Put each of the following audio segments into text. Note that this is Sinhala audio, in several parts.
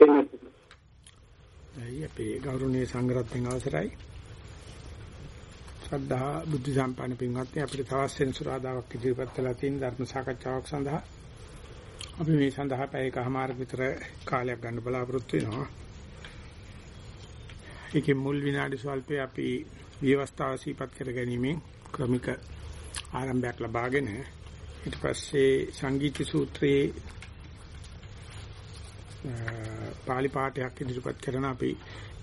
ඇයි අපේ ගෞරවනීය සංඝරත්නයන් අවසරයි. ශ්‍රද්ධා බුද්ධ සම්පන්න පින්වත්නි අපිට තවත් සෙන්සුරාදාවක් ඉදිරිපත් කළා තියෙන ධර්ම සාකච්ඡාවක් සඳහා අපි මේ සඳහා පැයකමාරක විතර කාලයක් ගන්න බලාපොරොත්තු වෙනවා. ඒකේ මුල් විනාඩි ස්වල්පේ අපි විවස්ථාව සීපත් කර ගැනීමෙන් ක්‍රමික ආරම්භයක් ලබාගෙන ඊට පස්සේ සංගීත සූත්‍රයේ පාලි පාඨයක් ඉදිරිපත් කරන අපි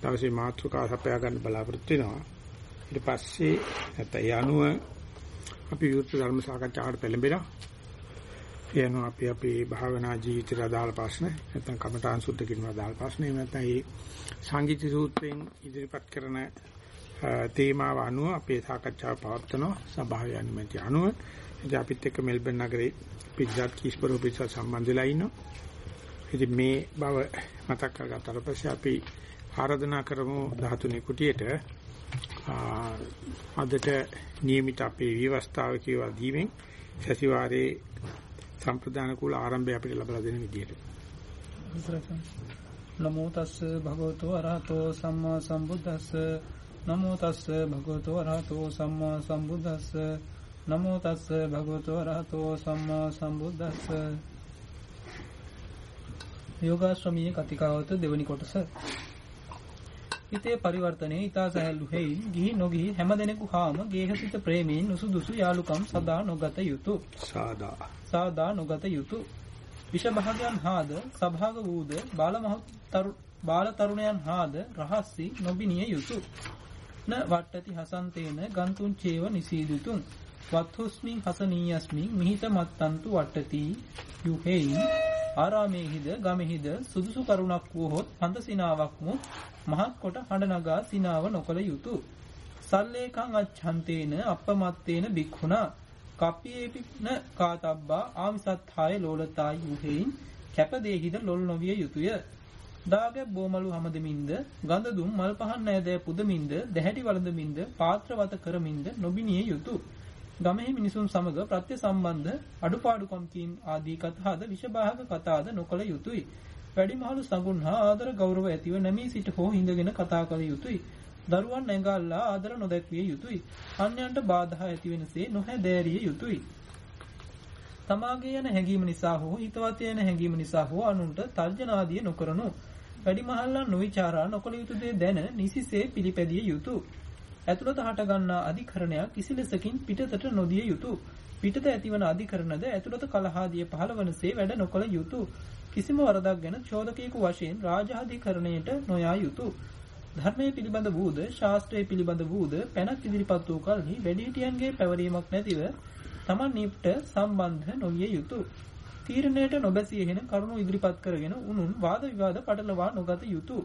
දවසේ මාතෘකා සපයා ගන්න බලාපොරොත්තු වෙනවා. ඊට පස්සේ නැත්නම් යනුව අපි විවෘත ධර්ම සාකච්ඡාවට පෙළඹෙනවා. එනවා අපි අපේ භාවනා ජීවිතයට අදාළ ප්‍රශ්න නැත්නම් කමඨාන් සුද්ධ කිරීම අදාළ ප්‍රශ්න එහෙම නැත්නම් මේ සංගීත සූත්‍රයෙන් ඉදිරිපත් කරන තේමාව අනුව අපේ සාකච්ඡාව පවත්වනවා සභාවේ අනුමැතිය අනුව ඉතින් අපිත් එක්ක මෙල්බන් නගරේ පිට්සාත් කිස්පරෝ පිට්සා සම්බන්ධ වෙලා ඉන්නවා ඉතින් මේ බව මතක් කරගත්තාට පස්සේ අපි ආරාධනා කරමු 13 කුටියට අදට નિયમિત අපේ විවස්ථාව කියවා දීමෙන් සතිವಾರයේ සම්ප්‍රදාන කුල ආරම්භය අපිට ලබා දෙන විදියට. නමෝ තස්ස භගවතු අරහතෝ සම්මා සම්බුද්දස්ස. නමෝ තස්ස භගවතු අරහතෝ සම්මා සම්බුද්දස්ස. නමෝ තස්ස භගවතු අරහතෝ සම්මා සම්බුද්දස්ස. යෝගාශ්‍රමීය කතිකාවත දෙවනි කොටස. හිතේ පරිවර්තනයේ ඊතා සැහැල්ලු හේයි ගිහි නොගිහි හැම දෙනෙකු හාම ගේහසිත ප්‍රේමයෙන් නුසුදුසු යාලුකම් සදා නොගත යුතු. සාදා. සාදා නොගත යුතු. විෂභාගයන් හාද සභාග වූද බාල තරුණයන් හාද රහස්සි නොබිනිය යුතු. න වට්ටති හසන්තේන ගන්තුන් චේව නිසීදුතුන් වත්හුස්මින් හසනීයස්මින් මිහිත මත්තන්තු වට්ටති යුහෙයි ආරාමේහිද ගමෙහිද සුදුසු කරුණක් වූහොත් හඳ සිනාවක්ම මහත් කොට හඬ නගා සිනාව නොකළ යුතු. සල්ලේකං අච්ඡන්තේන අපමත්තේන බික්ඛුනා කප්පියේපින කාතබ්බා ආමිසත්ථාය ලෝලතා යුහෙයින් කැපදේහිද ලොල් නොවිය යුතුය. දාගැබ් බෝමලු හැමදෙමින්ද ගඳ දුම් මල් පහන් නෑදෑ පුදමින්ද දැහැටි වළඳමින්ද පාත්‍රවත කරමින්ද නොබිනිය යුතුය. ගමෙහි මිනිසුන් සමග ප්‍රත්‍ය සම්බන්ධ අඩුපාඩුකම් කීම් ආදී කතාද විෂභාග කතාද නොකළ යුතුය. වැඩිමහලු සඟුන් හා ආදර ගෞරව ඇතිව නැමී සිට හෝ හිඳගෙන කතා කළ යුතුය. දරුවන් නැඟල්ලා ආදර නොදැක්විය යුතුය. අන්‍යයන්ට බාධා ඇති වෙනසේ නොහැදෑරිය යුතුය. තමාගේ යන හැඟීම නිසා හෝ හිතවත් යන හැඟීම නිසා හෝ අනුන්ට තර්ජන ආදිය නොකරනු. වැඩිමහල්ලා නොවිචාරා නොකළ යුතු දේ දැන නිසිසේ පිළිපැදිය යුතුය. ඇතුළත හටගන්නා අධිකරණයක් කිසිලෙසකින් පිටතට නොදිය යුතුය. පිටත ඇතිවන අධිකරණද ඇතුළත කලහාදිය පහළවනසේ වැඩ නොකළ යුතුය. කිසිම වරදක් ගැන චෝදකයෙකු වශයෙන් රාජාධිකරණයට නොයා යුතුය. ධර්මයේ පිළිබඳ වූද ශාස්ත්‍රයේ පිළිබඳ වූද පැනක් ඉදිරිපත් වූ කලෙහි වැඩිහිටියන්ගේ පැවරීමක් නැතිව තමන් නිප්ට සම්බන්ධ නොවිය යුතුය. තීරණයට නොබැසී එහෙන කරුණු ඉදිරිපත් කරගෙන උනුන් වාද විවාද පටලවා නොගත යුතුය.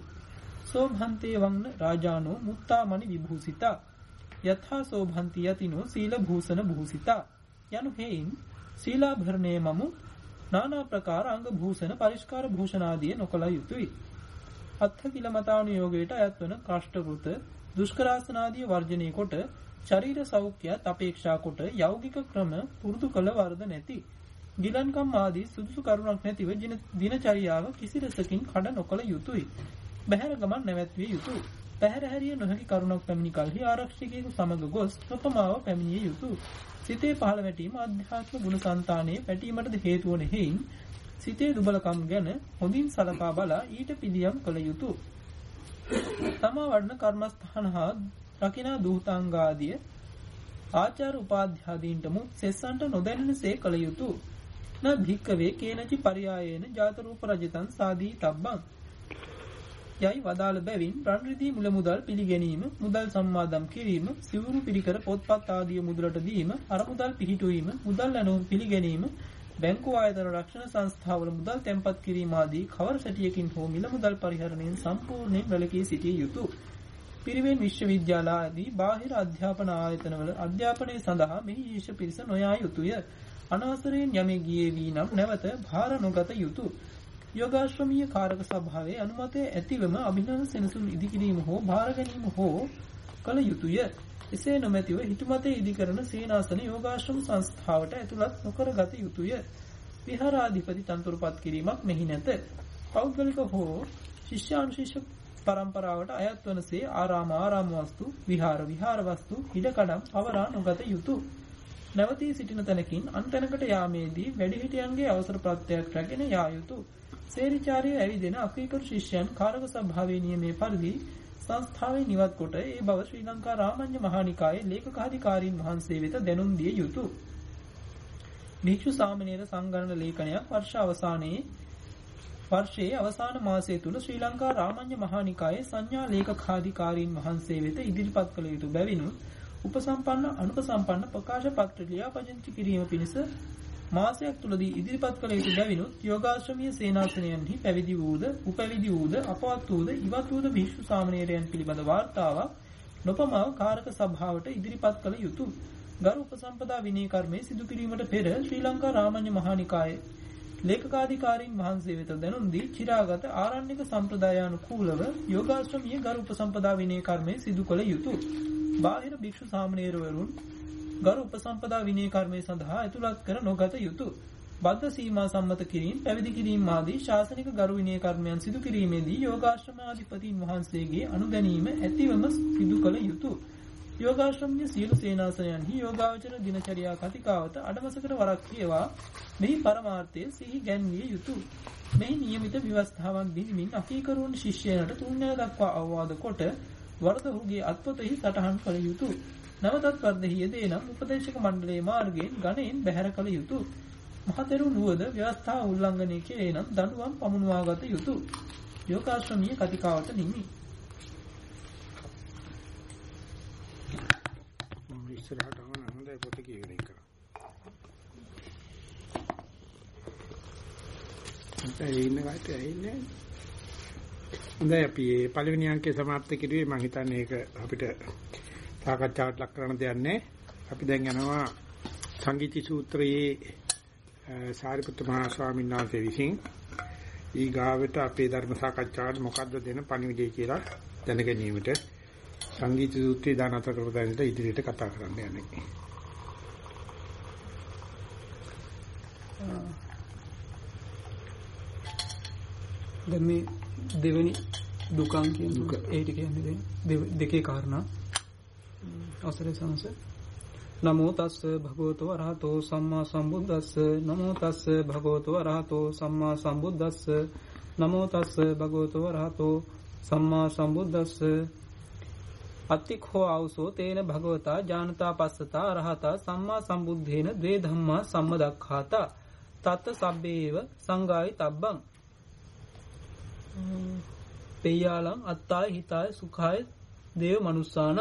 සෝභන්තේ වන්න රාජානෝ මුත්තාමණි විභූසිතා. යථා සෝභන්ති යතිනෝ සීල භූෂණ භූසිතා. යනු හේයින් සීලාභරණේ මමු নানা ප්‍රකාර අංග භූෂණ පරිස්කාර භූෂණ ආදී නොකල යුතුය. අත්ථ කිලමතානුയോഗයට අයත්වන කාෂ්ඨකృత දුෂ්කරාසන ආදී වර්ජනය කොට ශරීර සෞඛ්‍යත් අපේක්ෂා කොට යෞගික ක්‍රම පුරුදු කළ වරද නැති. ගිලන්කම් ආදී සුදුසු කරුණක් නැතිව දිනචරියාව කිසිලෙසකින් කඩ නොකළ යුතුය. බහැර ගමන් නැවැත්විය යුතුය. පැහැර හැරිය නොහැකි කරුණක් පැමිණි කලෙහි ආරක්ෂකයෙකු සමග ගොස් නොපමාව පැමිණිය යුතුය. සිතේ පහළ වැටීම අධ්‍යාත්ම ගුණ సంతානයේ පැටීමටද හේතු වන හේයින් සිතේ දුබලකම් ගැන හොඳින් සලකා බලා ඊට පිළියම් කළ යුතුය. තමා වඩන කර්මස්ථාන හා රකිනා දූතාංගාදිය ආචාර උපාධ්‍යාදීන්ටම සෙස්සන්ට නොදැනෙනසේ කළ යුතුය. න භික්කවේ කේනචි පරියායේන ජාත රූප රජතං සාදී තබ්බං යයි වදාළ බැවින් රන් රිදී මුල මුදල් පිළිගැනීම මුදල් සම්මාදම් කිරීම සිවුරු පිළිකර පොත්පත් ආදිය මුදලට දීම අර මුදල් පිහිටුවීම මුදල් ඇනුම් පිළිගැනීම බැංකු ආයතන රක්ෂණ සංස්ථාවල මුදල් තැන්පත් කිරීම ආදී කවර සැටියකින් හෝ මිල මුදල් පරිහරණයෙන් සම්පූර්ණයෙන් වැළකී සිටිය යුතුය. පිරිවෙන් විශ්වවිද්‍යාල ආදී බාහිර අධ්‍යාපන ආයතනවල අධ්‍යාපනය සඳහා මෙහි ඊශ පිරිස නොයා යුතුය. අනවසරයෙන් යමෙක් ගියේ වී නම් නැවත භාර නොගත යුතුය. යෝගාශ්‍රමීය කාරක සභාවේ අනුමතය ඇතිවම අභිනව සෙනසුන් ඉදිකිරීම හෝ භාර ගැනීම හෝ කළ යුතුය. එසේ නොමැතිව හිතුමතේ ඉදිකරන සේනාසන යෝගාශ්‍රම සංස්ථාවට ඇතුළත් නොකර ගත යුතුය. විහාරාධිපති තනතුරුපත් කිරීමක් මෙහි නැත. පෞද්ගලික හෝ ශිෂ්‍යානුශිෂ්‍ය පරම්පරාවට අයත් වනසේ ආරාම ආරාම වස්තු විහාර විහාර වස්තු ඉඩකඩම් පවරා නොගත යුතුය. නැවතී සිටින තැනකින් අන් තැනකට යාමේදී වැඩිහිටියන්ගේ අවසර ප්‍රත්‍යයක් රැගෙන යා යුතුය. සේරිචාර්ය ඇවිදෙන අකීකරු ශිෂ්‍යයන් කාරක සභාවේ නියමයේ පරිදි සංස්ථාවේ නිවත් කොට ඒ බව ශ්‍රී ලංකා රාමඤ්ඤ මහානිකායේ ලේකකාධිකාරීන් වහන්සේ වෙත දැනුම් දිය යුතුය. භික්ෂු සාමණේර සංගණන ලේඛනයක් වර්ෂ අවසානයේ වර්ෂයේ අවසාන මාසය තුල ශ්‍රී ලංකා රාමඤ්ඤ මහානිකායේ සංඥා ලේකකාධිකාරීන් වහන්සේ වෙත ඉදිරිපත් කළ යුතු බැවිනුත් උපසම්පන්න අනුපසම්පන්න ප්‍රකාශ පත්‍ර ලියාපදිංචි කිරීම පිණිස මාසයක් තුලදී ඉදිරිපත් කළ යුතු බැවිනුත් යෝගාශ්‍රමීය සේනාසනයන්හි පැවිදි වූද උපැවිදි වූද අපවත් වූද ඉවත් වූද භික්ෂු සාමණේරයන් පිළිබඳ වාර්තාවක් නොපමව කාරක සභාවට ඉදිරිපත් කළ යුතුය. ගරු උපසම්පදා විනය කර්මයේ සිදු කිරීමට පෙර ශ්‍රී ලංකා රාමඤ්ඤ මහානිකායේ ලේකකාධිකාරීන් වහන්සේ වෙත දැනුම් දී චිරාගත ආරණ්‍යක සම්ප්‍රදායානුකූලව යෝගාශ්‍රමීය ගරු උපසම්පදා විනය කර්මයේ සිදු කළ යුතුය. බාහිර භික්ෂු සාමණේරවරුන් ගරු උපසම්පදා විනය කර්මය සඳහා ඇතුළත් කර නොගත යුතුය. බද්ධ සීමා සම්මත කිරීම, පැවිදි කිරීම ආදී ශාසනික ගරු විනය කර්මයන් සිදු කිරීමේදී යෝගාශ්‍රමාධිපතීන් වහන්සේගේ අනුදැනීම ඇතිවම සිදු කළ යුතුය. යෝගාශ්‍රමයේ සියලු සේනාසනයන්හි යෝගාවචර දිනචරියා කතිකාවත අඩවසකට වරක් කියවා මෙහි පරමාර්ථය සිහි ගැන්විය යුතුය. මෙහි નિયમિત ව්‍යවස්ථාවන් බිඳමින් අකීකරුවන් ශිෂ්‍යයන්ට තුන්වැනි දක්වා අවවාද කොට වරද ඔහුගේ අත්පොතෙහි සටහන් කළ යුතුය. නවතත් වද්දෙහි යෙදේනම් උපදේශක මණ්ඩලයේ මාර්ගයෙන් ගණයෙන් බැහැර කළ යුතුය. මහතෙරු නුවද ව්‍යවස්ථා උල්ලංඝනය කෙරේනම් දඬුවම් පමුණවාගත යුතුය. යෝගාශ්‍රමීය කතිකාවට නිමි. ඉස්සරහට ආවන හොඳයි පොත කියවන එක. හොඳයි ඉන්න කට ඇයින්නේ. හොඳයි අපි පළවෙනි අංකේ සමාප්ත කෙරුවේ මම හිතන්නේ ඒක අපිට සාකච්ඡාවට ලක් කරන දෙයක් නැහැ. අපි දැන් යනවා සංගීති සූත්‍රයේ සාරිපුත්‍ර මහා ස්වාමීන් වහන්සේ විසින් ඊගාවට අපේ ධර්ම සාකච්ඡාවට මොකද්ද දෙන පණිවිඩය කියලා දැන ගැනීමට සංගීත සූත්‍රය දානත කරපදානට ඉදිරියට කතා කරන්න යන්නේ. දැන් මේ දෙවෙනි දුකං කියන දුක ඒ ටික කියන්නේ දෙකේ කාරණා අවසරයි සංස නමෝ තස්ස භගවතු වරහතෝ සම්මා සම්බුද්දස්ස. නමෝ තස්ස භගවතු වරහතෝ සම්මා සම්බුද්දස්ස. නමෝ තස්ස භගවතු වරහතෝ සම්මා සම්බුද්දස්ස. අත්තිඛෝ ආවසෝ තේන භගවතා ඥානතා පස්සතා අරහතා සම්මා සම්බුද්ධේන ද්වේ ධම්මා සම්මදක්ඛාතා. තත් සබ්බේව සංගායි තබ්බං. පෙය්‍යාලං අත්තාය හිතාය සුඛාය දේව මනුස්සානං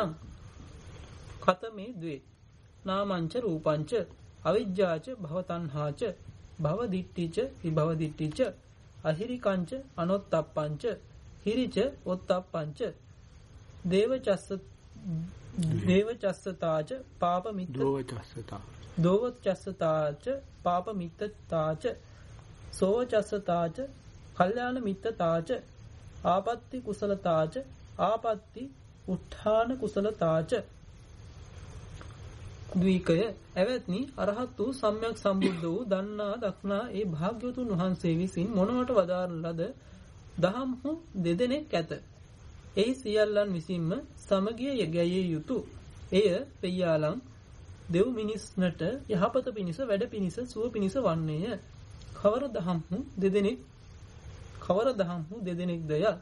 කතමේ ද්වේ නාමංච රූපංච අවිජ්ජාච භවතණ්හාච භවදිට්ඨිච විභවදිට්ඨිච අහිරිකංච අනොත්තප්පංච හිරිච ඔත්තප්පංච දේවචස්ස දේවචස්සතාච පාපමිත්ත දෝවචස්සතා දෝවචස්සතාච පාපමිත්තතාච සෝවචස්සතාච කල්යාණ මිත්තතාච ආපත්‍ති කුසලතාච ආපත්‍ති උත්ථාන කුසලතාච ද්වීකය ඇවැත්නි අරහත් වූ සම්්‍යක් සම්බුද්ධ වූ දන්නා දක්නා ඒ භාග්‍යවතුන් වහන්සේ විසින් මොනවට වදාරන ලද දහම් හු දෙදෙනෙක් ඇත. එහි සියල්ලන් විසින්ම සමගිය යගැයේ යුතු. එය පෙయ్యాලං දෙව් මිනිස්නට යහපත පිණිස වැඩ පිණිස සුව පිණිස වන්නේය. කවර දහම් හු දෙදෙනෙක් කවර දහම් හු දෙදෙනෙක් දයත්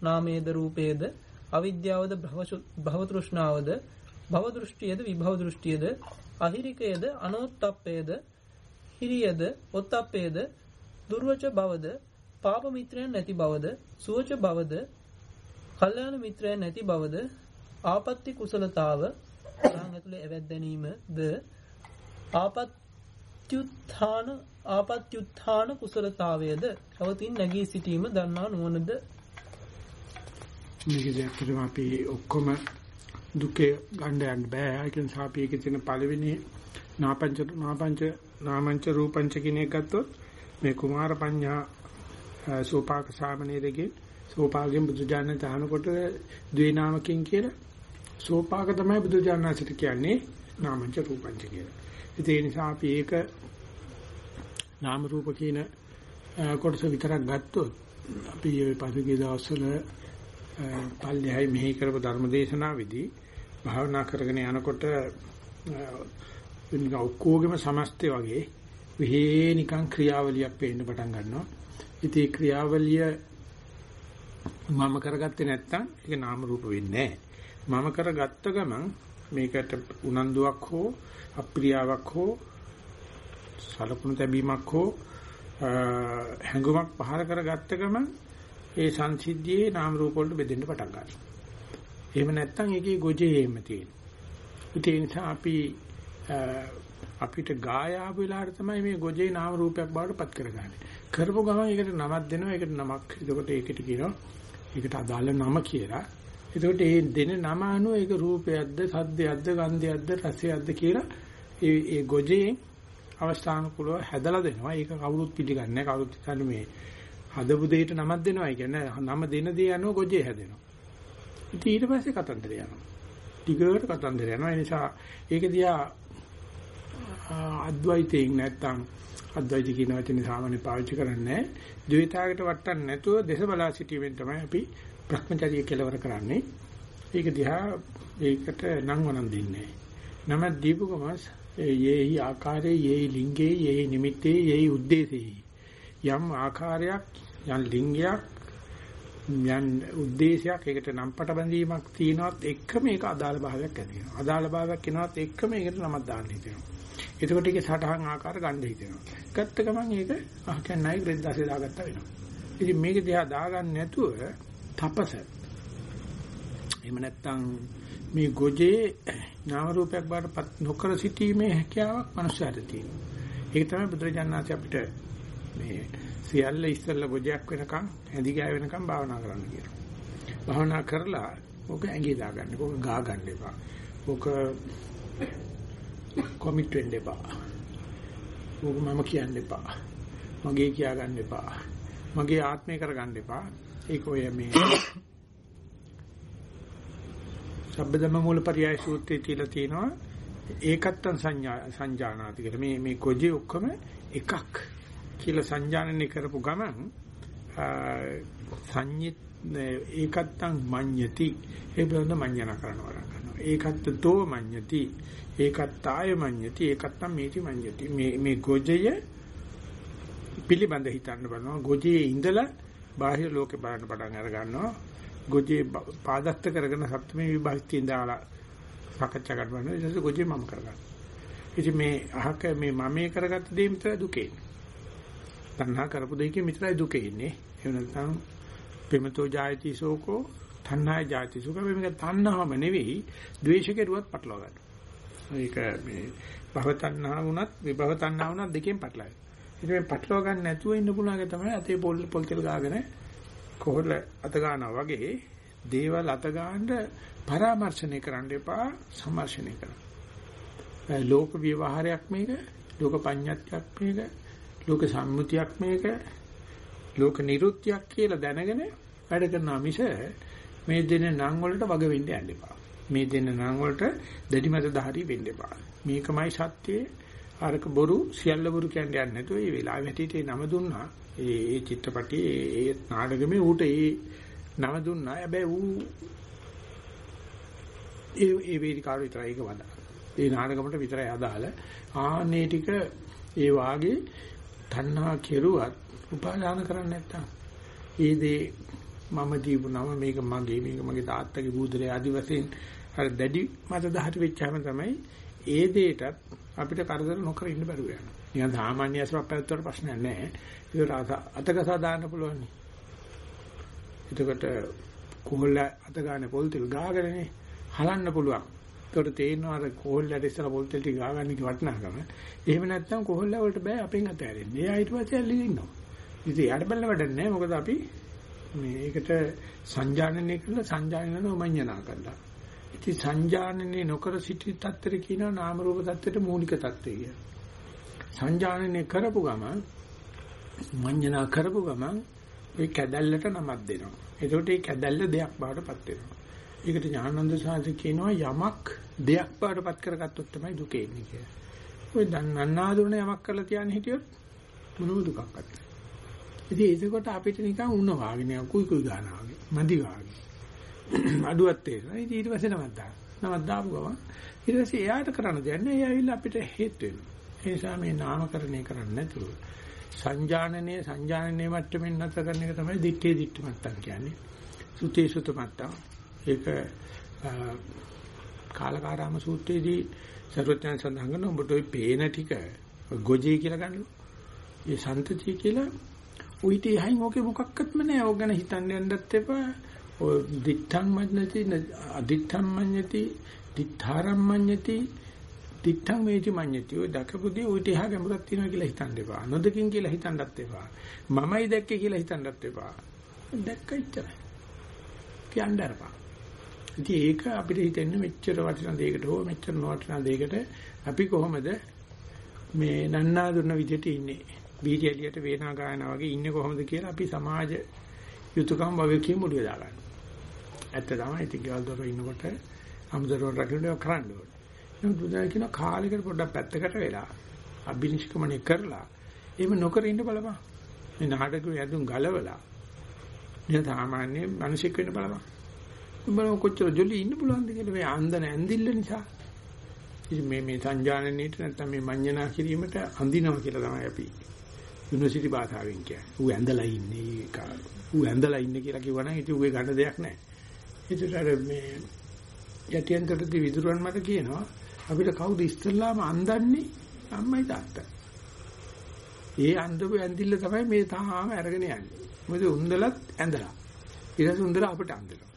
නාමේද රූපේද අවිද්‍යාවද භව තෘෂ්ණාවද භව දෘෂ්ටියද විභව දෘෂ්ටියද අහිරිකයද අනෝත්තප්පයද හිරියද ඔත්තප්පයද දුර්වච බවද පාප මිත්‍රයන් නැති බවද සුවච බවද කල්යාණ මිත්‍රයන් නැති බවද ආපත්‍ති කුසලතාව රහන් ඇතුලේ ඇවැත් දැනීමද ආපත්‍යුත්ථාන ආපත්‍යුත්ථාන කුසලතාවයද අවතින් නැගී සිටීම දන්නා නුවණද? මේක දැක්කම අපි ඔක්කොම දුකේ ගන්න යන්න බෑ. ඒක නිසා අපි ඒකේ තියෙන පළවෙනි නාපංච නාපංච නාමංච රූපංච කියන එක ගත්තොත් මේ කුමාර පඤ්ඤා සෝපාක සාමණේරගේ සෝපාගෙන් බුදුජානක තහනකොට ද්වේ නාමකින් කියලා සෝපාක තමයි බුදුජානනාසිට කියන්නේ නාමංච රූපංච කියලා. ඒ නිසා අපි ඒක නාම රූප කියන කොටස විතරක් ගත්තොත් අපි මේ පසුගිය දවස්වල පල්ලෙහායි මෙහි කරපු ධර්මදේශනාවේදී භාවනා කරගෙන යනකොට නිකන් ඔක්කොගෙම සමස්තය වගේ විහේ නිකන් ක්‍රියාවලියක් පේන්න පටන් ගන්නවා. ඉතින් ක්‍රියාවලිය මම කරගත්තේ නැත්තම් ඒක නාම රූප වෙන්නේ නැහැ. මම කරගත්ත ගමන් මේකට උනන්දුවක් හෝ අප්‍රියාවක් හෝ සලකුණු තැබීමක් හෝ හැඟුමක් පහල කරගත්ත ගමන් ඒ සංසිද්ධියේ නාම රූප වලට බෙදෙන්න පටන් ගන්නවා. එහෙම නැත්නම් ඒකේ ගොජේ එහෙම තියෙනවා. ඒ නිසා අපි අපිට ගාය ආපු වෙලාවට තමයි මේ ගොජේ නාම රූපයක් බවට පත් කරගන්නේ. කරපු ගමන් ඒකට නමක් දෙනවා. ඒකට නමක්. එතකොට ඒකට කියනවා ඒකට අදාළ නම කියලා. එතකොට ඒ දෙන නම අනුව ඒක රූපයක්ද, සද්දයක්ද, ගන්ධයක්ද, රසයක්ද කියලා ඒ ඒ ගොජේ අවස්ථානුකූලව හැදලා දෙනවා. ඒක කවුරුත් පිළිගන්නේ නැහැ. කවුරුත් හිතන්නේ මේ හදපු දෙයට නමක් දෙනවා. ඒ කියන්නේ නම දෙන දේ අනුව ගොජේ හැදෙනවා. ඉතින් ඊට පස්සේ කතන්දර යනවා. ටිකකට කතන්දර යනවා. ඒ නිසා ඒක දිහා අද්වෛතයෙන් නැත්තම් අද්වෛත කියන වචනේ සාමාන්‍ය පාවිච්චි කරන්නේ ද්වෛතාවකට වටන්න නැතුව දේශ බලා සිටීමෙන් තමයි අපි Brahmacharya කෙලවර කරන්නේ. ඒක දිහා ඒකට නම් වනම් දෙන්නේ. නම දීපු ගමස් යේහි ආකාරයේ යේහි ලිංගේ යේහි නිමිත්තේ යේහි උද්දේශේ යම් ආකාරයක් යම් ලිංගයක් යම් උද්දේශයක් ඒකට නම්පට බැඳීමක් තියනවත් එක්කම ඒක අදාළ භාවයක් ඇති වෙනවා. අදාළ භාවයක් වෙනවත් එක්කම ඒකට නමක් දාන්න හිතෙනවා. එතකොට ඒකේ සටහන් ආකාර ගන්න හිතෙනවා. ගත්ත ගමන් ඒක අහ කියන්නේ ග්‍රේඩ් 10 දාගත්තා වෙනවා. ඉතින් මේක දිහා දාගන්න නැතුව තපස. එහෙම නැත්නම් මේ ගොජේ නාම රූපයක් බාටපත් නොකර සිටීමේ හැකියාවක් මනුස්සයාට තියෙනවා. ඒක තමයි බුදුරජාණන් අපිට මේ සියල්ල ඉස්සෙල්ලා ගොජයක් වෙනකන් ඇඳි ගෑ වෙනකන් භාවනා කරන්න කියනවා. භාවනා කරලා ඕක ඇඟේ දාගන්න. ඕක ගා ගන්න එපා. ඕක කොමිට් වෙන්න එපා. ඕක මම කියන්න එපා. මගේ කියා ගන්න එපා. මගේ ආත්මය කර ගන්න එපා. ඒක ඔය මේ සබ්බදම මූලපරියාය සූත්‍රයේ තියලා තියෙනවා ඒකත්තං සංඥා සංජානාති කියලා. මේ මේ කොජේ ඔක්කොම එකක් කියලා සංජානනය කරපු ගමන් සංඤිත් ඒකත්තං මඤ්ඤති ඒ බඳ මඤ්ඤණ කරනවා කරනවා. ඒකත්තතෝ මඤ්ඤති ඒකත්තාය මඤ්ඤති ඒකත්තං මේටි මඤ්ඤති. මේ මේ ගොජය පිළිබඳ හිතන්න බලනවා. ගොජේ ඉඳලා බාහිර ලෝකේ බලන්න පටන් අර ගන්නවා. ගොජේ පාදස්ත කරගෙන සප්තමේ විභාගයෙන් දාලා සාකච්ඡා කරනවා. ඊට පස්සේ ගොජේ මම කරගන්නවා. ඉතින් මේ අහක මේ මමේ කරගත්ත දේ විතර දුකේ. තණ්හා කරපු දෙයකින් විතරයි දුකේ ඉන්නේ. එහෙම නැත්නම් ප්‍රේමතෝ ජායති සෝකෝ තණ්හාය ජායති සෝකෝ මේක තණ්හාවම නෙවෙයි ද්වේෂ කෙරුවත් පටලවා ගන්න. ඒක මේ භව තණ්හා වුණත් විභව තණ්හා වුණත් දෙකෙන් පටලයි. ඉතින් මේ පටලවා ගන්න නැතුව ඉන්න පුළුවන් එක තමයි අතේ පොල් පොල් තෙල් ගාගෙන කොහොල අත ගන්නවා වගේ දේවල් අත ගන්න පරාමර්ශණය කරන්න එපා සමර්ශණය කරන්න. ලෝක විවහාරයක් මේක ලෝක පඤ්ඤාත්යක් මේක ලෝක සම්මුතියක් මේක ලෝක නිරුත්තියක් කියලා දැනගෙන වැඩ කරනවා මිස මේ දෙන නම් වලට වග වෙන්න යන්න එපා. මේ දෙන නම් වලට දෙඩි මත දහරි වෙන්න එපා. මේකමයි සත්‍යය. අරක බොරු සියල්ල බොරු කියන්නේ නැතුව මේ වෙලාවෙ හැටියට නම දුන්නා. ඒ ඒ චිත්‍රපටයේ ඒ නාටකෙමේ ඌට ඒ නම දුන්නා. හැබැයි ඌ ඒ ඒ වේදිකාව විතරයි ඒක වදා. ඒ නාටකමට විතරයි අදාළ. ආන්නේ ටික ඒ වාගේ තණ්හා කෙරුවත් උපාදාන කරන්නේ නැත්තම් ඒ දේ මම දීපු නම මේක මගේ මේක මගේ තාත්තගේ බූදලේ ආදි වශයෙන් අර දැඩි මත දහට වෙච්චාම තමයි ඒ දෙයටත් අපිට කරදර නොකර ඉන්න බැරුව යනවා. නිකන් සාමාන්‍ය අසපැත්තට ප්‍රශ්නයක් නැහැ. ඒක අතකසා දාන්න පුළුවන්. එතකොට කොහොල්ල අත ගන්න පොල් තෙල් ගාගෙනනේ හලන්න පුළුවන්. ඒකට තේරෙනවා අර කොහොල්ලට ඉස්සලා පොල් තෙල් ටික ගාගන්න කි වටනකම. එහෙම නැත්නම් කොහොල්ල වලට බෑ අපෙන් අතෑරෙන්න. එයා ඊට පස්සේ ඇල්ලි ඉන්නවා. ඉතින් යාට බැලන වැඩක් නැහැ. මොකද අපි මේකට සංජානනය කරලා සංජානනන උමඤ්ඤනා කරලා. ඉතින් සංජානනය නොකර සිටි තත්ත්වෙට කියනවා නාම රූප තත්ත්වෙට මූලික තත්ත්වය කියලා. සංජානනය කරපු ගමන් මඤ්ඤනා කරපු ගමන් ඒ කැදැල්ලට නමක් දෙනවා. එතකොට ඒ කැදැල්ල දෙයක් බාටපත් වෙනවා. ඒකට ඥානන්ද සාංශ කියනවා යමක් දෙයක් බාටපත් කරගත්තොත් තමයි දුක එන්නේ කියලා. ඔය දන්නන්නාදුරන යමක් කරලා තියන්නේ හිටියොත් මොනම දුකක් නැහැ. ඉතින් ඒකකොට අපිට නිකන් උණ වාගෙන කුයි කුයි ගන්නවා වගේ. මදි වාගේ. අඩුවක් තේරෙනවා. ඉතින් ඊට පස්සේ නමත් දාන. නමත් දාපු ගමන් ඊට පස්සේ එයාට කරන්න දෙයක් නෑ. එයා ඇවිල්ලා අපිට හේතු වෙනවා. ඒ නිසා මේ නාමකරණය කරන්නේ නැතුව සංජානනයේ සංජානනයේ මට්ටමින් නැතර කරන එක තමයි දිත්තේ දිත්ත මට්ටම් කියන්නේ. සුතේ සුත මට්ටම්. ඒක කාලකාරාම සූත්‍රයේදී සර්වඥයන් සඳහන් කරන උඹට ওই පේන ටික ගොජේ කියලා ගන්නලු. ඒ සන්තතිය කියලා උයිට එහයින් ඕකේ මොකක්වත්ම නැහැ. ඕක ගැන හිතන්න යන්නත් එපා. ඔය දිත්තං මඤ්ඤති අදිත්තං මඤ්ඤති දිත්තාරම් මඤ්ඤති දිත්තං වේති මඤ්ඤති. ඔය දකපුදී උයිට එහා ගැඹුරක් තියෙනවා කියලා හිතන්න එපා. නොදකින් කියලා හිතන්නත් එපා. මමයි දැක්කේ කියලා හිතන්නත් එපා. දැක්ක ඉච්චරයි. කියන්න අරපා. ඉතින් ඒක අපිට හිතෙන්නේ මෙච්චර වටිනා දෙයකට හෝ මෙච්චර නොවටිනා දෙයකට අපි කොහොමද මේ නන්නා දුන්න විදිහට ඉන්නේ. බීජ එළියට වේනා ගායනා වගේ ඉන්නේ කොහොමද කියලා අපි සමාජ යුතුයකම් වගේ මුඩිය දාගන්න. ඇත්ත තමයි ඉතින් ගෙවල් දොර ඉන්නකොට අමුදරෝ රකින්න කරන්න ඕනේ. නමුත් බුදුන් කියන කාලෙකට පොඩ්ඩක් පැත්තකට වෙලා අභිනිෂ්ක්‍මණය කරලා එහෙම නොකර ඉන්න බලපන්. මේ නාටකයේ ඇඳුම් ගලවලා නිකන් සාමාන්‍ය මිනිසෙක් වෙන්න බලපන්. උඹලා කොච්චර ජොලි ඉන්න පුළුවන්ද කියලා මේ අන්දන ඇඳිල්ල නිසා. ඉතින් මේ මේ සංජානනයේට නැත්නම් මේ මඤ්ඤණා කිරීමට අඳිනවා කියලා තමයි අපි යුනිවර්සිටි භාෂාවෙන් කියන්නේ. ඌ ඇඳලා ඉන්නේ ඒක. ඌ ඇඳලා ඉන්නේ කියලා කිව්වනම් ඉතින් ඌේ ගන්න දෙයක් නැහැ. ඒකට අර මේ යටියන්තරදී විදුරන් මට කියනවා අපිට කවුද ඉස්සල්ලාම අඳන්නේ අම්මයි තාත්තයි. ඒ අඳපු ඇඳිල්ල තමයි මේ තාම අරගෙන යන්නේ. මොකද උන්දලත් ඇඳලා. ඊට පස්සේ උන්දල අපිට අඳලා.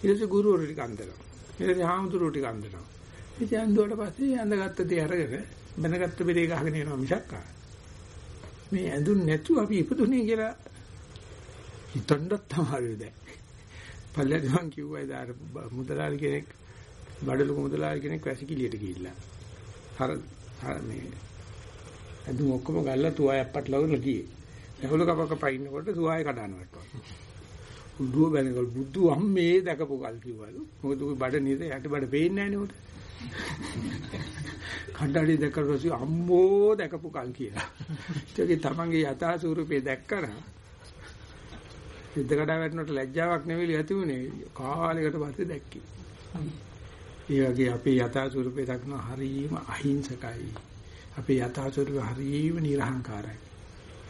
ඊට පස්සේ ගුරුවරු ටික අඳනවා. ඊට පස්සේ හාමුදුරුවෝ ටික අඳනවා. ඉතින් අඳුවට පස්සේ අඳගත්ත දේ අරගෙන බඳගත්ත බෙරේ ගහගෙන යනවා මිසක් මේ ඇඳුන් නැතුව අපි ඉපදුනේ කියලා හිතන්නත් තමයි දැන්. පල්ලෙන් මං කිව්වා ඉදාර මුදලාලි කෙනෙක් බඩලුක මුදලාලි කෙනෙක් වැසිකිළියට ගිහිල්ලා. හර මේ ඇඳුම් ඔක්කොම ගල්ලා තුවායක් පටලවගෙන ගියේ. දහවල කපක පයින්නකොට තුවාය කඩනවට. උඩුව බැනගල් බුදු අම්මේ දැකපු කල් කිව්වලු. මොකද උගේ බඩ නේද යට බඩ පේන්නේ නැහැ. කණ්ඩාඩි දැකලා අම්මෝ දැකපු කල් කියලා. ඒකේ තමන්ගේ යථා ස්වරූපේ දැක්කම සිද්ද කඩා වැටෙනට ලැජ්ජාවක් නෙවෙයි ඇති උනේ කාලයකට පස්සේ දැක්කේ. ඒ වගේ අපේ යථා ස්වරූපේ දක්න හරීම අහිංසකයි. අපේ යථා ස්වරූපේ හරීම නිර්හංකාරයි.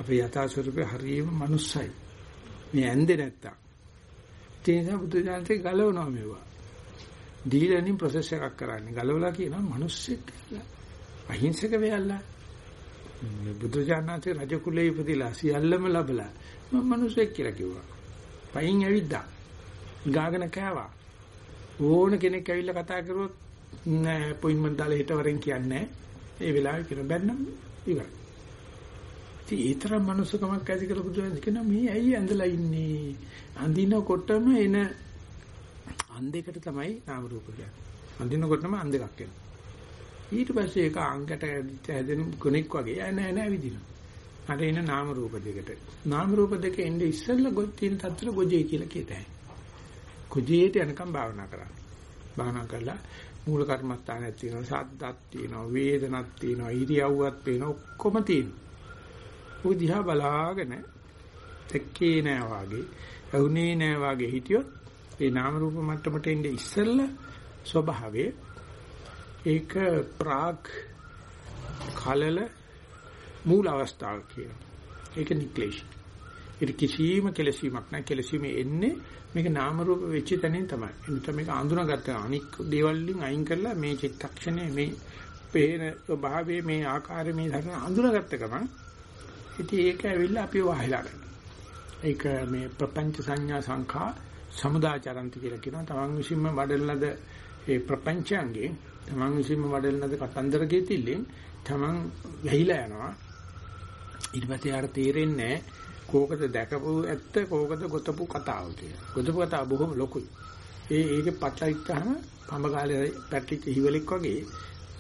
අපේ යථා ස්වරූපේ හරීම මනුස්සයි. මේ ඇන්දේ නැත්තම්. ඒ නිසා බුදු දහමේ ගලවනවා මේවා. ඩීලර්නින් ප්‍රොසෙස් එකක් කරන්නේ. ගලවලා කියනවා මිනිස්සෙක් කියලා. අහිංසක වෙයල්ලා. බුදු දානන්තේ රජ කුලේ ඉපදිලා සියල්ලම ලැබලා මම මිනිස්සෙක් කියලා කිව්වා. පයින් ඇවිද්දා. ගාගෙන කෑවා. ඕන කෙනෙක් ඇවිල්ලා කතා කරුවොත් නෑ අපොයින්ට්මන්ට් දාලා හිට වරෙන් කියන්නේ ඒ වෙලාවේ කියන බැන්නම් ඉවරයි. ඉතින් ඒ තරම් මනුස්සකමක් ඇති කරලා බුදුන් කියනවා මේ ඇයි ඇඳලා ඉන්නේ? අඳිනකොටම එන අන්දයකට තමයි නාම රූප කියන්නේ. අඳිනකොටම අන්දයක් එනවා. ඊට පස්සේ ඒක අංගට හැදෙන කෙනෙක් වගේ ඇ නෑ නෑ විදිනවා. අර එන නාම රූප දෙකට. නාම රූප දෙක එන්නේ ඉස්සෙල්ලා ගොජ් තියෙන තත්තර ගොජේ කියලා කියතයි. ගොජේට යනකම් භාවනා කරන්න. භාවනා කළා මූල කර්මස්ථානයක් තියෙනවා, සද්දක් තියෙනවා, වේදනක් තියෙනවා, ඉරියව්වක් පේනවා, ඔක්කොම තියෙනවා. ඔය දිහා බලාගෙන දෙක්කේ නෑ වාගේ, වුනේ නෑ වාගේ හිටියොත් ඒ නාම රූප මට්ටමට එන්නේ ඉස්සෙල්ලා ස්වභාවයේ ඒක ප්‍රාග් කලල මූල අවස්ථාව කියනවා. ඒක නික්ලේශ. ඒක කිසිම කෙලසීමක් නැහැ. කෙලසීම එන්නේ මේක නාම රූප වෙච්ච තැනින් තමයි. එනිසා මේක අඳුනාගත්ත අනික් දේවල් වලින් අයින් කරලා මේ චිත්තක්ෂණය මේ පේන ස්වභාවයේ මේ ආකාරයේ මේ ධර්ම අඳුනාගත්ත ගමන් ඉතින් ඒක ඇවිල්ලා අපි වහලා ගන්නවා. ඒක මේ ප්‍රපංච සංඥා සංඛා සමුදාචරන්ති කියලා කියනවා. තමන් විසින්ම වඩලනද ඒ ප්‍රපංචයන්ගේ තමන් විසින්ම වඩලනද කතන්දර ගෙතිල්ලෙන් තමන් වැහිලා යනවා. ඊට පස්සේ යාට තේරෙන්නේ කෝකද දැකපු ඇත්ත කෝකද ගොතපු කතාව කියලා. ගොතපු කතාව බොහොම ලොකුයි. ඒ ඒකේ පටලයිච්චාම පඹගාලේ පැටලිච්ච හිවලෙක් වගේ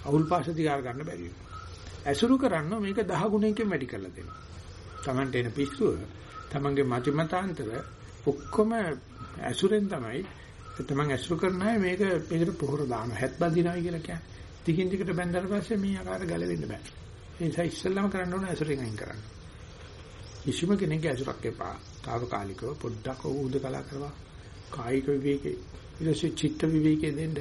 අවුල් පාස දිගාර ගන්න බැරි වෙනවා. ඇසුරු කරන්න මේක 10 ගුණයකින් වැඩි කරලා දෙනවා. Tamante එන පිස්සුව, Tamange මතිමතාන්තර ඔක්කොම ඇසුරෙන් තමයි තමන් ඇසුරු කරන අය මේක මේකට පොහොර දාන හැත් බඳිනවා කියලා කියන්නේ. ටිකින් ටිකට බැඳලා පස්සේ මේ ආකාර ගැලවෙන්න බෑ. ඒ නිසා ඉස්සෙල්ලාම කරන්න ඕන ඇසුරෙන් අයින් කරන්න. කිසිම කෙනෙක්ගේ ඇසුරක් එපා. తాවකාලිකව පොඩ්ඩක් උද කලා කරවා. කායික විවේකේ ඊටසේ චිත්ත විවේකේ දෙන්න.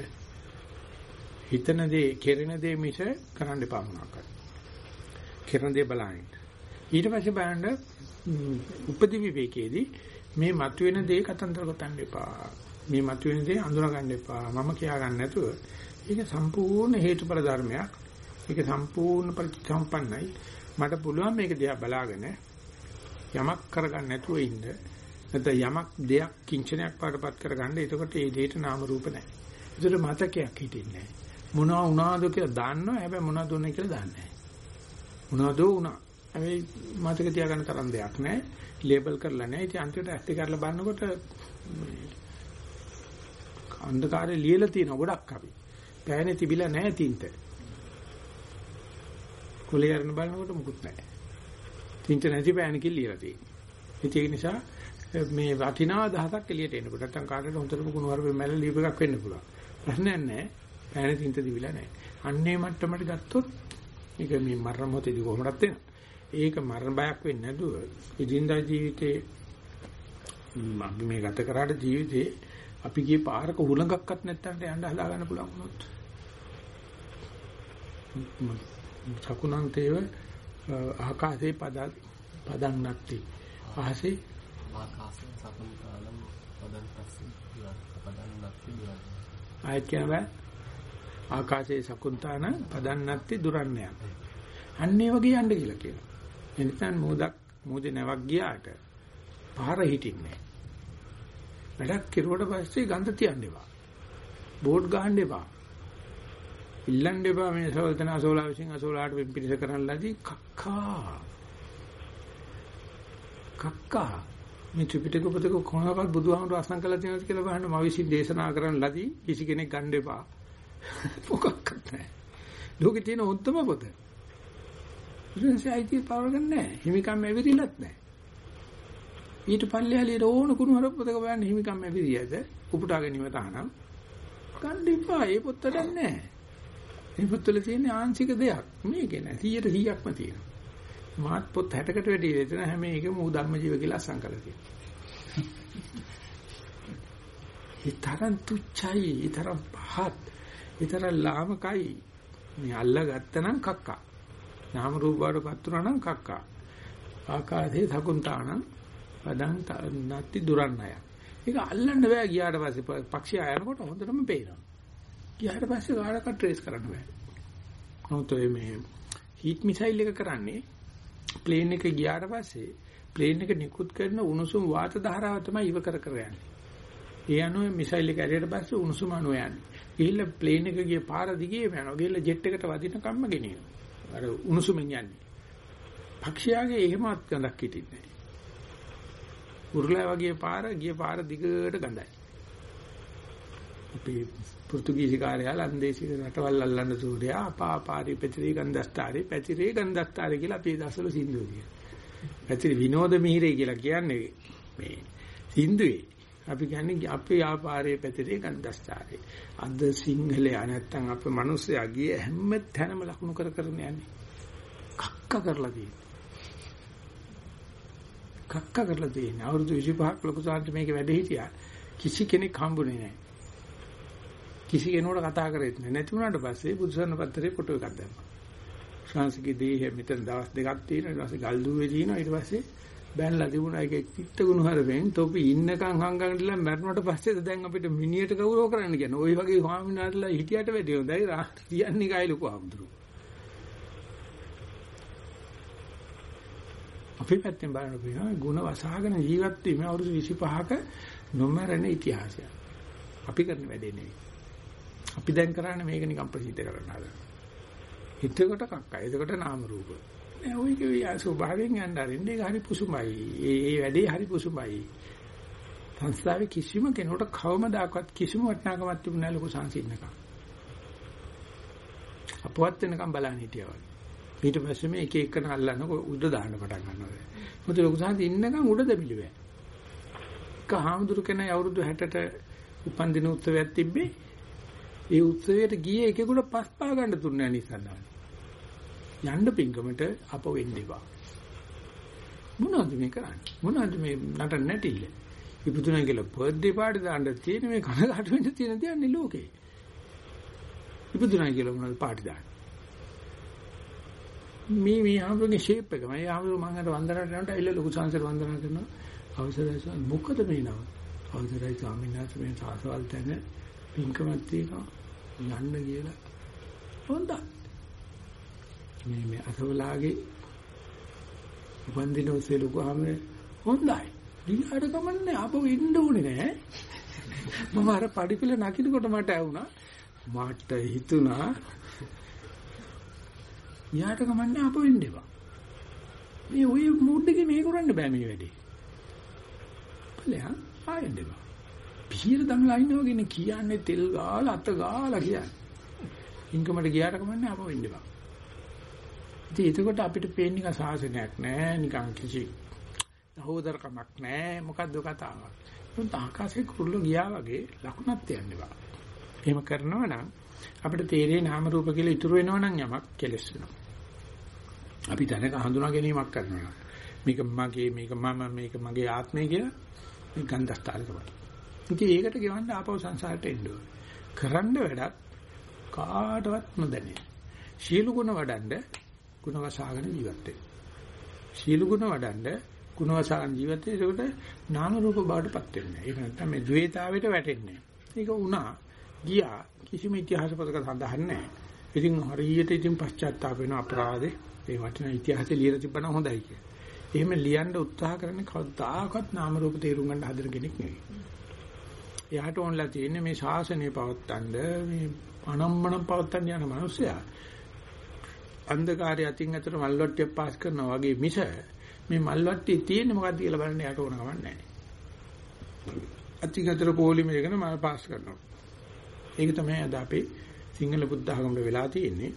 හිතන දේ, කෙරෙන දේ මිස කරන්න එපා මොනවාක්වත්. කෙරෙන දේ බලන්න. ඊට පස්සේ බලන්න උපදි විවේකයේදී මේ මතුවෙන දේ කතන්දර ගොතන්න එපා. මේ මතුවෙන දේ අඳුර ගන්න එපා. මම කියා ගන්න නැතුව ඒක සම්පූර්ණ හේතුඵල ධර්මයක්. ඒක සම්පූර්ණ ප්‍රතිසම්පන්නයි. මට පුළුවන් මේක දිහා බලාගෙන යමක් කරගන්න නැතුව ඉන්න. නැත්නම් යමක් දෙයක් කිංචනයක් පාටපත් කරගන්න. එතකොට ඒ දෙයට නාම රූප නැහැ. ඒතර මතකයක් හිටින්නේ නැහැ. මොනවා වුණාද කියලා දන්නවා. හැබැයි මොනවද උනේ කියලා දන්නේ නැහැ. මොනවද වුණා. හැබැයි මතක තියාගන්න තරම් දෙයක් නැහැ. ලේබල් කරලා නැහැ. ඉතින් අන්තිමට ඇත්ත කරලා බලනකොට අන්ධකාරේ ලියලා තියෙන ගොඩක් අපි. පෑනේ තිබිලා නැහැ තින්ත. කුලේ යන බලනකොට මුකුත් නැහැ. තින්ත නැති පෑනකින් ලියලා තියෙන්නේ. ඒක නිසා මේ වටිනා දහසක් එළියට එනකොට නැත්තම් කාටද හොඳටම කුණු වරපේ මැල ලියප එකක් වෙන්න පුළුවන්. ප්‍රශ්නයක් නැහැ. පෑනේ තින්ත දිවිලා නැහැ. අන්නේ මට්ටමට ගත්තොත් මේක මේ මරණ මොහොතේදී කොහොමදත් වෙනවා. ඒක මරණ බයක් වෙන්නේ නැතුව ඉදින්දා ජීවිතේ අපි මේ ගත කරාට ජීවිතේ අපි ගියේ පාරක හුලඟක්වත් නැත්තන්ට යන්න හදා ගන්න පුළුවන් වුණොත්. සකුණන්තේව ආකාශේ පද පදන් නැති ආසේ ආකාශේ සකුණාලම් පදන් පස්සේ පදන් නැති ආයත් කියනවා ආකාශේ සකුන්තාන පදන් නැති දුරන්නේ අන්නේ වගේ යන්න කියලා කියනවා එනිසා මොදක් මොදේ නැවක් ගියාට පාර හිටින්නේ වැඩක් කෙරුවට පස්සේ ගඳ තියන්න එපා. බෝඩ් ගහන්න එපා. ඉල්ලන්න එපා මේ සවල්තන අසෝලා විසින් අසෝලාට පිළිස කරන්න ලදී කක්කා. කක්කා. මේ ත්‍රිපිටක පොතක කොහොමවත් බුදුහාමුදුර අසං කළා තියෙනවද කියලා බලන්න මම විසින් දේශනා කරන්න ලදී කිසි කෙනෙක් ගන්න එපා. මොකක්වත් නැහැ. ලෝකේ තියෙන උත්තම පොත. ඉතින්සේ අයිති පවර ගන්න නැහැ. හිමිකම් ඇවිරිලත් නැහැ. ඊට පල්ලෙහාලියට ඕන කුණු හරප පොතක බලන්න හිමිකම් ඇවිරියද උපුටා ගැනීම තහනම්. ගන්න එපා. ඒ පොතට නැහැ. මේ පොත්වල තියෙන ආංශික දෙයක්. මේකේ නෑ 100ට 100ක්ම තියෙනවා. මාත් පොත් 60කට වැඩි දෙතන හැම එකම ඌ ධර්මජීව කියලා අසං කරලා තියෙනවා. ඊතරම් තුච්චයි, ඊතරම් පහත්, ඊතරම් ලාමකයි. මේ අල්ල ගත්තනම් කක්කා. නාම රූප වලපත් වුණා නම් කක්කා. ආකාශේ සකුන්තානම් පදං නැති දුරන්නය. ඒක අල්ලන්න බෑ ගියාට පස්සේ පක්ෂියා යනකොට හොඳටම පේනවා. ගියාට පස්සේ කාටවත් ට්‍රේස් කරන්න බෑ. නමුත් මේ හීට් මිසයිල් එක කරන්නේ ප්ලේන් එක ගියාට පස්සේ ප්ලේන් එක නිකුත් කරන උණුසුම් වාත ධාරාව තමයි ඉව කර කර යන්නේ. ඒ අනුව මිසයිල් එක ඇරියට පස්සේ උණුසුම අණුව යන්නේ. ගිහිල්ලා ප්ලේන් එක ගිය පාර දිගේ යනවා. ගිහිල්ලා ජෙට් එකට වදින කම්ම ගෙනියනවා. අර උණුසුමෙන් යන්නේ. පක්ෂියාගේ එහෙමත් ගඳක් හිටින්නේ නැහැ. උරුලා වගේ පාර ගිය පාර දිගට ගඳයි. අපි පෘතුගීසි කාර්යාල අන්දේශික රටවල් අල්ලන්න සූර්යා අපාපාරි පැතිරේ ගන්ධස්තරේ පැතිරේ ගන්ධස්තරේ කියලා අපි දසවල සින්දුව කියනවා. පැතිරි විනෝද මිහිරේ කියලා කියන්නේ මේ සින්දුවේ. අපි කියන්නේ අපේ ආපාරයේ පැතිරේ ගන්ධස්තරේ. අද සිංහලයා නැත්තම් අපේ මිනිස්සයා ගියේ හැම තැනම ලකුණු කර කර යන්නේ. කක්ක කරලා තියෙනවා. කක්ක කරලා තියෙනවා. අවුරුදු 25ක් ලොකු සාන්ත මේක වැඩ හිටියා. කිසි කෙනෙක් හම්බුනේ නැහැ. කිසි කෙනෙකුට කතා කරෙත් නැහැ. නැති වුණාට පස්සේ බුදුසරණ පත්‍රයේ ෆොටෝ එකක් දැම්මා. ශාන්සිකේ දේහය මෙතන දවස් දෙකක් තියෙනවා. ඊට පස්සේ ගල් දුවේ තියෙනවා. ඊට පස්සේ බැනලා තිබුණා ඒකේ චිත්ත ගුණ හරවෙන් තොපි ඉන්නකම් හංගන්නදලා මැරුණට පස්සේ දැන් අපිට මිනියට ගෞරව කරන්න කියන්නේ. ওই වගේ ස්වාමීන් වහන්සේලා හිටියට වැඩි හොඳයි. කියන්නේ කයි ලොකු ආම්දුරු. අපි පැත්තෙන් බලන පිනවා ගුණ වසහාගෙන ජීවත් වීම අවුරුදු 25ක නොමරන ඉතිහාසය. අපි කරන වැඩේ නෙවෙයි. අපි දැන් කරන්නේ මේක නිකන් ප්‍රසිද්ධ කරන්න හදනවා. හිතේකට කක්කා. එතකොට නාම රූප. නෑ ඔය කිය ස්වභාවයෙන් යන්න අරින්න ඒක හරි පුසුමයි. ඒ ඒ වැඩේ හරි පුසුමයි. සංස්ථාවේ කිසිම කෙනෙකුට කවමදාකවත් කිසිම වටිනාකමක් තිබුණේ නැහැ ලොකු සංසින්නකම්. අපවත් වෙනකම් බලන්න හිටියා වගේ. ඊට පස්සේ මේ එක එකන අල්ලන උඩ දාන්න පටන් ගන්නවා. මොකද ලොකු සංසි ඉන්නකම් උඩ දෙමිලි බෑ. එක හාමුදුරු කෙනෙක් අවුරුදු 60ට උපන් දින උත්සවයක් තිබ්බේ. ඒ උත්සවයට ගියේ එකෙකුට පස් පා ගන්න දුන්නේ නැහැ නිසන්නානේ. යන්න පිංගමට අප වෙන්න එපා. මොනවද මේ කරන්නේ? මොනවද මේ නටන්න නැටිල්ල? ඉපදුනා කියලා බර්ත්ඩේ පාටි දාන්න තියෙන මේ කනකට වෙන්න තියෙන දෙයක් ලෝකේ. ඉපදුනා කියලා මොනවද පාටි දාන්නේ? මේ මේ ආමරුගේ ෂේප් එක මම ආමරු මම අර වන්දනා කරනකොට ඇවිල්ලා ලොකු සංසාර වන්දනා කරනවා අවසරයි ස්වාමී මොකද මේ නම අවසරයි ස්වාමීන් වහන්සේ මේ සාසවල් තැන පින්කමක් තියෙනවා යන්න කියලා හොඳයි මේ මේ අසවලාගේ වන්දින ඔසේ ලොකු ආමරේ හොඳයි දිහාට කමන්නේ ආපහු ඉන්න ඕනේ නෑ මම අර පඩිපෙළ නකිනකොට මට ඇහුණා මට හිතුණා යාට කමන්නේ අප වෙන්න එපා. මේ ඔය මූඩ් එකේ මේ කරන්න බෑ මේ වැඩේ. බලයන් ආයෙත් එපා. පිහිර දමලා ඉන්න වගේනේ කියන්නේ තෙල් ගාලා අත ගාලා කියන්නේ. ඉන්කමට ගියාට කමන්නේ අප වෙන්න එපා. ඉතින් එතකොට අපිට පේන්නේ නිකන් සාසනයක් නෑ නිකන් කිසි සහෝදරකමක් නෑ මොකද්ද කතාවක්. උන් ආකාශේ කුරුල්ල ගියා වගේ ලකුණක් තියන්න එපා. එහෙම කරනවා නම් අපිට තේරෙන්නේ නාම රූප කියලා ඉතුරු වෙනවා නම් යමක් කෙලස් වෙනවා. අපි දැනක හඳුනා ගැනීමක් කරනවා. මේක මගේ මේක මම මේක මගේ ආත්මය කියලා මේ ගන්ධස්ථාන තමයි. ඉතින් ඒකට ගෙවන්න ආපහු සංසාරට එන්න ඕනේ. කරන්න වැඩක් කාටවත් නොදැනේ. සීල ගුණ වඩන්න ගුණ වසාගෙන ජීවත් වෙන්න. සීල ගුණ වඩන්න ගුණ වසාගෙන ජීවත් වෙන්න ඒකට නාම රූප බවටපත් වෙන්නේ. ඒක නැත්තම් මේ ද්වේතාවයට වැටෙන්නේ. ඒක උනා ගියා කිසිම ඉතිහාස පොතක සඳහන් නැහැ. ඉතින් හරියට ඉතින් පශ්චාත්තාප වෙන අපරාධේ ඒ වටිනා ඉතිහාසෙ ලියලා තිබ්බනම් හොඳයි කියලා. එහෙම ලියන්න උත්සාහ කරන්නේ කවදාකවත් නාම රූප තේරුම් ගන්න හදන කෙනෙක් නෙවෙයි. එයාට ඕනලා තියෙන්නේ මේ ශාසනය පවත්තන්න මේ අනම්මනම් පවත්තන්න යන මිනිස්සයා. අන්ධකාරය අතින් අතට මල්වට්ටියක් පාස් කරනවා වගේ මිස මේ මල්වට්ටියේ තියෙන්නේ මොකක්ද කියලා බලන්න යාට ඕන ගමන් නැහැ. අතින් අතට පොලිමේකන මම පාස් කරනවා. ඒක තමයි අද අපේ සිංහල බුද්ධ ආගමේ වෙලා තියෙන්නේ.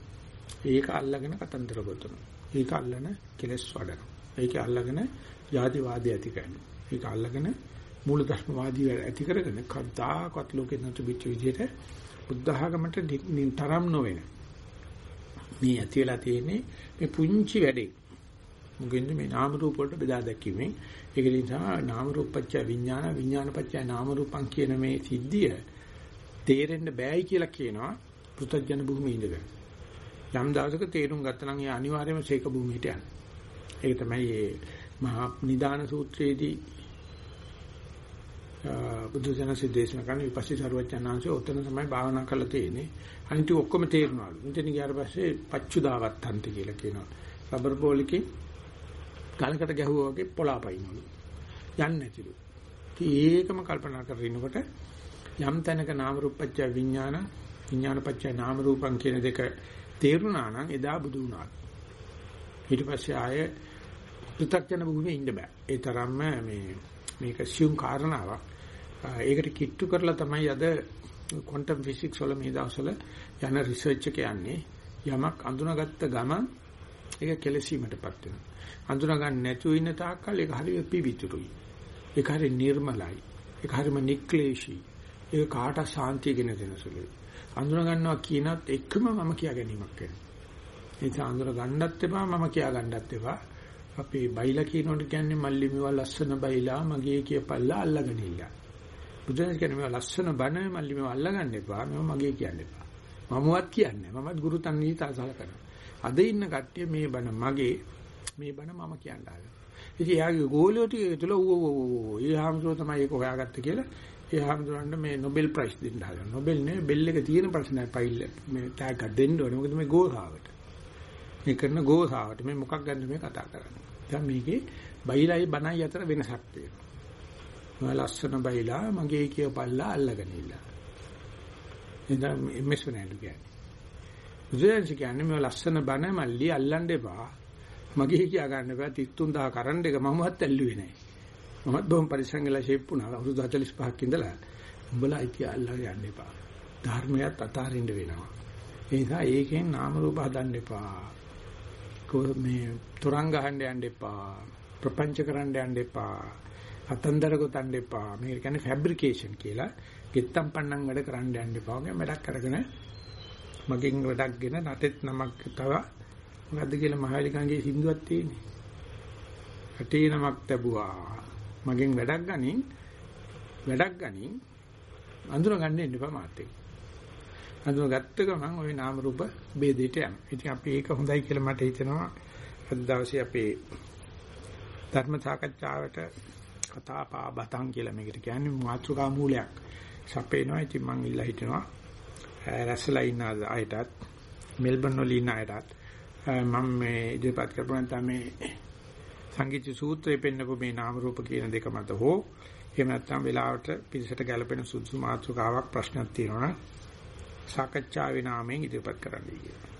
ඒක අල්ලගෙන කතන්දර ගොතනවා. ඒක අල්ලන කෙලස් වඩනවා. ඒක අල්ලගෙන ජාතිවාදී ඇති කරනවා. ඒක අල්ලගෙන මූල ධර්මවාදී ඇති කරගෙන කද්දාකත් ලෝකෙ නැතු පිට විදිහට බුද්ධ ආගමට තරම් නොවන. මේ ඇති වෙලා තියෙන්නේ මේ පුංචි වැඩේ. මුගින්ද මේ නාම රූප වලට බෙදා දැක්වීමෙන් ඒක නිසා නාම රූපච්ච විඥාන විඥානපච්ච නාම රූපං කියන මේ සිද්ධිය තේරෙන්න බෑයි කියලා කියනවා පෘථජන භූමියේ ඉඳගෙන. යම් දවසක තේරුම් ගත්තා නම් ඒ අනිවාර්යයෙන්ම සීක භූමියට යනවා. ඒක තමයි මේ මහා නිදාන සූත්‍රයේදී බුදු දහම සිද්දේශන කරන විපස්සී සර්වඥාන්සේ ඔතන තමයි භාවනා කරලා තියෙන්නේ. අනිත් ඔක්කොම තේරෙනවලු. මෙතන ගියාට පස්සේ පච්චුදාවත්තන්ති කියලා කියනවා. රබර් බෝලකින් ගලකට ගැහුවා වගේ පොළාපයින්නලු. යන්නේ නැතිලු. ඒකම කල්පනා කරගෙන ඉනකොට යම් තැනක නාම රූපච්ච විඥාන විඥානපච්ච නාම රූපං කියන දෙක තේරුණා නම් එදා බුදු වුණා. ඊට පස්සේ ආය පෘථග්ජන භූමියේ ඉන්න බෑ. ඒ තරම්ම මේ මේක සියුම් කාරණාවක්. ඒකට කිට්ටු කරලා තමයි අද ක්වොන්ටම් ෆිසික්ස් වල මේ දවස්වල යන රිසර්ච් එක යන්නේ. යමක් අඳුනගත්ත ගමන් ඒක කෙලසීමටපත් වෙනවා. අඳුනා ගන්න නැතුව ඉන්න තාක්කල් ඒක හරිය පිවිතුරුයි. ඒක හරිය නිර්මලයි. ඒක හරියම නික්ලේශී. ඒක කාට ශාන්තිය ගෙන දෙන සුළුයි. අඳුන ගන්නවා කියනත් එකම මම කියා ගැනීමක් වෙනවා. ඒ නිසා අඳුන ගන්නත් එපා මම කියා ගන්නත් එපා. අපි බයිලා කියනකොට කියන්නේ මල්ලි මේවා ලස්සන බයිලා මගේ කියපල්ලා අල්ලගෙන ඉන්න. බුදුන් කියන්නේ මේවා ලස්සන බණ මල්ලි මේවා අල්ලගන්න එපා. මේවා මගේ කියන්න එපා. මමවත් කියන්නේ මමත් ගුරු තන්විතාසල කරනවා. අද ඉන්න කට්ටිය මේ බණ මගේ මේ බණ මම කියන්න ආවා. ඉතින් එයාගේ ගෝලියෝ ටික තුල ඌ ඌ ඌ ඊ හාමුදුරුවෝ තමයි ඒක හොයාගත්තේ කියලා ඒ හාමුදුරන්ට මේ නොබෙල් ප්‍රයිස් දෙන්න හදනවා. නොබෙල් නෙවෙයි බෙල් එක තියෙන ප්‍රශ්නයි ෆයිල් මේ ටැග් එක දෙන්න ඕනේ. මොකද මේ ගෝසාවට. මේ කරන ගෝසාවට මේ මොකක් ගැනද මේ කතා කරන්නේ. දැන් මේකේ බයිලයි බණයි අතර වෙනසක් තියෙනවා. ලස්සන බයිලා මගේ කියපල්ලා අල්ලගෙන ඉල්ලා. එදා එම්එස් වෙනලු කියන්නේ. බුදුරජාණන් කියන්නේ මේ ලස්සන බණ මල්ලි අල්ලන්න එපා. මගේ කියා ගන්න එපා 33000 කරන්ට් එක මමවත් ඇල්ලුවේ නැහැ. මමත් බොහොම පරිස්සම් වෙලා ෂේප් වුණා. අවුරුදු 45ක් ඉඳලා උඹලා අයිති අල්ලලා යන්න එපා. ධර්මයක් අතාරින්න වෙනවා. ඒ නිසා ඒකෙන් නාම රූප හදන්න එපා. මේ තරංග ගහන්න යන්න එපා. ප්‍රපංච කරන්න යන්න එපා. කතන්දර ගොතන්න එපා. මේ කියන්නේ ෆැබ්‍රිකේෂන් කියලා. ගෙත්තම් පන්නන් වැඩ කරන්න යන්න එපා. මම වැඩක් කරගෙන මගෙන් වැඩක්ගෙන නැතෙත් නමක් තව මොකද්ද කියලා මහලිකංගේ සින්දුවක් තියෙන්නේ. රටේ නමක් ලැබුවා. මගෙන් වැඩක් ගනින් වැඩක් ගනින් අඳුර ගන්න එන්න එපා මාත් එක්ක. අඳුර ගත්ත ගමන් ওই නාම රූප ભેදෙට යනවා. ඉතින් අපි ඒක හොඳයි කියලා මට හිතෙනවා. අද දවසේ අපේ ධර්ම සාකච්ඡාවට කතා පාබතන් කියලා මේකට කියන්නේ මාතෘකා මූලයක්. සපේනවා. ඉතින් මම ඉල්ලා හිටිනවා. රැස්ලා ඉන්න අයටත් මෙල්බන් වල ඉන්න අයටත් මම මේ ඉදිරිපත් කරපුවා තමයි සංගීත සූත්‍රයේ පෙන්නපු මේ නාම රූප කියන දෙක මත හෝ එහෙම නැත්නම් වෙලාවට පිළිසට ගැලපෙන සුදුසු මාතෘකාවක් ප්‍රශ්නක් තියෙනවා සාකච්ඡාවේ නාමයෙන් ඉදිරිපත් කරන්නයි කියලා.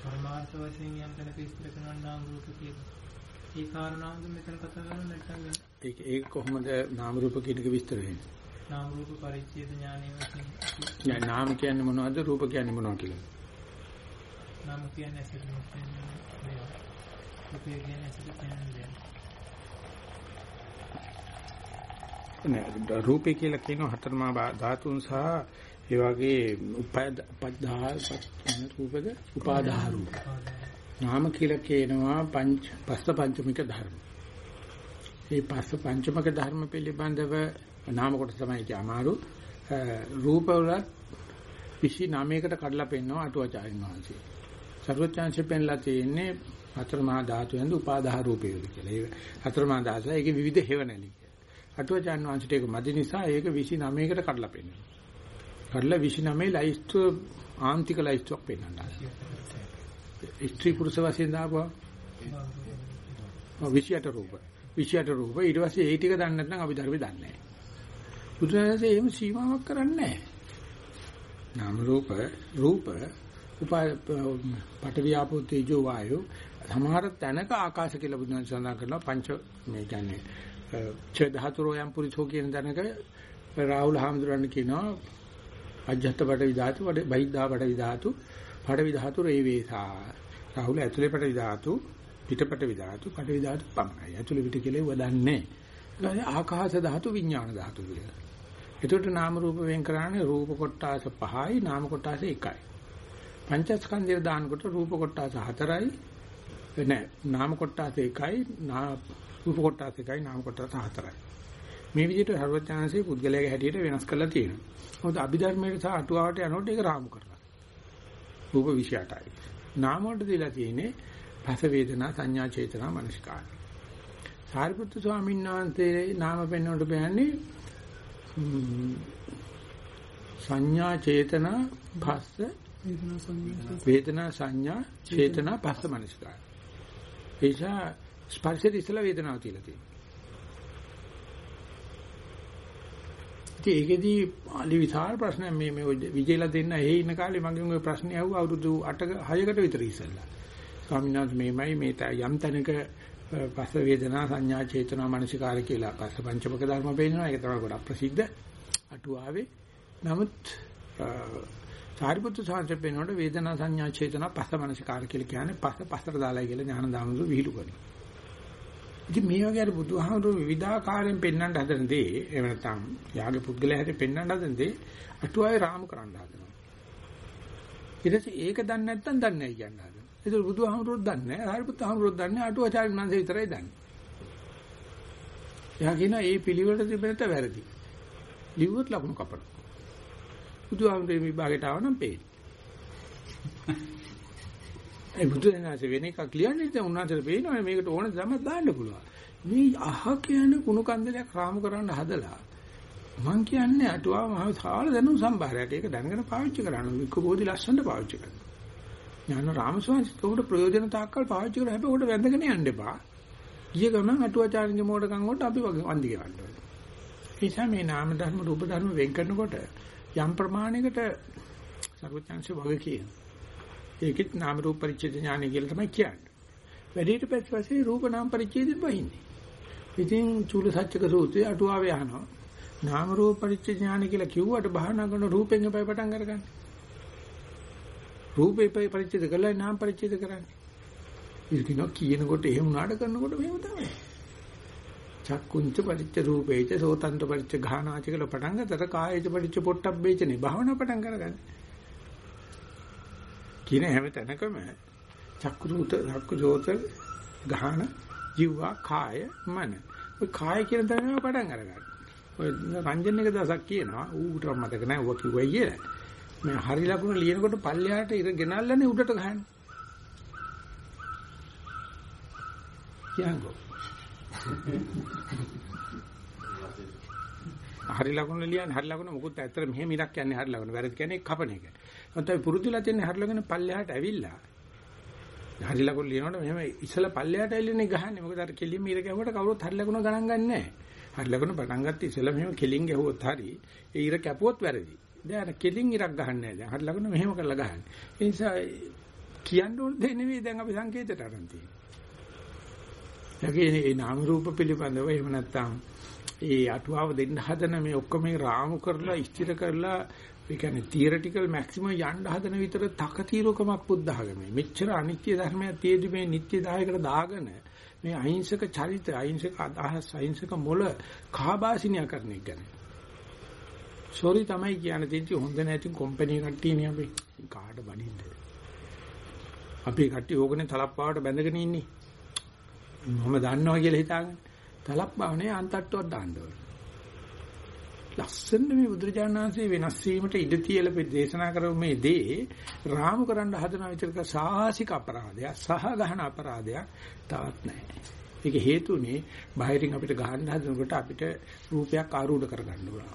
පරමාර්ථ වශයෙන් යම් තැනක විස්තර කරනවා නාම රූප කියලා. ඒ කාරණාවද මෙතන කතා කරන්නේ නැත්නම් ඒක ඒක කොහොමද නාම රූප කියන එක විස්තර වෙන්නේ? නාම රූප පරිච්ඡේද ඥානය වශයෙන් දැන් නාම කියන්නේ මොනවද රූප කියන්නේ මොනවද කියලා. නාම කියන්නේ ඇසට දේවල්. රූපය කියන්නේ ඇසට පෙනෙන දේවල්. නෑ රූපේ කියලා කියන හතරමා ධාතුන් සහ ඒ වගේ උපදා රූපද උපාදාහ රූප. නාම කියලා කියනවා පංච පස්ස පංචමික ධර්ම. මේ පස්ස පංචමික ධර්ම පිළිබඳව නාම කොට තමයි කිය අමාරු. රූප වලත් 29කට කඩලා පෙන්නනවා අටුවාචාරින් වහන්සේ. සර්වඥාන්සේ පෙන්ලා තියෙන්නේ හතර මහා ධාතුෙන්ද උපාදාහ රූපය කියලා. ඒ හතර මහා ධාතු ඒකේ විවිධ හේවණලි. අටුවාචාන් වහන්සේට ඒක මැදි නිසා ඒක 29කට කඩලා පෙන්නනවා. කඩලා 29 ලයිස්තුව ආන්තික ලයිස්තුවක් පෙන්නනවා. ස්ත්‍රී පුරුෂ වශයෙන් දාපුවා. 28 රූප. 28 රූප ඊට පස්සේ ඒ ටික දන්නේ නැත්නම් අපි ධර්මේ දන්නේ නැහැ. බුදුරජාණන්සේ එහෙම සීමාවක් කරන්නේ නැහැ. නාම රූප රූප උපා පටවියාපෝ තේජෝ වායෝ සමහර තැනක ආකාශ කියලා බුදුන් සඳහන් කරනවා පංච මේ කියන්නේ ඡ ධාතුරෝ යම් පුරිසෝ කියන තැනක රාහුල හාමුදුරන් කියනවා අජ්ජත් බඩ විධාතු බඩ බහිද්ධා බඩ විධාතු බඩ විධාතු රේ වේසා රාහුල ඇතුලේ බඩ විධාතු පිටපට විධාතු බඩ විධාතු පමණයි. ඇතුලේ පිට කියලා වදන්නේ ආකාශ ධාතු විඥාන ධාතු කියලා. එතකොට නාම රූප වෙන් කරන්නේ රූප කොටාස පහයි නාම කොටාස එකයි. පංචස්කන්ධය දානකොට රූප කොටාස හතරයි. නෑ නාම කොටාස එකයි රූප කොටාස එකයි නාම කොටාස හතරයි. මේ විදිහට හර්වඥාන්සේ පුද්ගලයාගේ හැටියට වෙනස් කරලා තියෙනවා. මොකද අභිධර්මයේ සහ අටුවාවට යනකොට ඒක රාමු කරලා. රූප 28යි. නාම වලට දීලා තියෙන්නේ රස වේදනා සංඥා චේතනා මනස්කාර. සාරිපුත්තු ස්වාමීන් වහන්සේ නාම පෙන්වන්නට බයන්නේ සංඥා චේතනා භස්ස වේදනා සංඥා චේතනා පස්ස මනස්කාර. ඒසා ස්පර්ශයේ ඉස්සලා වේදනාව තියලා තියෙනවා. ඉතින් ඒකෙදී අලි විශාල ප්‍රශ්නයක් මේ මේ විජේලා දෙන්න එහෙ ඉන්න කාලේ මගෙන් ওই ප්‍රශ්නේ ඇහුවා අවුරුදු 8 6කට විතර ඉස්සෙල්ලා. ස්වාමීන් වහන්සේ මේමයි මේ යම් තැනක පස්ස වේදනා සංඥා චේතනා මනසිකාර කියලා පස්ස පංචමක ධර්ම පෙන්නනවා. ඒක තමයි ගොඩක් ප්‍රසිද්ධ අටුවාවේ. නමුත් සාරිපුත්තු සාංශ පෙන්නනකොට වේදනා සංඥා චේතනා පස්ස මනසිකාර කියලා කියන්නේ පස්ස පස්සට දාලා කියලා ඥාන දාමසු විහිළු කරනවා. ඉතින් මේ වගේ අර බුදුහාමුදුරු විවිධාකාරයෙන් පෙන්වන්න හදන දේ එහෙම නැත්නම් යාගේ පුද්ගලයා හැටි පෙන්වන්න හදන දේ අටුවාවේ රාම කරන්න හදනවා. ඊට පස්සේ ඒක දන්නේ නැත්නම් දන්නේ නැහැ කියන්න හදනවා. ඒක බුදුහාමුදුරුවෝ දන්නේ නැහැ. හරිපුත් හාමුදුරුවෝ දන්නේ නැහැ. අටුවාචාර්ය මන්සේ විතරයි දන්නේ. එයා කියන ඒ පිළිවෙලට තිබෙනත වැරදි. ලිව්වොත් ලකුණු කපන. බුදුහාමුදුරුවෝ මේ භාගයට ආව නම් පේන්නේ. ඒ බුදුරජාණන්සේ වෙන එකක් ලියන්නේ නැත්නම් උන්වහන්සේට පේනවා මේකට ඕන තමයි දාන්න පුළුවන්. මේ අහ කියන කුණු කන්දලයක් රාමු කරන්න හදලා මං කියන්නේ අටුවා මහ සාල දැනුම් සම්භාරයක්. ඒක දැනගෙන පාවිච්චි කරන්න. වික්ක බෝධි ලස්සනට පාවිච්චි කරන්න. ඥාන රාමස්වාමීත් උකට ප්‍රයෝජන තාක්කල් පාවිච්චි කරලා හැබැයි උකට වැඳගෙන යන්න එපා. ගිය ගමන් අටුවාචාර්යගේ මෝඩකම් වලට අපි වගේ වන්දි ගන්න ඕනේ. ඒ නිසා මේ නාම ධර්ම රූප ධර්ම වෙන් කරනකොට යම් ප්‍රමාණයකට සර්වඥාන්සේ වගේ කියනවා. ඒකෙත් නාම රූප පරිච්ඡේද ඥානය කියලා තමයි කියන්නේ. වැඩිහිට පැත්තපස්සේ රූප නාම පරිච්ඡේදෙත් වහින්නේ. ඉතින් චූල සත්‍යක සූත්‍රය අටුවාවේ අහනවා. නාම රූප පරිච්ඡ ඥාන කියලා කිව්වට භාවනා කරන රූපෙන් එපයි පටන් අරගන්න. රූපේ පරිච්ඡේද කළා නාම පරිච්ඡේද කරන්නේ. ඉතින් කියනකොට එහෙම උනාට කරනකොට මෙහෙම තමයි. චක්කුංච පරිච්ඡ රූපේච සෝතන්ත පරිච්ඡ ගානාච කියලා පටන් ගත්තට කායේච පරිච්ඡ පොට්ටබ්බේචනේ භාවනා පටන් කරගන්න. කියන හැම තැනකම චක්කුරුත චක්කුජෝත ගාන ජීවා කාය මන. ඔය කාය කියන තැනම පටන් අරගන්න. ඔය රංජන් එක දවසක් කියනවා ඌට මතක නැහැ ඌ කිව්වයි කියලා. මේ හරි ලකුණ ලියනකොට පල්ලෙහාට ඉර ගෙනල්ලානේ උඩට ගහන්නේ. කියන්කෝ. හරි ලකුණ ලියන්නේ හරි ලකුණ මොකුත් ඇත්තට මෙහෙම ඉරක් කියන්නේ හරි ලකුණ. වැරදි කියන්නේ කපන එක. මොකද පුරුදුලා තියෙන හරි ලකුණ පල්ලෙහාට ඇවිල්ලා. හරි ලකුණ ලියනකොට මෙහෙම ඉස්සලා පල්ලෙහාට ඇවිල්ලානේ ගහන්නේ. මොකද අර කෙලින්ම ඉර ගැහුවට කවුරුත් හරි ලකුණ ගණන් ගන්නෑ නැහැ. හරි ලකුණ පටන් ගත්ත ඉස්සලා මෙහෙම කෙලින් ගැහුවොත් හරි ඒ ඉර කැපුවොත් වැරදි. දැන් කෙලින් ඉරක් ගහන්නේ නැහැ. දැන් හරි ලකුණ මෙහෙම කරලා ගහන්නේ. ඒ නිසා කියන්න ඕන දෙ නෙවෙයි දැන් අපි සංකේතයට අරන් තියෙන්නේ. යකේ මේ නාම රූප පිළිබඳව එහෙම නැත්නම් ඒ අටුවාව දෙන්න හදන මේ ඔක්කොම රාමු කරලා ස්ථිර කරලා ඒ කියන්නේ තියරිටිකල් මැක්සිමම් යන්න හදන විතර තකතිරකමක් බුද්ධ ආගමේ. මෙච්චර අනිත්‍ය ධර්මයක් තියෙදි මේ නිත්‍ය දායකට දාගෙන මේ අහිංසක චරිත, අහිංසක අදහස්, අහිංසක මොළ කාබාසිනිය කරන එක ගැන. සෝරි තමයි කියන්නේ තියෙන්නේ හොඳ නැති කම්පැනි කට්ටියනේ අපි. කාට බනින්ද? අපි කට්ටිය ඕකනේ තලප්පාවට බැඳගෙන ඉන්නේ. මම දන්නවා කියලා හිතාගෙන තලප්පාවනේ අන්තට්ටුවක් දාන්න ඕනේ. ලස්සන මේ බුදුරජාණන් වහන්සේ වෙනස් වීමට ඉඩ තියලා දේශනා කරපු මේ දේ රාමු කරන්න හදන විතරක සාහසික අපරාධයක් සහ ගහන අපරාධයක් තවත් නැහැ. ඒක හේතුනේ බාහිරින් අපිට ගහන්න හදනකොට අපිට රූපයක් ආරූඪ කරගන්න ඕන.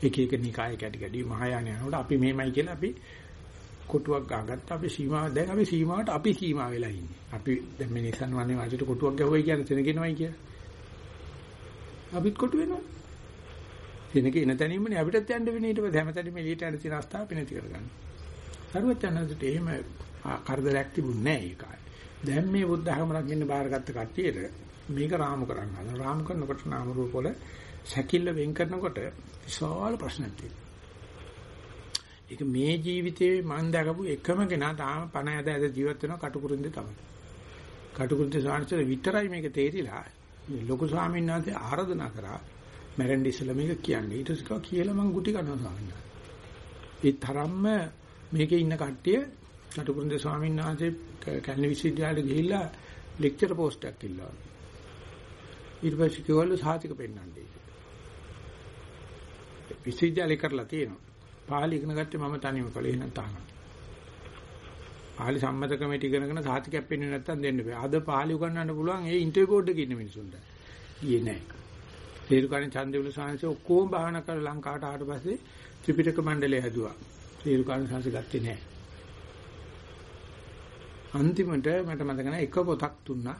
එක එක නිකාය කැටි කැටි මහායාන යනකොට අපි මෙහෙමයි කියලා අපි කොටුවක් ගාගත්ත අපි සීමාව දැන් අපි සීමාවට අපි සීමා වෙලා ඉන්නේ. අපි දැන් මේ නිසන් වන්නේ වාසියට කොටුවක් ගැහුවයි කියන්නේ තැනගෙනවයි කියලා. අපිත් කොටු වෙනවා. තැනක එන තැනින්මනේ අපිටත් යන්න වෙන්නේ ඊට පස්සේ හැමතැනම එළියට යන තියෙන අවස්ථාව අපි නැති කරගන්න. සරුවචනන්දට එහෙම කරදරයක් තිබුණේ නැහැ ඒ කාලේ. දැන් මේ බුද්ධ ධර්ම රකින්න බාරගත්ත කට්ටියට මේක රාමු කරන්න හදන. රාමු කරනකොට නාම රූප වල සැකිල්ල වෙන් කරනකොට විශාල ප්‍රශ්නක් තියෙනවා. ඒක මේ ජීවිතේ මම දැකපු එකම කෙනා තාම පණ ඇද ඇද ජීවත් වෙන කටුකුරුන්දේ තමයි. කටුකුරුන්දේ සාංශර විතරයි මේක තේරිලා ලොකු ස්වාමීන් වහන්සේ ආරාධනා කරා මැරෙන්න ඉස්සෙල්ලා මේක කියන්නේ. ඊට පස්සේ කියලා මං ගුටි කනවා ස්වාමීන් වහන්සේ. ඒ තරම්ම මේකේ ඉන්න කට්ටිය කටුකුරුන්දේ ස්වාමීන් වහන්සේ කැලණි විශ්වවිද්‍යාලෙට ගිහිල්ලා ලෙක්චර් පෝස්ට් එකක් ඉල්ලුවා. ඊට පස්සේ කිව්වලු සාතික පෙන්නන්නේ. විශ්වවිද්‍යාලේ කරලා තියෙනවා. පාලි ඉගෙන ගත්තේ මම තනියම කළේ එහෙනම් තාම. පාලි සම්මත කමිටු ඉගෙනගෙන සාතිකයක් පෙන්වෙන්නේ නැත්තම් දෙන්න බෑ. අද පාලි උගන්වන්න පුළුවන් ඒ ඉන්ටර්වියු බෝඩ් එකේ ඉන්න මිනිසුන්ට. ගියේ නෑ. තේරුකාණේ චන්දවිල සාංශ ඔක්කොම භාවනා කරලා ලංකාවට ආවට පස්සේ ත්‍රිපිටක මණ්ඩලය හැදුවා. තේරුකාණේ සාංශ ගත්තේ නෑ. අන්තිමට මට මතක නැහැ එක පොතක් දුන්නා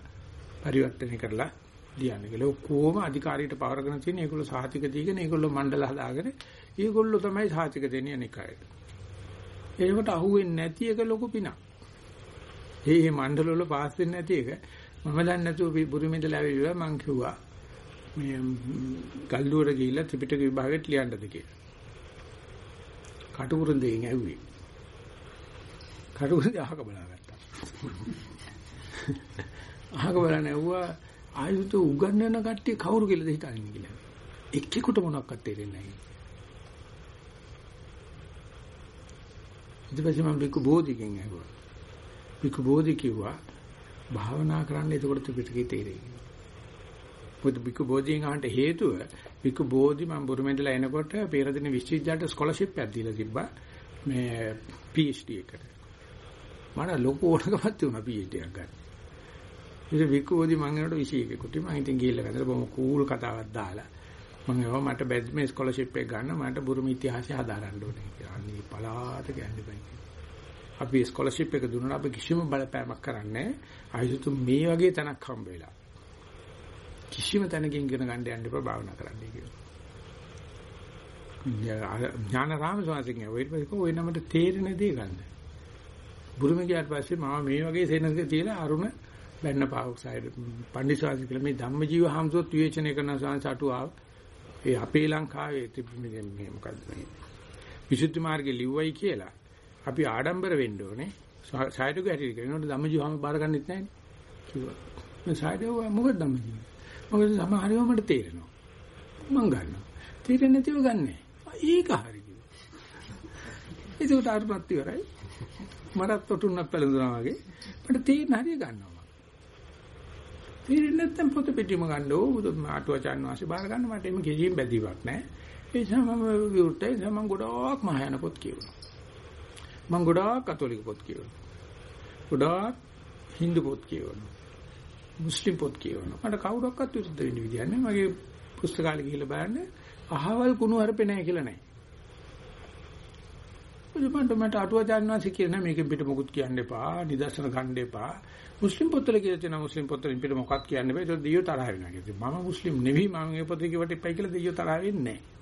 පරිවර්තනය කරලා ලියන්න කියලා. ඔක්කොම අධිකාරියට පවරගෙන තියෙන ඒගොල්ලෝ සාහිතික දීගෙන ඒගොල්ලෝ මණ්ඩල හදාගෙන ඒගොල්ලෝ තමයි සාහිතික දෙන්නේ අනිකායට. ඒකට අහුවෙන්නේ නැති එක ලොකු පිනක්. මේ මණ්ඩල වල පාස් වෙන්නේ නැති එක මම දන්නේ නැතුව බුරුමෙන්දලා ඇවිල්ලා මං කිව්වා මේ ගල්දුවර ගිහිල්ලා ත්‍රිපිටක විභාගෙට ලියන්නද කියලා. කටුකුරුන් දෙයින් ඇව්වේ. කටුකුරුන් අහක බලාගත්තා. අහක බලන ඇව්වා ආයුත උගන්වන කට්ටිය කවුරු කියලාද හිතන්නේ කියලා. එක්කෙකුට මොනවක්වත් තේරෙන්නේ නැහැ. ඊට පස්සේ මම බිකු බෝධිගෙන් ඇහුවා. බිකු බෝධි කිව්වා භාවනා කරන්න එතකොට ත්‍රිපිටකේ තේරෙයි. මොකද බිකු බෝධියෙන් අහන්න හේතුව බිකු බෝධි මම බුරුමෙන්දලා එනකොට පෙරදින විශ්වවිද්‍යාලයට ස්කෝලර්ෂිප් එකක් දීලා තිබ්බා මේ PhD එකට. මට ලොකු ඕනකමක් තිබුණා PhD එකක් ගන්න. ඉතින් බිකු බෝධි මම එනකොට 21 කුටි මම ඉතින් ගිහිල්ලා ගඳලා බොහොම කූල් කතාවක් දාලා මම ඒවා මට බැරි මේ ස්කෝලර්ෂිප් එක ගන්න මට බුරුම ඉතිහාසය හදා ගන්න ඕනේ කියලා. අනේ පලාත යන්න බෑ. අපි ස්කෝලර්ෂිප් එක දුන්නා අපි කිසිම බලපෑමක් කරන්නේ ආයුතු මේ වගේ තැනක් හම්බ වෙලා. කිසිම තැනකින් ඉගෙන ගන්න යන්න එපා භාවනා කරන්න කියලා. ඥානරාම ස්වාමීන් වහන්සේ ඔය නමට තේරෙන දේ ගන්න. බුරුම ගියාට පස්සේ මම මේ වගේ සෙනඟ තියලා අරුණ බැන්න පාවුක් සයිඩ් පණ්ඩිත ස්වාමීන් කියලා මේ ධම්මජීව හම්සොත් විවේචනය කරන ස්වාමීන් සටු ආව ඒ අපේ ලංකාවේ තිබුණේ මේ මොකද්ද මේ විසුද්ධි මාර්ගේ ලිව්වයි කියලා අපි ආඩම්බර වෙන්න ඕනේ. සායටක හැටි කරනකොට ධම්මජීවම බාර ගන්නෙත් නැහැ නේ. කිව්වා. මේ සායටක මොකද ධම්මජීව? මොකද සමහරව මට තේරෙනවා. මං ගන්නවා. තේරෙන්නේ නැතිව ගන්නෑ. ඒක හරි කිව්වා. ඒක උදාහරණයක් ඉවරයි. මරත් තොටුන්නක් පැලඳුනා වගේ මට තේරෙන හරිය ගන්නවා. තේරෙන්නේ නැත්නම් පොත පිටිම ගන්න ඕ බුදු මාටුවචාන් වාසේ බාර ගන්න මට එimhe කිසිම බැඳීමක් නැහැ. ඒ නිසා මම විවෘතයි මම ගොඩාක් මහායාන පොත් කියවනවා. මම ගොඩාක් කතෝලික පොත් කියවනවා. ගොඩාක් හින්දු පොත් කියවනවා. මුස්ලිම් පොත් කියවනවා. මට කවුරක්වත් විරුද්ධ වෙන්න විදියක් නැහැ. මගේ පුස්තකාලේ ගිහිල්ලා බලන්න අහවල් කුණු හරපේ නැහැ කියලා නැහැ. මට මට අටුවාචාන් වාසේ කියන මේකෙන් පිට මොකුත් කියන්න එපා. නිදර්ශන ගන්න එපා. මුස්ලිම් පොත්වල කියලා තියෙනවා මුස්ලිම් පොත්වලින් පිට මොකක්ද කියන්න බෑ. ඒක දෙයියෝ තරහ වෙනවා කියලා. මම මුස්ලිම් නෙවෙයි මම මේ පොතේ කිව්වට එපයි කියලා දෙයියෝ තරහ වෙන්නේ නැහැ.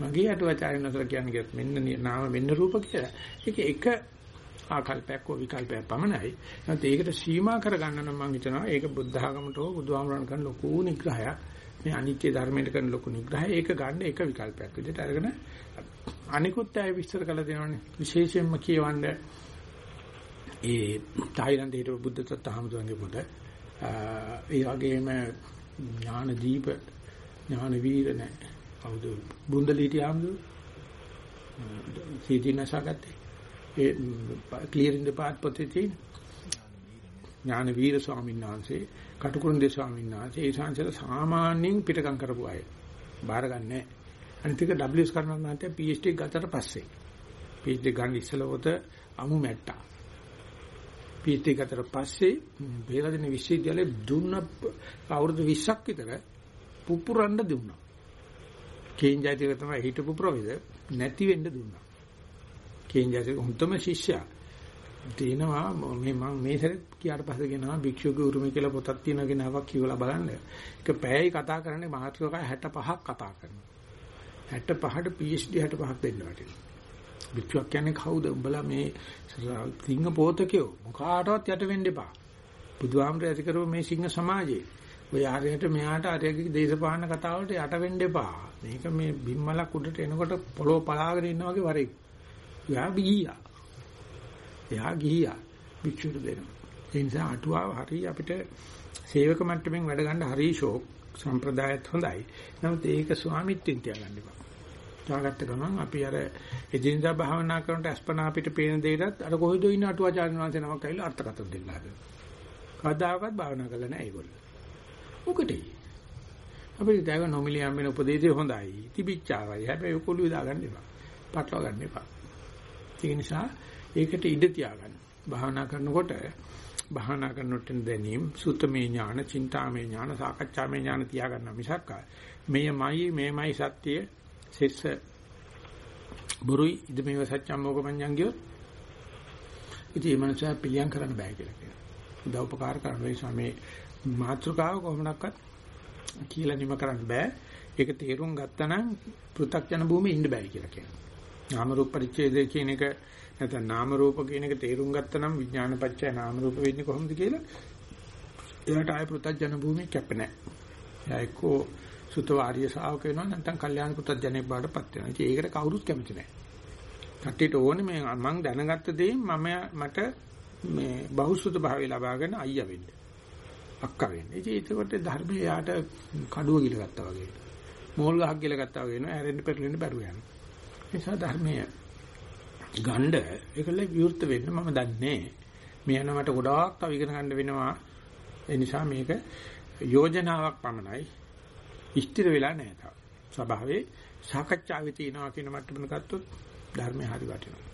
මගේ අටුවාචාර්යන් වහන්සේලා කියන්නේ මෙන්න නාම මෙන්න රූප කියලා. ඒක එක ආකල්පයක් හෝ විකල්පයක් පමණයි. නැත්නම් ඒකට සීමා කරගන්න නම් මම හිතනවා ඒක බුද්ධ ආගමට හෝ බුදුහාමරණ කරන ලොකු නිග්‍රහයක්. මේ අනිත්‍ය ධර්මයට කරන ලොකු නිග්‍රහය ඒක ගන්න එක විකල්පයක් විදිහට අරගෙන අනිකුත් අය විස්තර කළ දෙනවනේ. විශේෂයෙන්ම කියවන්නේ ඒ තායිලන්තයේ හිටපු බුද්ධ තත්ත්වහමතුන්ගේ පොත ඒ වගේම ඥාන දීප ඥාන වීර නැහැ කවුද බුන්දලීටි ආම්දු සීදීනසගත්තේ ඒ ක්ලියර් ඉන් ද පාත් පොතේ තියෙන ඥාන වීර ස්වාමීන් වහන්සේ කටුකුරුන්දේ ස්වාමීන් වහන්සේ ඒ ශාන්සල සාමාන්‍යයෙන් පිටකම් කරපු අය බාරගන්නේ අනිත් එක WS කරනවා නැත්නම් PhD ගතට පස්සේ PhD ගන්න ඉස්සලවත අමු මැට්ටා PhD ගතට පස්සේ බේරදින විශ්වවිද්‍යාලයේ දුන්න අවුරුදු 20ක් විතර පුපුරන්න දුන්නා. කේන්ජාතික තමයි හිටපු ප්‍රොෆෙසර් නැති වෙන්න දුන්නා. කේන්ජාතික හුත්තම ශිෂ්‍යයා දෙනවා මේ මම මේ සැරේ කියාට පස්සේ ගෙනවා භික්ෂුවගේ උරුමය කියලා පොතක් තියෙනවා ගෙනාවක් කියවලා බලන්න. ඒක පැයයි කතා කරන්නේ මහත්කෝකයි 65ක් කතා කරනවා. 65ට PhD 65ක් දෙන්න වටිනවා. භික්ෂුවක් කියන්නේ කවුද? උඹලා මේ සිංහ පෝතකයෝ මොකාටවත් යට වෙන්න එපා. බුදුහාමර ඇති කරව මේ සිංහ සමාජයේ. ඔය ආරයට මෙහාට ආරයගේ දේශපාලන කතාවලට යට වෙන්න එපා. මේක මේ බිම්මලක් උඩට එනකොට පොළොව පලාගෙන ඉන්නා වගේ වරේ. එයා ගියා. එයා ගියා. භික්ෂුවට දෙනවා. ඒ නිසා අටුවාව හරිය අපිට සේවක මට්ටමින් වැඩ ගන්න හරිය ෂෝක් සම්ප්‍රදායත් හොඳයි. නමුත් ඒක ස්වාමිත්වෙන් තියාගන්න එපා. දාගත්ත ගමන් අපි අර එදිනදා භාවනා කරනට අස්පනා අපිට පේන දෙයටත් අර කොහෙද ඉන්න අටුවාචාර්ය වහන්සේ නමක් ඇවිල්ලා අර්ථකථන දෙන්න හදනවා. කවදාකවත් භාවනා කරලා නැහැ ඒගොල්ලෝ. මොකටද? අපිට දැව නොමිලියම් වෙන උපදේශය හොඳයි. තිබිච්චාවයි. හැබැයි ඔකොළු දාගන්න එපා. පටලවා ගන්න එපා. ඒක නිසා ඒකට ඉඩ තියාගන්න. භාවනා කරනකොට භාවනා කරනකොට දැනීම සුතමේ ඥාන, චින්තාමේ ඥාන, සාකච්ඡාමේ ඥාන තියාගන්න මිසක් මෙයමයි මේමයි සත්‍යය සෙස්ස බුරුයි ඉදමේව සත්‍යම් මොකමඤ්ඤං කියොත් ඉතින් මේ මනස පිළියම් කරන්න බෑ කියලා කියනවා. උදව් උපකාර කරන නිසා මේ මාත්‍රකාව කොහොමනක්වත් කියලා නිම කරන්න බෑ. ඒක තේරුම් ගත්තනම් පෘථග්ජන භූමියේ ඉන්න බෑ කියලා කියනවා. නාම රූප පරිච්ඡේදය කියන එක නැත්නම් නාම රූප කියන එක තේරුම් ගත්තනම් විඥාන පත්‍ය නාම රූප වෙන්නේ කොහොමද කියලා එයාට ආය පෘථග්ජන භූමිය කැප නැහැ. එයා එක්කෝ සුතව ආර්ය ශාවක වෙනවා නැත්නම් කල්යාණ පුත්‍රජනෙක් බාටපත් වෙනවා. ඉතින් ඒකට කවුරුත් කැමති නැහැ. කට්ටියට ඕනේ මේ මම දැනගත්ත දේ මම මට මේ බහුසුත භාවය ලබාගෙන අයියා වෙන්න. අක්කා වෙන්න. ඉතින් ඒකට ධර්මයේ යාට කඩුව ගිල ගත්තා වගේ. මෝල් ගහක් ගිල ගත්තා වගේ නෝ ඇරෙන්න පෙරලෙන්න බැරුව යනවා. ඒ නිසා ධර්මයේ ගණ්ඩ ඒකල විවෘත වෙන්න මම දන්නේ. මේ යන මට ගොඩාක් තව ඉගෙන ගන්න වෙනවා. ඒ නිසා මේක යෝජනාවක් පමණයි. ස්ථිර වෙලා නැහැ තාම. ස්වභාවයේ සාකච්ඡාවේ තියනවා කියන මට්ටමන ගත්තොත් ධර්මය හරි වටිනවා.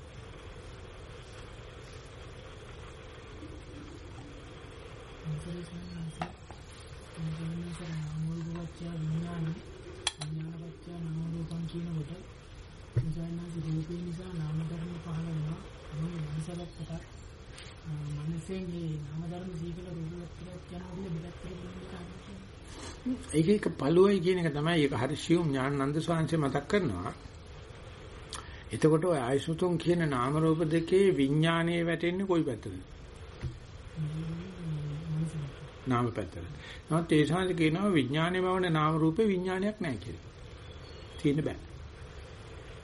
වශයෙන් මේ නාම ධර්ම දීකල රූපයක් කියලා යනකොට බෙදත් කරලා ඒක එක පළුවයි කියන එක තමයි ඒක හරිසියුම් ඥානানন্দ ස්වාමීන් මතක් කරනවා. එතකොට ඔය ආයසුතුන් කියන නාම රූප දෙකේ විඥානයේ වැටෙන්නේ කොයි පැත්තද? නාම පැත්තට. නමුත් ඒ ශාන්ති කියනවා විඥානයේ බවන නාම රූපේ විඥානයක් නැහැ කියලා. තියෙන්න බෑ.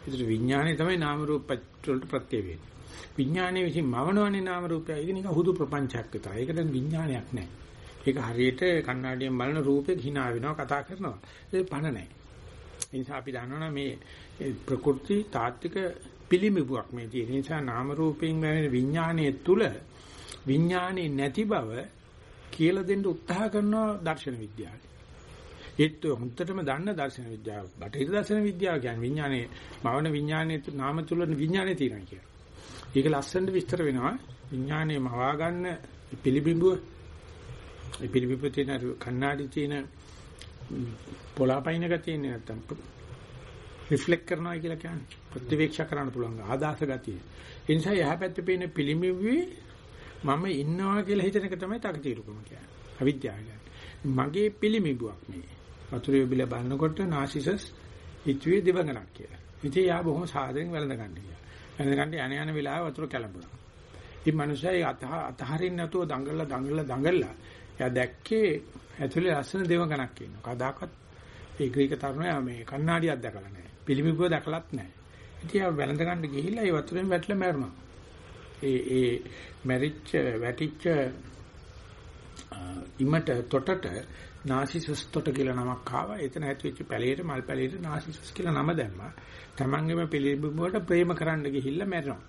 ඒතර විඥානයේ තමයි නාම රූප වලට ප්‍රත්‍ය වෙන්නේ. විඥානයේ විසින් මවනවනේ නාම රූපය. ඒක නිකන් හුදු ප්‍රපංචයක් විතරයි. ඒක දැන් විඥානයක් නෑ. ඒක හරියට කණ්ණාඩියෙන් බලන රූපෙක hina වෙනවා කතා කරනවා. ඒක පණ නෑ. ඒ නිසා අපි දන්නවනේ මේ ප්‍රකෘති තාත්වික පිළිඹුවක් මේ තියෙන නිසා නාම රූපයෙන් වැවෙන විඥානයේ තුල විඥානේ නැති බව කියලා දෙන්න උත්සාහ කරනවා දර්ශන විද්‍යාවේ. ඒත් හොන්දටම දන්න දර්ශන විද්‍යාව. බටහිර දර්ශන විද්‍යාව කියන්නේ විඥානේ මවන විඥානයේ නාම තුල විඥානේ තියෙනවා කියලා. ඒක ලස්සනට විස්තර වෙනවා. විඥානේ මවා ගන්න පිළිබිඹුව ඒ පිළිබිඹුව තියෙන කණ්ණාඩි තියෙන පොළාපයින් එක තියෙන නැත්තම් රිෆ්ලෙක්ට් කරනවා කියලා කියන්නේ ප්‍රතිවීක්ෂා කරන්න පුළුවන් ආදාස ගතිය. ඒ නිසා යහ පැත්තේ පේන පිළිඹුවේ මම ඉන්නවා කියලා හිතන එක තමයි තකතිරුකම කියන්නේ. අවිද්‍යාව කියන්නේ. මගේ පිළිඹුවක් මේ. වතුරේ බිල බලනකොට නාසිසස් හිතුවේ දෙවඟනක් කියලා. ඉතින් යා බොහොම සාදරෙන් වැළඳ ගන්න ගියා. වැළඳ ගන්න යන යන වෙලාව වතුර කැළඹුණා. ඉතින් මිනිස්සයි අත අතහරින්න නැතුව දඟලලා දඟලලා දඟලලා එයා දැක්කේ ඇතුලේ ලස්සන දෙවඟනක් ඉන්නවා. කදාකත් ඒ ග්‍රීක තරුණයා මේ කණ්ණාඩියක් දැකලා නැහැ. පිළිඹුව දැකලත් නැහැ. ඉතින් යා වැළඳ ගන්න ගිහිල්ලා ඒ වතුරෙන් වැටලා මැරුණා. ඒ ඒ මැරිච්ච වැටිච්ච ඉමට තොටට නාසිසස් තොට කියලා නමක් ආවා. එතන ඇතුල්ච්ච පැලේට මල් පැලේට නාසිසස් කියලා නම දැම්මා. Tamangeම පිළිඹුවට ප්‍රේම කරන්න ගිහිල්ලා මැරෙනවා.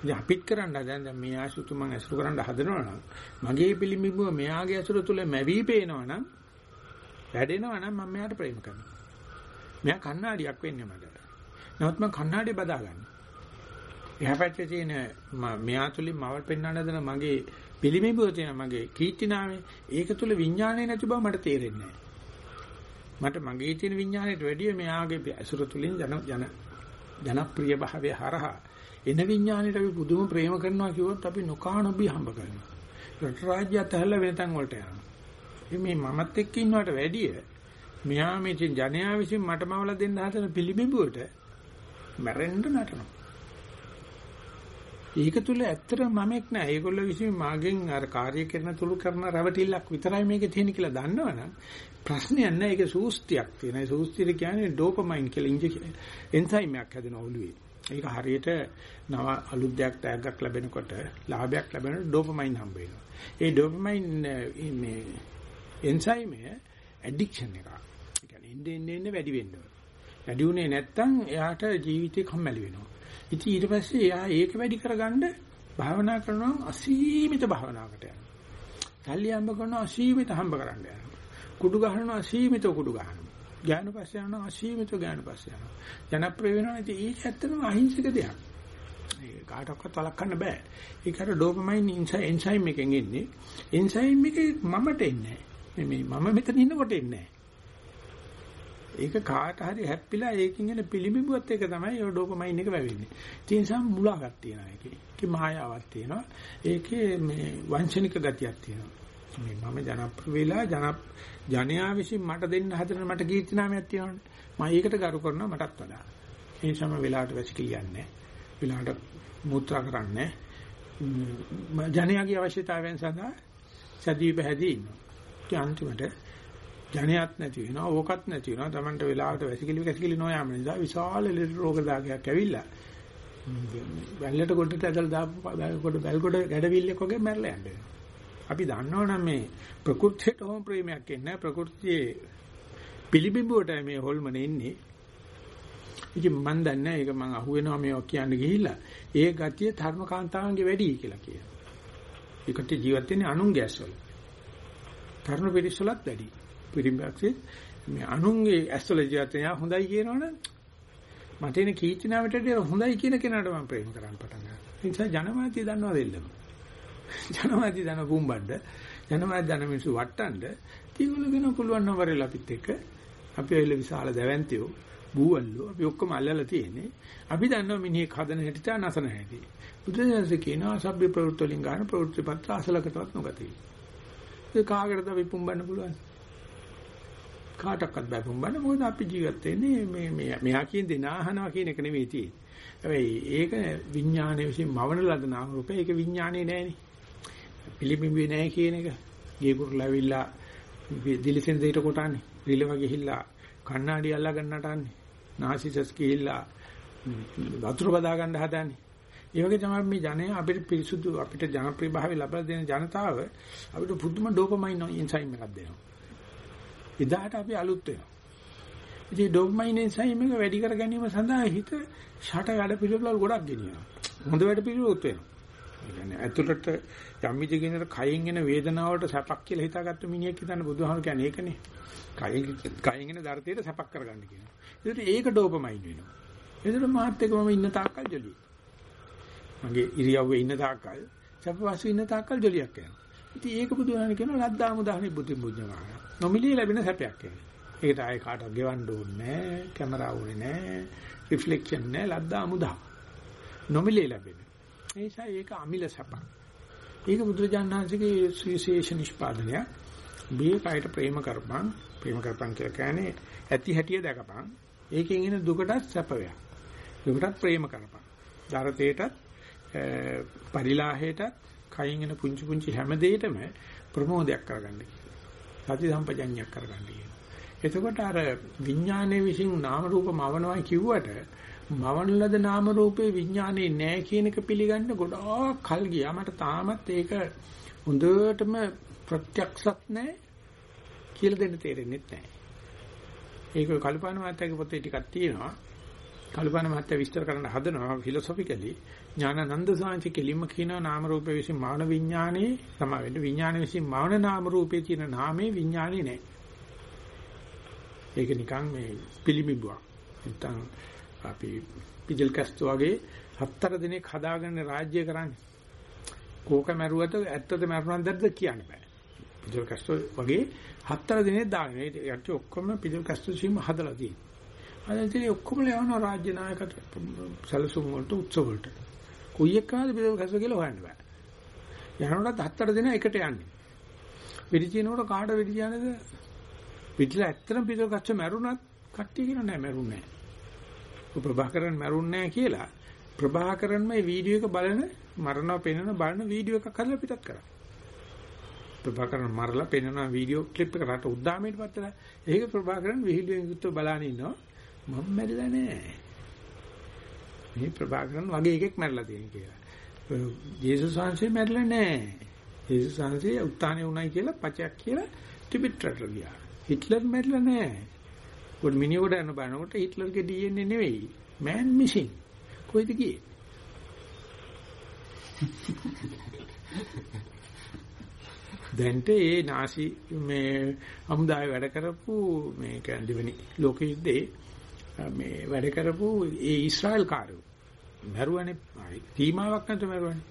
ඉතින් අපිත් කරන්න දැන් දැන් මේ ආසුතු මං ඇසුරු කරන්න හදනවා නම් මගේ පිළිඹුව මෙයාගේ ඇසුර තුල මැවි පේනවා නම් වැඩෙනවා නම් මම මෙයාට ප්‍රේම කරනවා. මෙයා කණ්ණාඩියක් වෙන්නේ මට. නමුත් මං කණ්ණාඩිය බදාගන්නවා. එහා පැත්තේ තියෙන මෙයා තුලින් මවල් පෙන්වන්න හදන මගේ පිළිඹුව තියෙන මගේ කීර්තිනාමේ ඒක තුල විඥානය නැති බව මට තේරෙන්නේ මට මගේ තියෙන විඥාණයට වැඩිය මෙයාගේ අසුර තුලින් ජන ජන ජනප්‍රිය භාවය හරහා එන විඥාණයට අපි පුදුම ප්‍රේම කරනවා කිව්වොත් අපි නොකානොබි හම්බ කරනවා. රට රාජ්‍ය අතහැරලා වෙන තැන් වලට යනවා. මේ මමත් එක්ක ඉන්නවට වැඩිය මෙයා මේ ජනයා විසින් මටමවල දෙන්න හදන පිළිඹුවට මැරෙන්න නටනවා. ඒක තුල ඇත්තටම මමෙක් නෑ. ඒගොල්ලෝ විසින් මාගෙන් අර කාර්ය කරන තුරු කරන රැවටිල්ලක් විතරයි මේකේ තියෙන කියලා දන්නවනම් ප්‍රශ්නයක් නෑ. ඒක සූස්තියක් තියෙනවා. ඒ සූස්තිය කියන්නේ ඩෝපමයින් කියලා ඉන්ජෙක්ෂන් එන්සයිමයක් හැදෙන ඔළුවේ. ඒක හරියට නව අලුත් දෙයක් ටැග්ගක් ලැබෙනකොට ලාභයක් ලැබෙනකොට ඩෝපමයින් හම්බ වෙනවා. ඒ ඩෝපමයින් මේ එන්සයිමය ඇඩික්ෂන් එකක්. ඒ කියන්නේ ඉන්නේ ඉන්නේ වැඩි වෙන්න ඕන. වැඩි උනේ නැත්තම් එයාට ජීවිතේ කම්මැලි වෙනවා. ඉතින් ඊට පස්සේ එයා ඒක වැඩි කරගන්න භාවනා කරනවා අසීමිත භාවනාවකට යනවා. සල්ලි හම්බ කරනවා අසීමිත හම්බ කරන්න යනවා. කුඩු ගහනවා අසීමිත කුඩු ගහනවා. ඥාන පස්සේ යනවා අසීමිත ඥාන පස්සේ යනවා. ජනප්‍රිය වෙනවා ඉතින් ඒක ඇත්තටම අහිංසක දෙයක්. ඒ කාටවත් වළක්වන්න බෑ. ඒක අර ඩෝපමයින් එන්සයිම් එකෙන් එන්නේ. එන්සයිම් එකේ මමට එන්නේ නෑ. මේ මම මෙතන ඉන්නකොට එන්නේ නෑ. ඒක කාට හරි හැප්පිලා ඒකින් එන පිළිඹුවත් එක තමයි ඔය ඩෝපමයින් එක වැවෙන්නේ. ඒ නිසා මුලාවක් තියෙනවා ඒකේ. ඒකේ මායාවක් තියෙනවා. ඒකේ මේ වංචනික ගතියක් තියෙනවා. මේ මම ජනප්‍රිය වෙලා ජන ජනයා විසින් මට දෙන්න හදන මට කීර්ති නාමයක් තියෙනවනේ. මම ඒකට ගරු කරනවා මටත් වඩා. ඒ සම වෙලාවට වැසිකිලියන්නේ. වෙලාවට මූත්‍රා කරන්නේ. ජනයාගේ අවශ්‍යතාවයන් සඳහා සදී පැහැදී ඉන්නවා. ඒ අන්තිමට ජනයත් නැති වෙනවා ඕකත් නැති වෙනවා. Tamanට වෙලාවට වැසිකිලි වැසිකිලි නොයාම නිසා විශාල ලෙඩ රෝග දාගයක් ඇවිල්ලා වැල්ලට කොටට ඇදලා දාපු කොට බැල් කොට ගැඩවිල්ලක් වගේ මැරලා යන්නේ අපි දන්නවනම් මේ ප්‍රകൃතියට හොම් ප්‍රේමයක් එන්නේ ප්‍රകൃතියේ පිළිබිඹුවට මේ හොල්මන එන්නේ. ඉතින් මන් දන්නේ ඒක මම අහුවෙනවා මේවා කියන්න ගිහිල්ලා. ඒ ගතිය ධර්ම කාන්තාවන්ගේ වැඩි කියලා කියනවා. ඒකට ජීවත් වෙන්නේ අනුන්ගේ ඇස්වල ධර්ම පිරිසලත් වැඩි. පිරිම්බක්සේ මේ අනුන්ගේ ඇස්වල ජීවිතය හොඳයි කියනවනම් මට එන කීචනාවට හොඳයි කියන කෙනාට මම ප්‍රේම කරන්න පටන් ගන්නවා. ඒ නිසා ජනමාධ්‍ය දන්නවා දෙල්ලම. ජනමාධ්‍ය දන පුම්බණ්ඩ ජනමාධ්‍ය දන මිනිස්සු වට්ටන්න ඒගොල්ලෝ වෙන පුළුවන් නම් වරෙලා අපිත් එක්ක අපි ඇවිල්ල විශාල දැවැන්තියෝ බූවල්ලෝ අපි ඔක්කොම අල්ලලා තියෙන්නේ. අපි දන්නවා මිනිහෙක් හදන හැටි තා නසන හැටි. බුදුදහමේ කියනවා සભ્ય ප්‍රවෘත්ති වලින් ගන්න ප්‍රවෘත්ති පත්‍ර අසලකටවත් නොගතියි. ඒ කාගෙටද අපි පුම්බන්න පුළුවන්? කාටවත් බෑ පුම්බන්න මොකද අපි ජීවත් වෙන්නේ මේ මේ මෙහා කියන දේ නාහනවා කියන එක නෙවෙයි තියෙන්නේ. හැබැයි ඒක විඥානයේ විසින් මවන ලද නාම රූපේ ඒක විඥානේ නෑනේ. පිළිඹිඹුවේ නෑ කියන එක. ගේ කුරුල්ලා ඇවිල්ලා දිලිසෙන් දෙයට කොටන්නේ. රිලව ගිහිල්ලා කණ්ණාඩි අල්ලා ගන්නට අන්නේ. නාසිසස් ගිහිල්ලා වතුර බදා ගන්න හදන්නේ. ඒ වගේ තමයි මේ ජනය අපිට පිරිසුදු අපිට ජනප්‍රිය භාවය ලබා දෙන ජනතාව අපිට පුදුම ඩෝපමයින් එන්සයිම් එකක් දෙනවා. එදාට අපි අලුත් වෙනවා. ඉතින් ඩෝපමයින් එන්සයිම් එක වැඩි කර ගැනීම සඳහා හිත ෂට වැඩ පිළිවෙල ගොඩක් ගෙනියනවා. හොඳ වැඩ පිළිවෙලත් වෙනවා. ඒ කියන්නේ ඇතුළට යම් විදිහකින් කයින් එන වේදනාවට සැපක් කියලා හිතාගත්ත මිනිහෙක් හිතන්න බුදුහාම කියන්නේ ඒකනේ. කයින් කයින් එන දර්ථයට සැපක් කරගන්න කියනවා. ඒකට ඒක ඩෝපමයින් වෙනවා. ඒකට මාත් එක්ක මම ඉන්න තාක්කල් ජොලිය. මගේ ඉරියව්වේ ඉන්න තාක්කල් සැපවාසී ඉන්න තාක්කල් ජොලියක් යනවා. ඉතින් ඒක බුදුහාම කියනවා ලද්දාමු දහනේ බුද්ධි බුද්ධමාන. නොමිලේ ලැබෙන සැපයක් කියන්නේ. ඒකට ආයේ කාටවත් ගෙවන්න ඕනේ නැහැ, කැමරා ඕනේ නැහැ, රිෆ්ලෙක්ෂන් නැහැ, ලද්දාමු දහ. නොමිලේ ලැබෙන. ඒ නිසා ඒක අමිල සැපක්. ඒක බුදුරජාණන් වහන්සේගේ සුවිශේෂ නිෂ්පාදනය. මේ කයට ප්‍රේම කරපන්, ප්‍රේම කරපන් කියලා කියන්නේ ඇති හැටිය දැකපන්. ඒකෙන් එන දුකටත් සැප වේ. දුකටත් ප්‍රේම කරපන්. දරතේටත් පරිලාහයට කයින් එන පුංචි පුංචි හැම දෙයකම ප්‍රමෝදයක් කරගන්න කියනවා. සති සම්පජඤ්ඤයක් කරගන්න කියනවා. එතකොට අර විඥානයේ විසින් නාම රූප මවනවා කිව්වට මවන ලද නාම රූපේ විඥානේ නැහැ කියන එක පිළිගන්න ගොඩාක් කල් ගියා. මට තාමත් ඒක හොඳටම ප්‍රත්‍යක්ෂත් නැහැ කියලා දෙන්න තේරෙන්නේ නැහැ. ඒක කල්පනා මාත්‍යාගේ පොතේ ටිකක් තියෙනවා. කල්පනා මාත්‍යා විස්තර කරන්න හදනවා ෆිලොසොෆිකලි. ඥානানন্দ සාංශ කෙලිම කියනවා නාම රූප විසින් මාන විඥානේ සමා වෙන්න විඥාන විසින් මාන නාම රූපේ තියෙන නාමේ විඥානේ නැහැ. ඒක නිකන් මේ පිළිඹුවක්. නැත්තම් අපි පිජල් කස්තු වගේ හතර දිනක් හදාගෙන රාජ්‍ය කරන්නේ. කෝක මැරුවත ඇත්තද මැරුණාද කියන්න බෑ. පිජල් කස්තු වගේ හතර දිනේ දාගෙන ඒත් ඔක්කොම පිජල් කස්තු සීම හදලා තියෙනවා. අද ඉතින් ඔක්කොම ලැබෙනවා රාජ්‍ය නායකත්ව සැලසුම් වලට උත්සව වලට. කොයි එක්කද පිජල් කස්තු කියලා හොයන්න බෑ. යනකොට හතර දින එකට යන්නේ. වෙඩි තියනකොට කාට වෙඩි තියනද? පිටිලා ඇත්තටම පිජල් කස්තු මැරුණත් කට්ටිය කියන නෑ මැරුන්නේ නෑ. ප්‍රභාකරන් මැරුන්නේ නැහැ කියලා ප්‍රභාකරන් මේ වීඩියෝ එක බලන මරණව පෙන්වන බලන වීඩියෝ එකක් හදලා පිටත් කරා. ප්‍රභාකරන් මරලා පෙන්වන වීඩියෝ ක්ලිප් එක රට උද්දාමයට පත්තලා ඒක ප්‍රභාකරන් වීඩියෝ එකත් බලන ඉන්නවා මම මැරිලා නැහැ. මේ ප්‍රභාකරන් වගේ එකෙක් මැරිලා තියෙන කියලා. ජේසුස් වහන්සේ මැරිලා නැහැ. ජේසුස් වහන්සේ උත්තානේ උණයි කියලා පචයක් කියලා ටිබෙට් රටට ගියා. හිට්ලර් මැරිලා නැහැ. පොඩි මිනිහෙකුට යන බලනකොට හිට්ලර්ගේ DNA නෙවෙයි. man missing. කොයිද ගියේ? දැන්ට ඒ නාසි මේ හමුදාවේ වැඩ කරපු මේ කියන්නේ දෙවෙනි ලෝක යුද්ධේ මේ වැඩ කරපු ඒ ඊශ්‍රායල් කාරයෝ මරුවනේ තීමාවක් නැතුව මරුවනේ.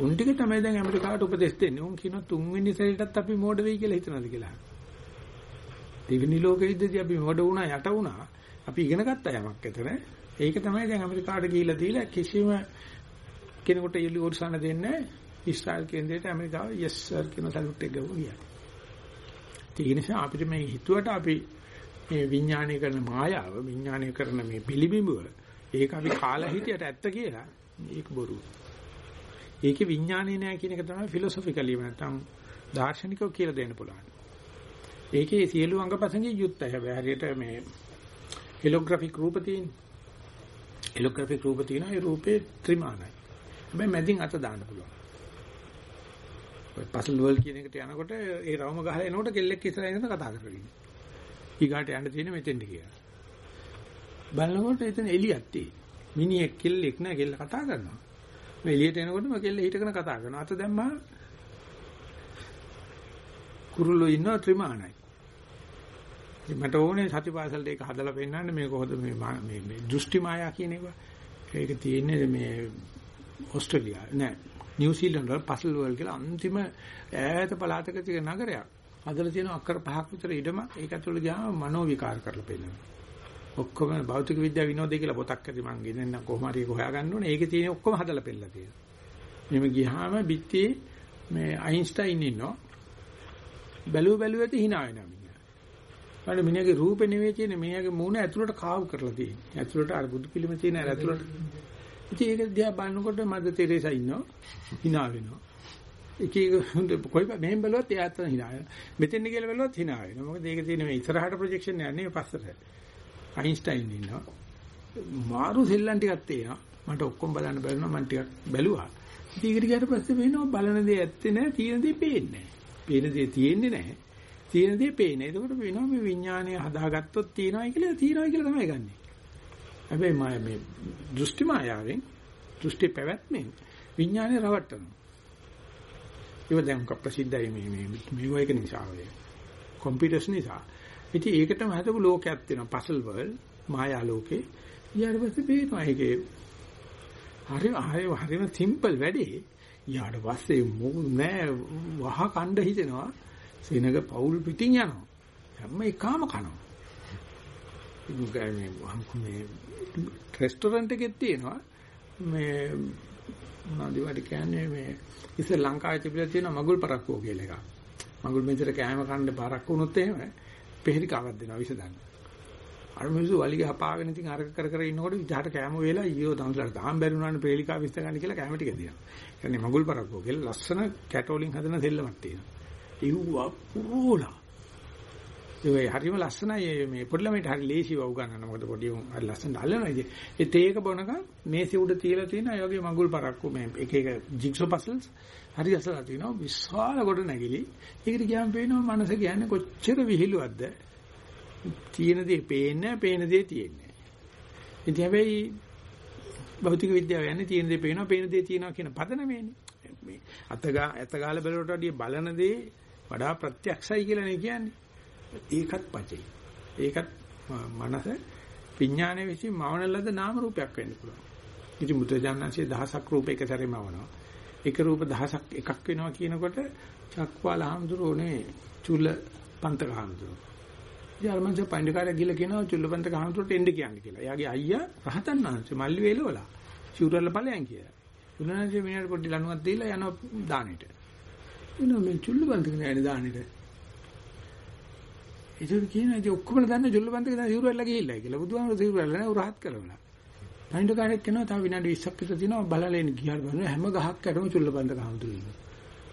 උන් ටික තමයි දැන් ඇමරිකාවට උපදෙස් දෙන්නේ. උන් කියනවා තුන්වෙනි සැරේටත් අපි මෝඩ වෙයි කියලා හිතනවාද කියලා. දෙවෙනි ලෝක යුද්ධදී අපි මොඩ වුණා යට වුණා. අපි ඉගෙන ගත්තා යමක් එතන. ඒක තමයි දැන් ඇමරිකාවට ගිහිල්ලා දීලා කිසිම කෙනෙකුට ඉලි උර්සන දෙන්නේ ඉස්රායල් කේන්දරයට ඇමරිකාව yes sir කියන සල්ුට් එක ගියා. ඒ නිසා අපිට මේ හිතුවට අපි මේ විඥානය කරන මායාව විඥානය කරන මේ පිළිබිඹුව ඒක අපි කාලා හිටියට ඇත්ත කියලා ඒක බොරු. ඒකේ විඥානේ නෑ කියන එක තමයි ෆිලොසොෆිකලි නැත්නම් දාර්ශනිකව කියලා දෙන්න පුළුවන්. ඒකේ සියලු අංගපසංගේ යුක්තය. හැබැයි හරියට මේ හෙලෝග්‍රැෆික් රූප තියෙන. හෙලෝග්‍රැෆික් රූප තියෙන ඒ රූපේ ත්‍රිමාණයි. හැබැයි මැදින් අත දාන්න පුළුවන්. ඔය පසල් වර්ල් කියන එකට යනකොට ඒ රවම ගහලා එනකොට කෙල්ලෙක් ඉස්සරහින් ඉඳන් කතා කරගෙන. ඊගාට යන්න තියෙන මෙතෙන්ද කියලා. බලනකොට එතන එළියක් තියෙන. මිනිහෙක් කෙල්ලෙක් නෑ කෙල්ල කතා කරනවා. මේ එළියට එනකොටම කෙල්ල හිටගෙන කතා කරනවා. අත දැම්මා කුරුල්ලෝ ඉන්නවා ත්‍රිමාණයි. මට ඕනේ සතිපාසලට ඒක හදලා පෙන්නන්න මේ කොහොමද මේ මේ මේ දෘෂ්ටි මායා කියන එක. ඒක තියෙන්නේ මේ ඕස්ට්‍රේලියා නෑ නිව්සීලන්ත වල පසල් වර්ල්ඩ් කියලා අන්තිම ඈත පළාතක තියෙන නගරයක්. හදලා තියෙන අක්කර පහක් විතර ඉඩම ඒක ඇතුළේ ගියාම මනෝ විකාර කරලා පෙන්නනවා. ඔක්කොම භෞතික විද්‍යාව විනෝදේ කියලා පොතක් ඇති මං ගෙනෙන්න කොහොම හරි ඒක හොයාගන්න ඕනේ. ඒකේ තියෙන ඔක්කොම හදලා පෙන්නලා තියෙනවා. මෙහෙම ගියාම බිත්තියේ මේ අයින්ස්ටයින් ඉන්නවා. බැලුව බැලුවට hina වෙනවා මිනිහා. බලන්න මිනිහාගේ රූපේ නෙවෙයි තියෙන්නේ මිනිහාගේ මූණ ඇතුළට කාව් කරලා තියෙන්නේ. ඇතුළට අර බුදු පිළිම තියෙන අර ඇතුළට. ඉතින් ඒක දිහා බලනකොට මද තෙරේසා ඉන්නවා. hina වෙනවා. එක එක කොයි මෙහෙම බැලුවත් එයා අතන hina වෙනවා. මෙතෙන් කියලා බැලුවත් hina වෙනවා. මොකද ඒක තියෙන්නේ මේ ඉස්සරහට ප්‍රොජෙක්ෂන් යන්නේ පස්සට. අයින්ස්ටයින් ඉන්නවා. මාරු සෙල්ලම් ටිකක් තියෙනවා. මට ඔක්කොම බලන්න බැරිනවා මම ටිකක් බැලුවා. ඉතින් ඒකට ගියාට පස්සේ වෙනවා බලන දේ ඇත්තේ නැහැ, තියෙන දේ පේන්නේ නැහැ. පේන දේ තියෙන්නේ නැහැ. තියෙන දේ පේන්නේ. එතකොට වෙනවා මේ විඥානය හදාගත්තොත් තියෙනවයි කියලා තියෙනවයි කියලා තමයි ගන්නෙ. හැබැයි මා මේ දෘෂ්ටි මායාවෙන් දෘෂ්ටි පැවැත්මෙන් විඥානය රවට්ටනවා. ඒක දැන් ප්‍රසිද්ධයි මේ මේ මේ වගේ නිසා ඔය. කම්පියුටර්ස් නිසා. ඉතින් ඒකටම හදපු ලෝකයක් තියෙනවා පසල් වර්ල්ඩ් මායා ලෝකේ. ඊට පස්සේ පේනවා ඒකේ හරි හරි හරිම සිම්පල් වැඩේ. ඊට පස්සේ මොකද නෑ වහ කණ්ඩ හිතෙනවා. සෙනග පවුල් පිටින් යනවා. හැම එකම කනවා. මේ මේ රෙස්ටොරන්ට් එකේ තියෙනවා මේ මොනවද ඒවට කියන්නේ මේ ඉතින් ලංකාවේ තිබිලා තියෙන මගුල් පරක්කුව කියලා එකක්. මගුල් මෙතර කෑම කන්න පරක්කු වුණොත් එහෙම පෙහෙලිකාවක් දෙනවා විස දාන්න. අර මිනිස්සු වලිග හපාගෙන ඉතින් අරක කර කර ඉන්නකොට විජහට කෑම වේලා ඊයෝ දවස්වල තාම බැරි වුණානේ පෙහෙලිකාව විස්ත ගන්න කියලා කෑම ටික දෙනවා. කියන්නේ මගුල් පරක්කුව කියලා ලස්සන කැටෝලින් හදන දෙල්ලමක් තියෙනවා. ඉව්වා පුරෝලා. ඒ හරිම ලස්සනයි මේ පොඩි ළමයිට හරි ලේසිව උගන්නන මොකද පොඩි උන් හරි ලස්සනට අල්ලනවා. ඉතින් ඒ තේක බොනකම් මේසෙ උඩ තියලා තියෙන අය වගේ මඟුල් පරක්කු මේ එක එක ජිග්සෝ පසල්ස් හරි අසලා තිනවා විශාල කොට නැගිලි. ඒකට ගියාම පේනවා මනස කියන්නේ කොච්චර විහිළුවක්ද? තියෙන දේ පේන්නේ පේන දේ තියෙන්නේ ඉතින් හැබැයි භෞතික විද්‍යාව යන්නේ තියෙන දේ පේනවා පේන දේ තියෙනවා කියන පදනමේනේ මේ අතගා අතගාල බැලුවට වඩා බලන දේ වඩා ප්‍රත්‍යක්ෂයි කියලා නේ කියන්නේ. ඒකත් පචේ. ඒකත් මනස විඥානයේ විසින් මවන ලද නාම රූපයක් වෙන්න පුළුවන්. ඉතින් මුද්‍රජානන්සේ දහසක් රූප එක සැරේම වවනවා. එක රූප දහසක් එකක් වෙනවා කියනකොට චක්වාල හාමුදුරුවනේ චුල්ල පන්තක හාමුදුරුවෝ. ඊයර්මංශ පණ්ඩිකාරය ගිහලා කියනවා චුල්ල පන්තක හාමුදුරුවෝට එන්න කියන්නේ කියලා. එයාගේ අයියා රහතන් වහන්සේ මල්ලි වේලවලා සිවුරල්ල ඵලයන් කියලා. උන්වහන්සේ මිනිහට පොඩි ලණුවක් දීලා යනවා දානෙට. එනවා මේ චුල්ල පන්තක නෑනේ දානෙට. ඒක කියනවා ඉතින් ඔක්කොම දන්න ජොල්ලබන්තක දැන් සිවුරල්ලා ගිහිල්ලා කියලා. බුදුහාමර සිවුරල්ලා නෑ උරහත් කරවලා. පයින්ඩ කාර්යයක් කරනවා තව විනාඩි 20ක් විතර දිනවා බලලෙන් ගියාට බලන හැම ගහක් යටම චුල්ලබන්තක හමුදුනේ.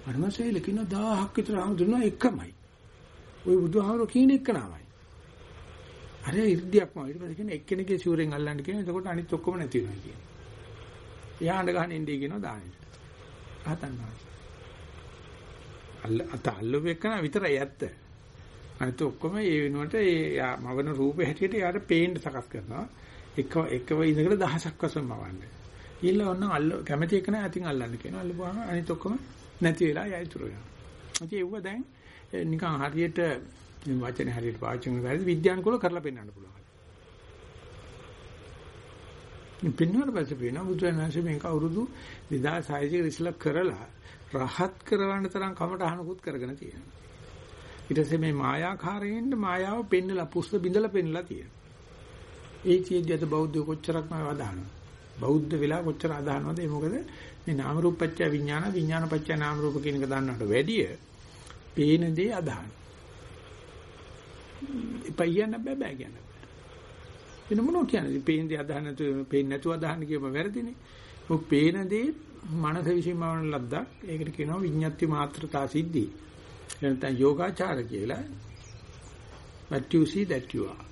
අරමසෙයිල කියන 1000ක් විතර හමුදුනා එකමයි. ওই බුදුහාමර කියන එක නමයි. අර ඉර්ධියක්ම ඊට පස්සේ කියන එක්කෙනෙක්ගේ සිවුරෙන් අල්ලන්න කියන එතකොට අනිත් ඔක්කොම නැති වෙනවා කියන. එයා අඬ ගහන ඉන්නේ කියනවා දානෙට. රහතන් වහන්සේ. අල්ල අත අල්ලුව එකන විතරයි ඇත්ත. අනිත් ඔක්කොම ඒ වෙනුවට ඒ මවන රූපේ හැටියට යාට පේන්න සකස් කරනවා. එක එකව ඉඳගෙන දහසක් වශයෙන් මවන්නේ. ඊළ ඔන්න අල්ල කැමැති එක නෑ අතින් අල්ලන්න කියනවා. අල්ලපුවාම අනිත් ඔක්කොම නැති වෙලා යයිතුරු වෙනවා. ඉතින් ඒව දැන් නිකන් හරියට වචනේ හරියට පාවිච්චි කරන වැඩි විද්‍යානුකූල කරලා පෙන්වන්න පුළුවන්. පින්නවල පස්සේ වෙන බුදුරජාණන්සේ මේක අවුරුදු 2600 ඉස්සලා කරලා රහත් කරවන්න තරම් කමටහනකුත් කරගෙන තියෙනවා. ඊට පස්සේ මේ මායාකාරයෙන්ද මායාව පෙන්නලා පුස්ත බිඳලා පෙන්නලා තියෙනවා. ඒ චේද්‍ය අද බෞද්ධ කොච්චරක්ම අදහනවා. බෞද්ධ වෙලා කොච්චර අදහනවද ඒ මොකද මේ නාම රූප පත්‍ය විඥාන විඥාන පත්‍ය නාම රූප කියන එක දන්නවට වැඩිය පේන දේ අදහන. ඉපයන්න බෑ බෑ කියන. එන මොනෝ කියන්නේ පේන දේ අදහන නැතුව පේන්නේ නැතුව අදහන කියම වැරදිනේ. මොක පේන දේ මනස විසින්ම වන ලද්දක්. ඒකට කියනවා විඤ්ඤාති මාත්‍රතා සිද්ධි. එනතන යෝගාචාර කියලා what you see that you are.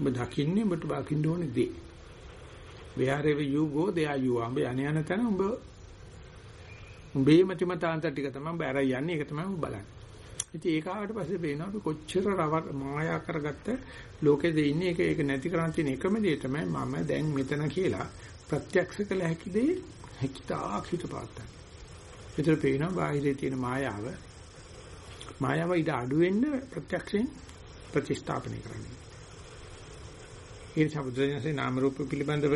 ඔබ දකින්නේ ඔබට බකින්න ඕනේ දේ. wherever you go there you are. ඔබ යන යන තැන ඔබ උඹේ මතිමතාන්ත ටික තමයි ඔබ අරයි යන්නේ ඒක තමයි ඔබ බලන්නේ. ඉතින් ඒක ආවට පස්සේ පේනවා අපි කොච්චර මායා කරගත්ත ලෝකෙද ඉන්නේ ඒක ඒක නැති කරන්න තියෙන එකම දේ තමයි මම දැන් මෙතන කියලා ප්‍රත්‍යක්ෂ කළ හැකි දේ හිතා හිත පාත්තක්. ඒතර පේනවා බාහිරේ තියෙන මායාව මායාව ඊට අඩු වෙන්න ප්‍රත්‍යක්ෂයෙන් ප්‍රතිස්ථාපනය කරන්නේ. ඒ සම්බුද්ධයන්සේ නාම රූප පිළිබඳව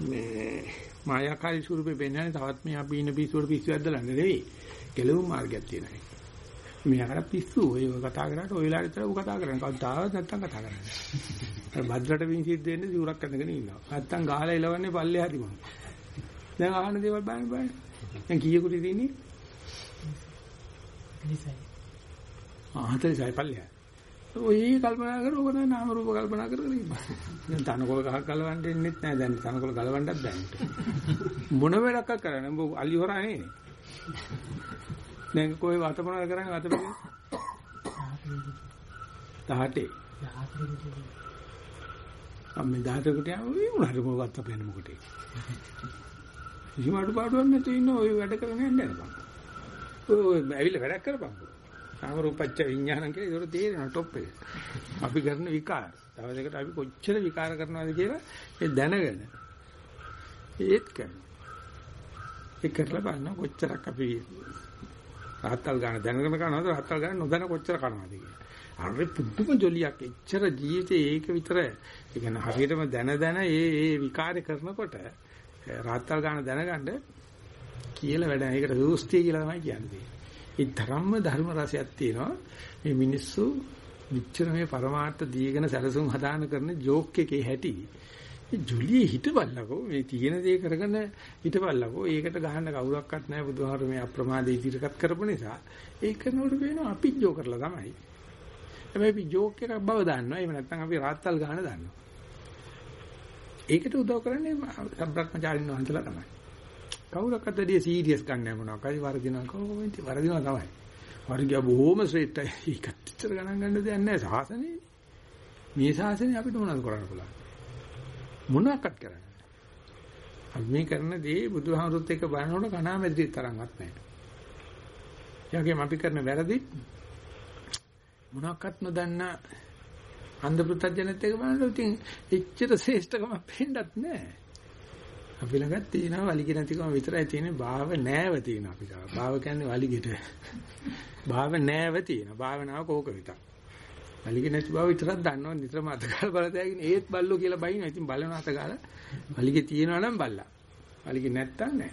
මේ මායාකාරී ස්වරූපේ වෙන්නනේ තවත් මේ අපි ඉන්න පිස්සුවට පිස්සු ඇද්දලා නෙවෙයි. කෙලවුම් මාර්ගයක් තියෙනවා. මෙයාකට පිස්සු ඔය කතා කරාට ඔය වෙලාවට විතර ඌ කතා කරන්නේ. කවදාවත් නැත්තම් කතා කරන්නේ. අර බද්දට වින් සිද්ධ වෙන්නේ සිවුරක් අඳගෙන ඉන්නවා. නැත්තම් ගාලා එලවන්නේ පල්ලේ හරි මම. දැන් අහන දේවල් බලන්න බලන්න. දැන් කීයකට ඉතින්නේ? නිසයි. ආ 40යි පල්ලෙය. ඔය කල්පනා කර ඕක නෑ නාම රූප කල්පනා කරගෙන ඉන්නවා. දැන් තනකොළ ගහක් ගලවන්න දෙන්නෙත් නෑ දැන් තනකොළ ගලවන්නත් බෑ. මොන වැඩක් කරන්නේ? උඹ අලි හොරා නේ. දැන් කොයි වත මොනවද කරන්නේ වත පිළිගන්නේ? 18. මම මේ 18කට යනවා ඒ උනාට මොකක්ද අපේන මොකටද? කිසිම අඩුපාඩුවක් නැතුව ඉන්න ඔය වැඩ කරගෙන යන්න යනවා. ඔය ඇවිල්ලා වැඩක් කරපන්. නාම රූපච්ච විඥානං කියලා ඒකට තේරෙනවා টොප් එක. අපි කරන විකාර. දවසකට අපි කොච්චර විකාර කරනවද කියලා ඒ දැනගෙන ඒත් කරනවා. ඒ කරලා බලන්න කොච්චරක් අපි රහත්තල් ගන්න දැනගෙන කරනවද රහත්තල් ගන්න නොදැන කොච්චර කරනවද කියලා. අර පුදුම ජොලියක් එච්චර ජීවිතේ ඒක විතර ඒ කියන්නේ හරියටම දැන දැන ඒ ඒ විකාරය කරනකොට රහත්තල් ගන්න දැනගන්න කියලා වැඩ. ඒකට දෝස්තිය කියලා තමයි කියන්නේ. ඒ ධර්ම ධර්ම රසයක් තියෙනවා. මේ මිනිස්සු විචර මේ પરමාර්ථ දීගෙන සැලසුම් හදාන කරන ජෝක් එකේ හැටි. මේ ජොලියේ හිටබල්ලකෝ මේ තියෙන දේ කරගෙන හිටබල්ලකෝ ඒකට ගහන්න කවුරක්වත් නැහැ බුදුහාර මේ අප්‍රමාදේ ඉදිරියට කරපු නිසා ඒක කරනකොට වෙනවා අපි ජෝ කරලා තමයි. හැබැයි අපි ජෝක් එකක් බව දන්නවා. එහෙම නැත්නම් අපි රාත්තල් ගහන දන්නවා. ඒකට උදව් කරන්නේ සම්බ්‍රක්‍මචාරින් වහන්සලා තමයි. කවුරක්වත් වැඩි සීරියස් ගන්න මොනවා. කයි වර්ධිනවා කොහොමද වර්ධිනවා තමයි. වර්ගය බොහොම ශ්‍රේෂ්ඨයි. ඒකත් ඉතර ගණන් ගන්න දෙයක් නැහැ සාසනේ. මේ සාසනේ අපිට මොනවද කරන්න පුළුවන්? මොනවාක්වත් කරන්න. අපි මේ කරන දේ බුදුහාමුදුරුත් එක්ක බලනකොට කණාමැදිරි තරම්වත් නැහැ. යකෙම අපි කරන වැරදි මොනවාක්වත් නොදන්න අන්ධ පුත්‍ජජනෙත් එක බලනකොට ඉතින් එච්චර ශ්‍රේෂ්ඨකම පෙන්නත් නැහැ. අපි ළඟ තියෙනවා වලිග නැතිකම විතරයි තියෙන්නේ භාව නෑව තියෙන අපි ගාව. භාව කියන්නේ වලිගෙට. භාව නෑව තියෙන. භාවනාව කෝක විතර. වලිග නැති බව විතරක් දන්නවා නිතරම අතගාල බලතෑගෙන ඒත් බල්ලෝ කියලා බයිනවා. ඉතින් බලන අතගාල වලිග තියෙනවා නම් බල්ලා. වලිග නැත්තම් නෑ.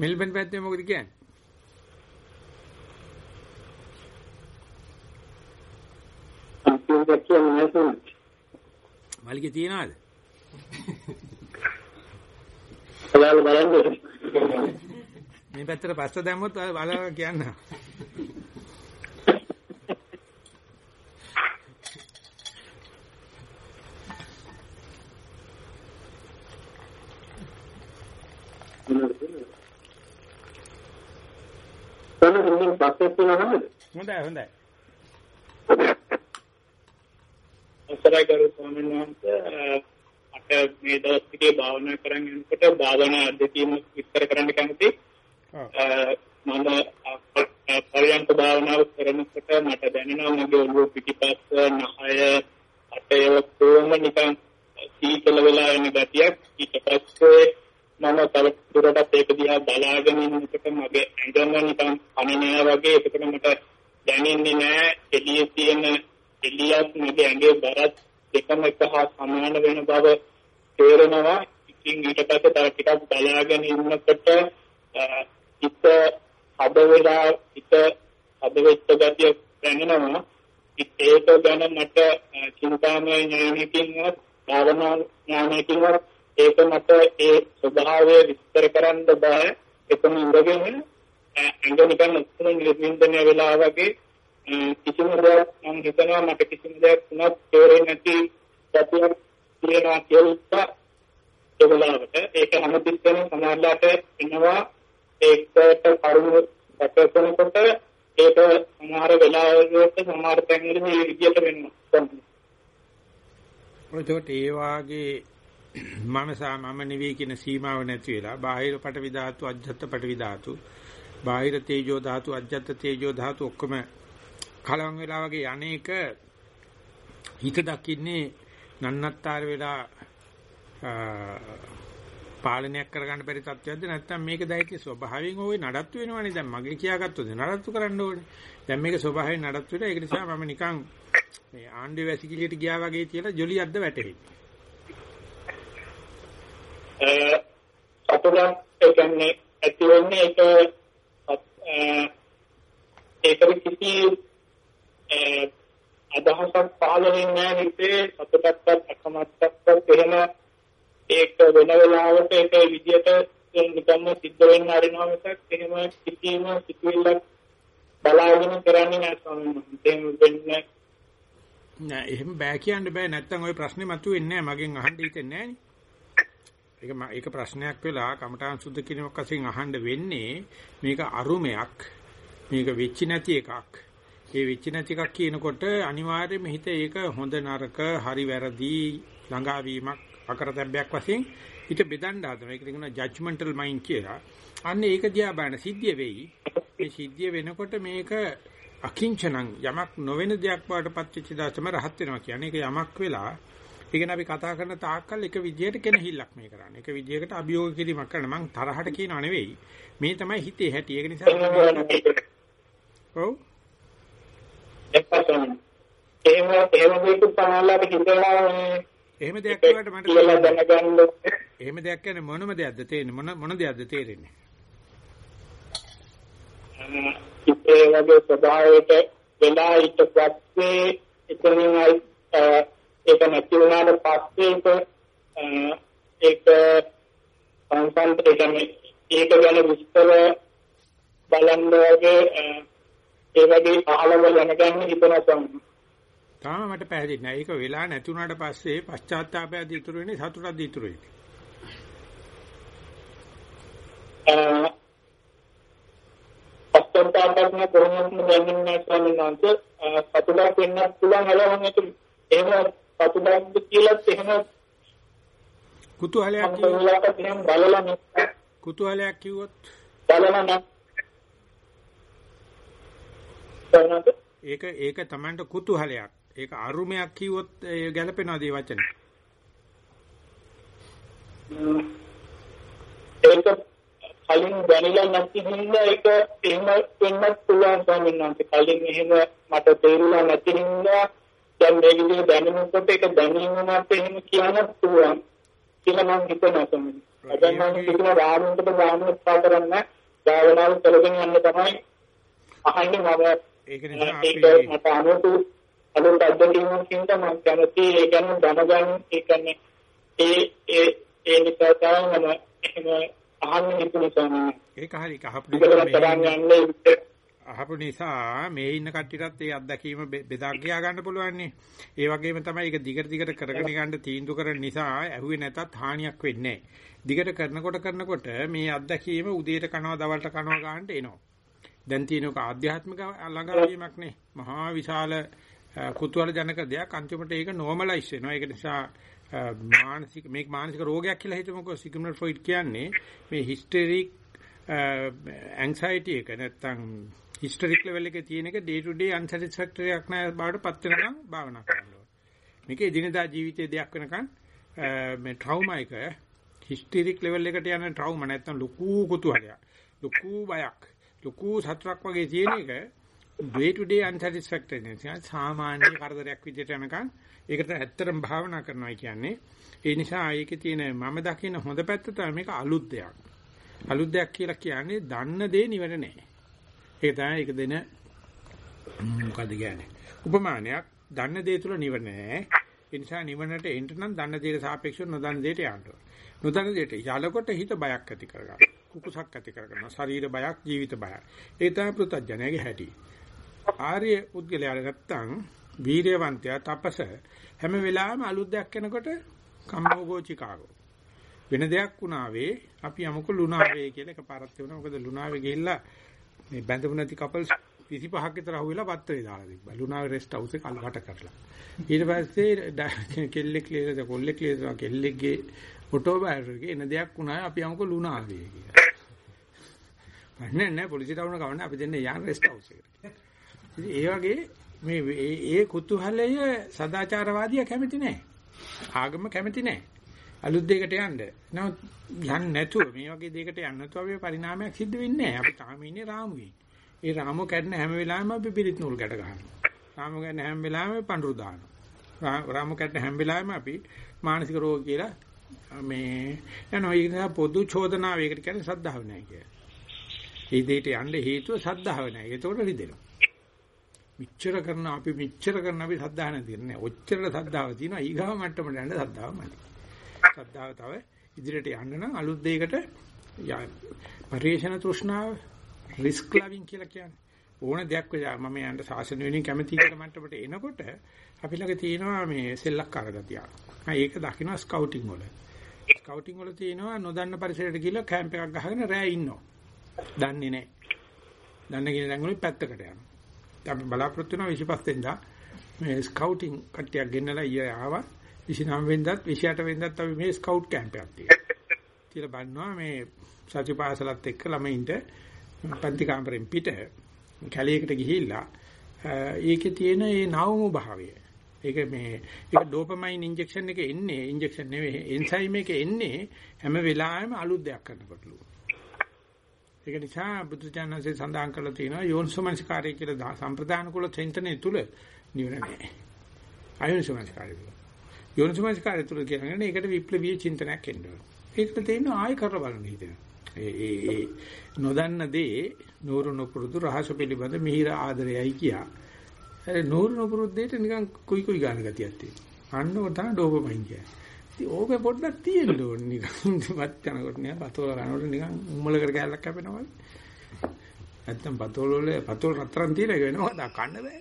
මෙල්බන් පැත්තේ මොකද කියන්නේ? වලිග තියනවාද? ඔයාලා බලන්න මේ පැත්තට පස්ස දැම්මොත් බලලා කියන්න. තමයි හිමින් පස්සේ තියෙනවා නේද? හොඳයි හොඳයි. අසරයි කරු ස්වාමීන් වහන්සේ අට මේ දවස් ටිකේ භාවනා කරන් යනකොට භාවනා අධ්‍යක්ීම විස්තර කරන්න කැමති. මම පරියන්ක භාවනාව කරනකොට මට දැනෙනවා මගේ ඔළුව පිටිපස්ස නහය අටය කොහොම නිකන් සීතල වෙලා යන ගතියක්. ඊට පස්සේ මම තව දුරටත් ඒක දිහා බලාගෙන ඉන්නකොට මගේ ඇඟම නිකන් කණේ වගේ. ඒකට මට දැනෙන්නේ නැහැ එළියේ තියෙන එළියක් මගේ ඇඟේ බරත් දෙකම එක හා සමාන වෙන බව තේරෙනවා. ඉතින් ඊට පස්සේ තව ටිකක් බලාගෙන ඉන්නකොට හිත හද වෙලා හිත හද වෙච්ච ගතිය දැනෙනවා. ඒක ගැන මට චින්තාමය ඥානකින්වත් භාවනා ඥානකින්වත් ඒක මට ඒ ස්වභාවය විස්තර කරන්න බෑ. එතන ඉඳගෙන ඇඟ නිකන් ඔක්කොම නිර්වින්දනය වෙලා වගේ කිසිම දෙයක් මම හිතනවා මට කිසිම දෙයක් තුනක් තේරෙන්නේ නැති ගැටියක් තියෙනවා කියලා ඒගොල්ලන්ට. ඒක හැමතිස්සෙම සමහරලාට එනවා. ඒකට කරුණු දැකනකොට ඒක සමහර වෙලාවකට සමහර තැන්වල මේ විදියට වෙනවා. ඔයකට ඒ වාගේ මම සා මම නෙවෙයි කියන සීමාව නැති වෙලා බාහිර පටවි ධාතු අජ්ජත් පටවි ධාතු බාහිර තේජෝ ධාතු අජ්ජත් තේජෝ ධාතු ඔක්කොම කලවම් වෙලා වගේ අනේක හිත දකින්නේ නන්නත්තර වෙලා පාලනයක් කරගන්න බැරි තත්ත්වයක්ද? නැත්නම් මේක දැයිති ස්වභාවයෙන් ඕවේ නඩත්තු වෙනවනේ. දැන් මගේ කියාගත්තොත් නඩත්තු කරන්න ඕනේ. දැන් මේක ස්වභාවයෙන් නඩත්තු වෙලා ඒක නිසා මම නිකන් මේ ආණ්ඩුවේ වැසිකිළියට ගියා වගේ කියලා ජොලියක්ද වැටෙන්නේ අතට ඒ කියන්නේ ඇති වෙන්නේ ඒක ඒකට කිසි අදහසක් පහළ වෙන්නේ නැහැ හිතේ. සතුටක්වත් අකමැත්තක්වත් එහෙම ඒක වෙන වෙලාවට ඒක විදියට නිකම්ම සිද්ධ වෙන්න අරිනවා මිසක් එහෙම කිසිම සිතුවිල්ලක් බලාගෙන කරන්නේ නැහැ ස්වාමීන් වහන්සේ. වෙන්නේ නෑ එහෙම බෑ කියන්න බෑ. නැත්තම් ওই ප්‍රශ්නේ මතුවෙන්නේ නෑ. මගෙන් අහන්න හිතෙන්නේ නෑනේ ඒක ඒක ප්‍රශ්නයක් වෙලා කමඨාන් සුද්ධ කිරීමක් වශයෙන් අහන්න වෙන්නේ මේක අරුමයක්. මේක වෙච්ච නැති එකක්. ඒ වෙච්ච නැති එකක් කියනකොට අනිවාර්යයෙන්ම හිත ඒක හොඳ නරක හරි වැරදි ළඟාවීමක් අකරතැබ්බයක් වශයෙන් හිත බෙදන්න හදනවා. ඒක කියනවා ජජ්මන්ටල් මයින්ඩ් කියලා. අන්න ඒක දිහා බලන සිද්ධිය වෙයි. මේ සිද්ධිය වෙනකොට මේක අකිංචනං යමක් නොවන දෙයක් වඩපත් වෙච්ච දාසම රහත් වෙනවා කියන්නේ. ඒක යමක් වෙලා ඉගෙන අපි කතා කරන තාක්කල් එක විදියට කෙනහිල්ලක් මේ කරන්නේ. එක විදියකට අභියෝග කිරීමක් කරන මං තරහට කියනව නෙවෙයි. මේ තමයි හිතේ හැටි. ඒක නිසා ඔව් එක්කසන එහෙම එහෙම මේක සමානලාට හිතනවා මේ එහෙම දෙයක් කියවට මට කියලා දැනගන්න. එහෙම දෙයක් කියන්නේ මොනම දෙයක්ද තේරෙන්නේ? මොන මොන දෙයක්ද තේරෙන්නේ? ඉතේ වගේ ස්වභාවයට වෙලා ඊට පස්සේ එතනින් අයි ඒක නැති වුණාට පස්සේ ඒක සංසන්ත ඒ ඒක ගැන විස්තර බලන්න වගේ ඒ වගේ අහලව දැනගන්න හිතන සම්මත තාම මට පැහැදිලි නෑ. ඒක වෙලා නැති වුණාට පස්සේ පශ්චාත්තාපයද ඉතුරු වෙන්නේ සතුටක්ද ඉතුරු වෙන්නේ. පස්තන්තාපත්න කොහොමද දැනෙන්නේ ස්වාමීන් වහන්සේ. සතුටක් වෙන්නත් පුළුවන් හලවන්න ඒක එහෙම සතුටක්ද කියලාත් එහෙම කුතුහලයක් එහෙම බලලා කුතුහලයක් කිව්වොත් බලලා නැහැ සනන්ත ඒක ඒක Tamanට කුතුහලයක්. ඒක අරුමයක් කිව්වොත් ඒ ගැලපෙනවද මේ වචනේ? ඒක කලින් දැනලා නැති හින්දා ඒක එහෙම වෙන්නත් පුළුවන් ස්වාමීන් වහන්සේ. කලින් එහෙම මට තේරුණා නැති හින්දා දැන් මේ විදිහට දැනෙනකොට ඒක දැනීමකට එහෙම කියන්නත් පුළුවන්. කියලා මම හිතනවා ස්වාමීන් වහන්සේ. දැන් මම හිතනවා රාමුන්ට ගාමන උත්සාහ කරන්න භාවනාව කරගෙන යන්න තමයි අහන්නේ මම ඒක නිසා අපි මට අනුතු අනුත් අත්දැකීමක් හින්දා මම කැමති ඒ ගැන දැනගන්න ඒ කියන්නේ ඒ ඒ ඒ නිසා තමයි මම එහෙම අහන්න හිතුනේ. ඒක හරි ඒක අහපු නිසා අහපු නිසා මේ ඉන්න කට්ටියටත් ඒ අත්දැකීම බෙදා කියා ගන්න පුළුවන් නේ. ඒ වගේම තමයි ඒක දිගට දිගට කරගෙන යන්න තීන්දුව කරන නිසා ඇහුවේ නැතත් හානියක් වෙන්නේ නැහැ. දිගට කරනකොට කරනකොට මේ අත්දැකීම උදේට කනවා දවල්ට කනවා ගන්නට එනවා. දැන් තියෙනක ආධ්‍යාත්මික ළඟාවීමක් නේ. මහා විශාල අ, කුතුහල ජනක දෙයක් අන්තිමට ඒක නෝමලයිස් වෙනවා. ඒක නිසා අ, මානසික මේක මානසික රෝගයක් කියලා හිතමුකෝ සිග්මන්ඩ් ෆ්‍රොයිඩ් කියන්නේ මේ හිස්ටරික් ඇන්සයිටි එක නැත්තම් හිස්ටරික් ලෙවල් එකේ තියෙන එක ඩේ ටු ඩේ අන්සැටිස්ෆැක්ටරි එකක් නෑ බවට පත් වෙනකම් භාවනා කරන්න ඕනේ. මේක එදිනදා ජීවිතයේ දෙයක් වෙනකම් අ, මේ ට්‍රවුමා එක හිස්ටරික් ලෙවල් එකට යන ට්‍රවුමා නැත්තම් ලොකු කුතුහලයක්. ලොකු බයක්. ලොකු සතුටක් වගේ තියෙන එක ඩේ ටු ඩේ අන්සැටිස්ෆැක්ටරි නේ. සාමාන්‍ය කරදරයක් විදිහට යනකම් ඒකට ඇත්තටම භාවනා කරනවා කියන්නේ ඒ නිසා ඒකේ තියෙන මම දකින හොඳ පැත්ත තමයි මේක අලුත් දෙයක්. අලුත් දෙයක් කියලා කියන්නේ දන්න දේ නිවන නෑ. ඒක තමයි ඒක දෙන මොකද කියන්නේ. උපමානයක් දන්න දේ තුල නිවන නෑ. ඒ නිසා නිවනට එන්න නම් දන්න දේට සාපේක්ෂව නොදන්න දේට යන්න ඕන. නොදන්න දේට යලකොට හිත බයක් ඇති කරගන්න. කුකුසක් ඇති කරගන්නවා. ශරීර බයක්, ජීවිත බයක්. ඒ තමයි පෘථජ්ජනයේ හැටි. ආර්ය පුද්ගලයා නැත්තම් වීරයවන්තයා තපස හැම වෙලාවෙම අලුත් දෙයක් කෙනකොට කම්මෝගෝ චිකාගෝ වෙන දෙයක් වුණාවේ අපි යමුකෝ ලුණාවේ කියලා එකපාරක් තිබුණා මොකද ලුණාවේ ගිහිල්ලා මේ බැඳපු නැති කපල්ස් 25ක් විතර අහුවෙලා පත්තරේ දාලා තිබ්බා ලුණාවේ රෙස්ට් හවුස් එක අල්ලවට කරලා ඊට පස්සේ ඩා- කෙල්ලෙක් ලේද කොල්ලෙක් ලේද කෙල්ලෙක්ගේ ෆොටෝ බයරගේ එන දෙයක් වුණා අපි යමුකෝ ලුණාවේ කියලා නැහැ නැහැ පොලිසියට වුණ ගමන්නේ අපි දෙන්නේ යාන් රෙස්ට් හවුස් එකට ඉතින් ඒ වගේ මේ ඒ ඒ කුතුහලය සදාචාරවාදියා කැමති නැහැ. ආගම කැමති නැහැ. අලුත් දෙයකට යන්න. නමුත් යන්නේ නැතුව මේ වගේ දෙයකට යන්නේ නැතුව අපි පරිණාමයක් සිද්ධ වෙන්නේ නැහැ. අපි තාම ඉන්නේ රාමුවේ. ඒ රාමුව කැඩෙන හැම වෙලාවෙම අපි පිරිත් නූල් ගැට ගන්නවා. රාමුව කැඩෙන හැම වෙලාවෙම පඳුරු දානවා. රා- රාමුව කැඩෙන හැම වෙලාවෙම අපි මානසික රෝග කියලා මේ යනවා. ඒ නිසා පොදු චෝදනාව ඒකට කියන්නේ සද්ධාව නැහැ කියලා. ඒ දෙයට යන්න හේතුව සද්ධාව නැහැ. ඒතකොට රිදෙනවා. මිච්ඡර කරන අපි මිච්ඡර කරන අපි සද්ධා නැති නෑ. ඔච්චර සද්ධාව තියෙනවා ඊගාව මට්ටමට යන්න සද්ධාව මදි. සද්ධාව තව ඉදිරියට යන්න නම් අලුත් දෙයකට යා- පරිේශන තෘෂ්ණාව රිස්ක් ලවින් කියලා කියන්නේ. ඕන දෙයක් වෙලා මම යන්න සාසන වෙනින් කැමති කියලා මට්ටමට එනකොට අපි ළඟ තියෙනවා මේ සෙල්ලක්කාර ගතිය. ආ ඒක දකින්න ස්කවුටින් වල. ස්කවුටින් වල තියෙනවා නොදන්න පරිසරයට ගිහලා කැම්ප් එකක් ගහගෙන රෑ ඉන්නවා. දන්නේ නැහැ. දන්න කෙනෙක් නම් පැත්තකට යනවා. අපි බලාපොරොත්තු වෙනවා 25 වෙනිදා මේ ස්කවුටින් කට්ටියක් ගෙන්නලා ඊය ආවා. 29 වෙනිදාත් 28 වෙනිදාත් අපි මේ ස්කවුට් කැම්ප් එකක් තියෙනවා. කියලා බලනවා මේ සතිපාසලත් එක්ක ළමයින්ට පන්ති කාමරෙන් පිට කැලේකට ගිහිල්ලා ඒකේ තියෙන ඒ නවමු භාවය. ඒක මේ ඒක ඩෝපමයින් ඉන්ජෙක්ෂන් එක එන්නේ ඉන්ජෙක්ෂන් නෙවෙයි එන්සයිම් එක එන්නේ හැම වෙලාවෙම අලුත් දෙයක් කරනකොටලු. ඒක නිසා බුදුචානන්සේ සඳහන් කරලා තියෙනවා යෝනිසෝමනසිකාරය කියලා සම්ප්‍රදාන කුල චින්තනයේ තුල නිවන නැහැ. අයෝනිසෝමනසිකාරය තුල. යෝනිසෝමනසිකාරය තුල කියන්නේ ඒකට විප්ලවීය චින්තනයක් එන්න ඒකට තියෙන ආය කර බලන්න හිතෙනවා. ඒ ඒ නොදන්න දේ නూరు නොපුරුදු රහස පිළිබඳ මිහිර ආදරයයි කියා. ඒ නూరు නොපුරුදු දෙයට නිකන් කුයි කුයි ගන්න ගතියක් තියෙනවා. අන්න ඔය තමයි ඩෝපමයින් කියන්නේ. ඉතින් ඕක පොඩ්ඩක් තියෙන්න ඕනේ නිකන් වත් යනකොට නිකන් පතෝල ගන්නකොට නිකන් උම්මලකට කැලක් කැපෙනවා වගේ. නැත්තම් පතෝල වල පතෝල රත්තරන් තියලා ඒක වෙනවා දා කන්න බෑ.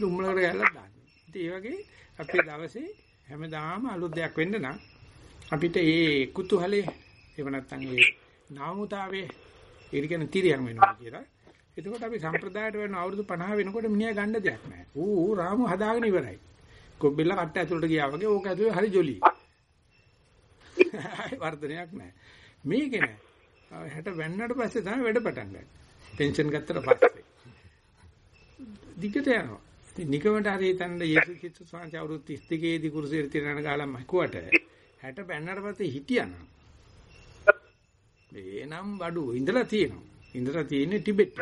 උම්මලකට කැලක් දාන්න. ඉතින් ඒ වගේ අපේ දවසේ හැමදාම අලුත් දෙයක් වෙන්න නම් අපිට ඒ කුතුහලේ එහෙම නැත්නම් ඒ නාමුතාවේ ඒක කියන තිරියන් වෙනවා කියලා. එතකොට අපි සම්ප්‍රදායට වෙන අවුරුදු 50 වෙනකොට මිනිහා ගන්න දෙයක් නැහැ. ඌ රාමු හදාගෙන ඉවරයි. කොබ්බෙල්ල කට්ට ඇතුළට ගියා වගේ ඕක ඇතුලේ හරි ජොලි. වර්ධනයක් නැහැ. මේකේ නෑ. 60 වෙන්නට පස්සේ තමයි වැඩ පටන් ගන්න. පෙන්ෂන් ගත්තට පස්සේ. දිගට යනවා. ඉතින් නිකමට හරි හිතන්න යේසුස් ක්‍රිස්තුස් වහන්සේ අවුරුදු 32 දී කුරුසෙට තිරණ ගාලා මකුවට 60 පෙන්නට පස්සේ හිටියානම් මේනම් බඩු ඉඳලා තියෙනවා. ඉඳලා තියෙන්නේ ටිබෙට්.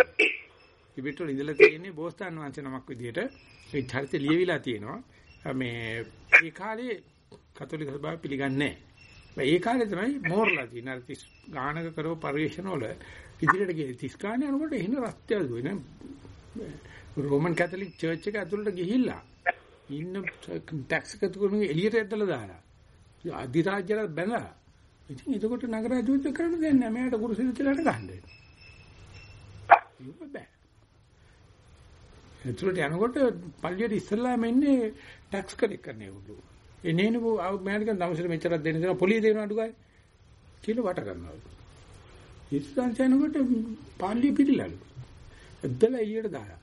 ටිබෙට් වල ඉඳලා තියෙන්නේ බෝස්තන් වංශ නමක් විදියට ඒ චරිත ලියවිලා තියෙනවා. මේ ඒ කාලේ කතෝලික සභාව පිළිගන්නේ නැහැ. ඒ කාලේ තමයි මෝරලා තියෙන අර 30 ගානක කරව පරිශ්‍රණ වල ඉදිරියට ගියේ 30 ගානේ යනකොට එහෙන රස්තියල් දුවේ රෝමන් කැතලික් චර්ච් එක ඇතුළට ගිහිල්ලා ඉන්න ටැක්ස් එකතු කරන එළියට ඇදලා දාලා අධිරාජ්‍යයට බැලලා ඉතින් එතකොට නගරාධිපති කරන්න දෙන්නේ නැහැ. මෙයාට කුරුසින තියලාට ගහන්න. ඒක බෑ. එතකොට යනකොට පල්ලියට ඉස්සල්ලාම එන්නේ ටැක්ස් කලෙක්ට් කරන්න ඒගොල්ලෝ. එනේන මෙයාට කියන දවසට මෙච්චරක් දෙන්න දෙනවා පොලිය දෙනවා අඩු ගානේ. කියලා වට කරනවා. ඉස්සන් යනකොට පල්ලිය පිළිලාලු. එද්දලා එළියට දාලා.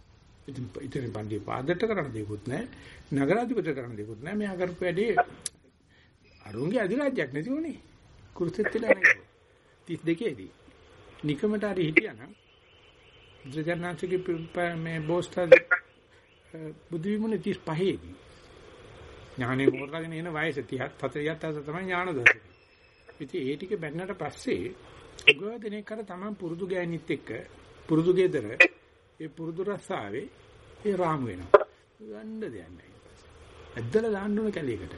ඉතින් ඉතින් පල්ලිය පාදට කරන්න දෙයක්වත් නැහැ. නගරාධිපති කරන්න දෙයක්වත් නැහැ. මෙයා කරපු වැඩේ අරුන්ගේ අධිරාජ්‍යයක් නැති උනේ. කුරුසෙත් තියලා නැහැ. 32 දී. නිකමට හරි හිටියානම් බුදුජානනාංශගේ මේ බෝස්ටර් බුදු විමුණේ 35 දී. ඥානෙ මොරලාගෙන එන වයස 30 40 තමයි ඥාන දර්ශනය. ඉතින් ඒ ටික බැන්නට පස්සේ උගව දිනේක කර තමන් පුරුදු ගෑනිත් එක්ක පුරුදු ගෙදර ඒ පුරුදු රස්සාවේ ඒ රාමු වෙනවා. ගන්න දෙයක් නැහැ. ඇද්දලා දාන්න ඕන කැලේකට.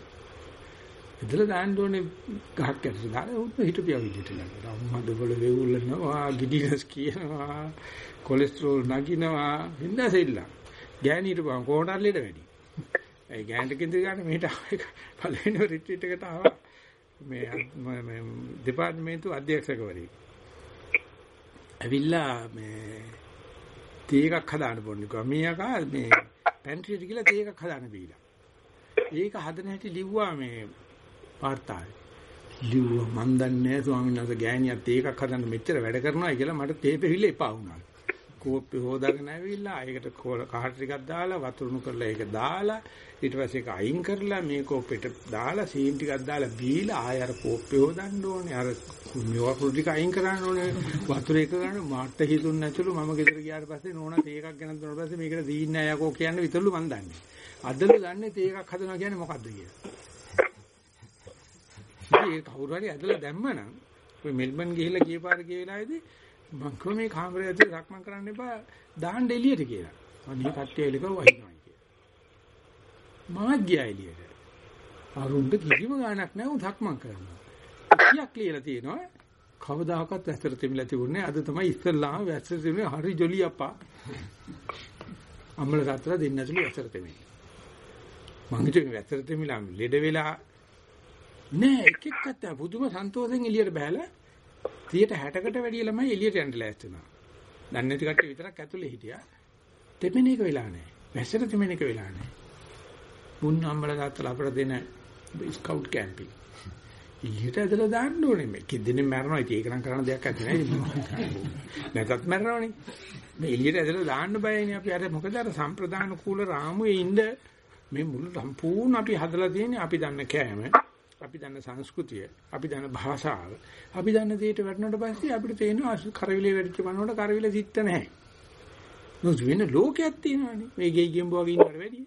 ඉතල දාන්න ඕනේ ගහක් ඇතුලේ දාලා උත් හිටපියා විදිහට නේද අම්මා දබල වෙවුලනවා ගිඩිනස් කියනවා කොලෙස්ටරෝල් නගිනවා හින්දාසෙල්ල ගෑණීට බං කොහොනල්ලේට වැඩි ඒ ගෑනට කින්ද ගන්න මෙහෙට පළවෙනි රිට්‍රීට් එකට ආවා මේ මේ දෙපාර්තමේන්තු අධ්‍යක්ෂකවරයෙක් ඇවිල්ලා මේ තේ එකක් හදාන්න පොන්නේ කිව්වා මේ අකා මේ පැන්ට්‍රියට ගිහලා තේ එකක් හදාන්න බීලා ඒක හදන හැටි ලිව්වා මේ වාර්තාවේ. ලිව්වා මන් දන්නේ ස්වාමීන් වහන්සේ ගෑණියත් ඒකක් හදන්න මෙච්චර වැඩ කරනවා කියලා මට තේපෙවිල්ල එපා වුණා. කෝප්පේ හොදාගෙන ඇවිල්ලා ඒකට කහට ටිකක් දාලා වතුරුණු කරලා ඒක දාලා ඊට පස්සේ ඒක අයින් කරලා මේ කෝප්පෙට දාලා සීන් ටිකක් දාලා බීලා ආය අර කෝප්පේ හොදන්න ඕනේ. අර මේවා ටික අයින් කරන්න ඕනේ. වතුර එක ගන්න මාට හිතුන් නැතුළු මම ගෙදර ගියාට පස්සේ නෝනා තේ එකක් ගෙනත් දුන්නා පස්සේ මේකට දීන්නේ නැහැ යකෝ කියන්නේ විතරලු මන් දන්නේ. අදලු දන්නේ තේ එකක් හදනවා කියන්නේ මොකද්ද කියලා. ඒ කවුරු හරි ඇදලා දැම්මනම් ඔය මෙල්බන් ගිහිල්ලා ගිය පාර ගිය වෙලාවේදී මං කිව්වා මේ කාමරේ ඇතුලේ සක්මන් කරන්න එපා දාන්න එළියට කියලා. අනේ කට්ටිය එළික වහිනවා කියලා. මාත් ගියා එළියට. අරුන්ට කිසිම ගාණක් නැහැ උන් සක්මන් කරනවා. කියක් ලියලා තියෙනවා. කවදාකවත් වැස්සට තෙමිලා තිබුණේ අද තමයි ඉස්සල්ලාම වැස්සට තෙමිලා හරි ජොලි අප්පා. අම්මල තාත්තලා දෙන්න ඇතුළේ වැස්සට තෙමිලා. මං හිතුවේ වැස්සට තෙමිලා ලෙඩ වෙලා නෑ එක එක්කත් පුදුම සන්තෝෂෙන් එළියට බහැලා 60කට වැඩිය ළමයි එළියට යන්න ලෑස්ති වුණා. දන්නේ නැති කට්ටිය විතරක් ඇතුලේ හිටියා. දෙමෙන එක වෙලා නෑ. වැස්සට දෙමෙන එක වෙලා නෑ. මුන් අම්බල තාත්තලා අපට දෙන ස්කවුට් කැම්පින්. එළියට ඇදලා දාන්න ඕනේ මේ. කිද්දෙනේ මැරනවා. ඉතින් ඒක නම් කරන්න දෙයක් නැහැ. නැතත් මැරනවනේ. මේ එළියට ඇදලා දාන්න බයනේ අපි අර මොකද අර සම්ප්‍රදාන කූල රාමුවේ ඉන්න මේ මුළු සම්පූර්ණ අපි හදලා තියෙන්නේ අපි දන්න කෑම, අපි දන්න සංස්කෘතිය, අපි දන්න භාෂාව, අපි දන්න දේට වැටෙනකොට පස්සේ අපිට තේරෙනවා කරවිලේ වැඩිච්ච මනෝට කරවිල සිත්ත නැහැ. නොස් වෙන ලෝකයක් තියෙනවානේ. මේ ගෙයි ගෙම්බෝ වගේ ඉන්නවට වැඩිය.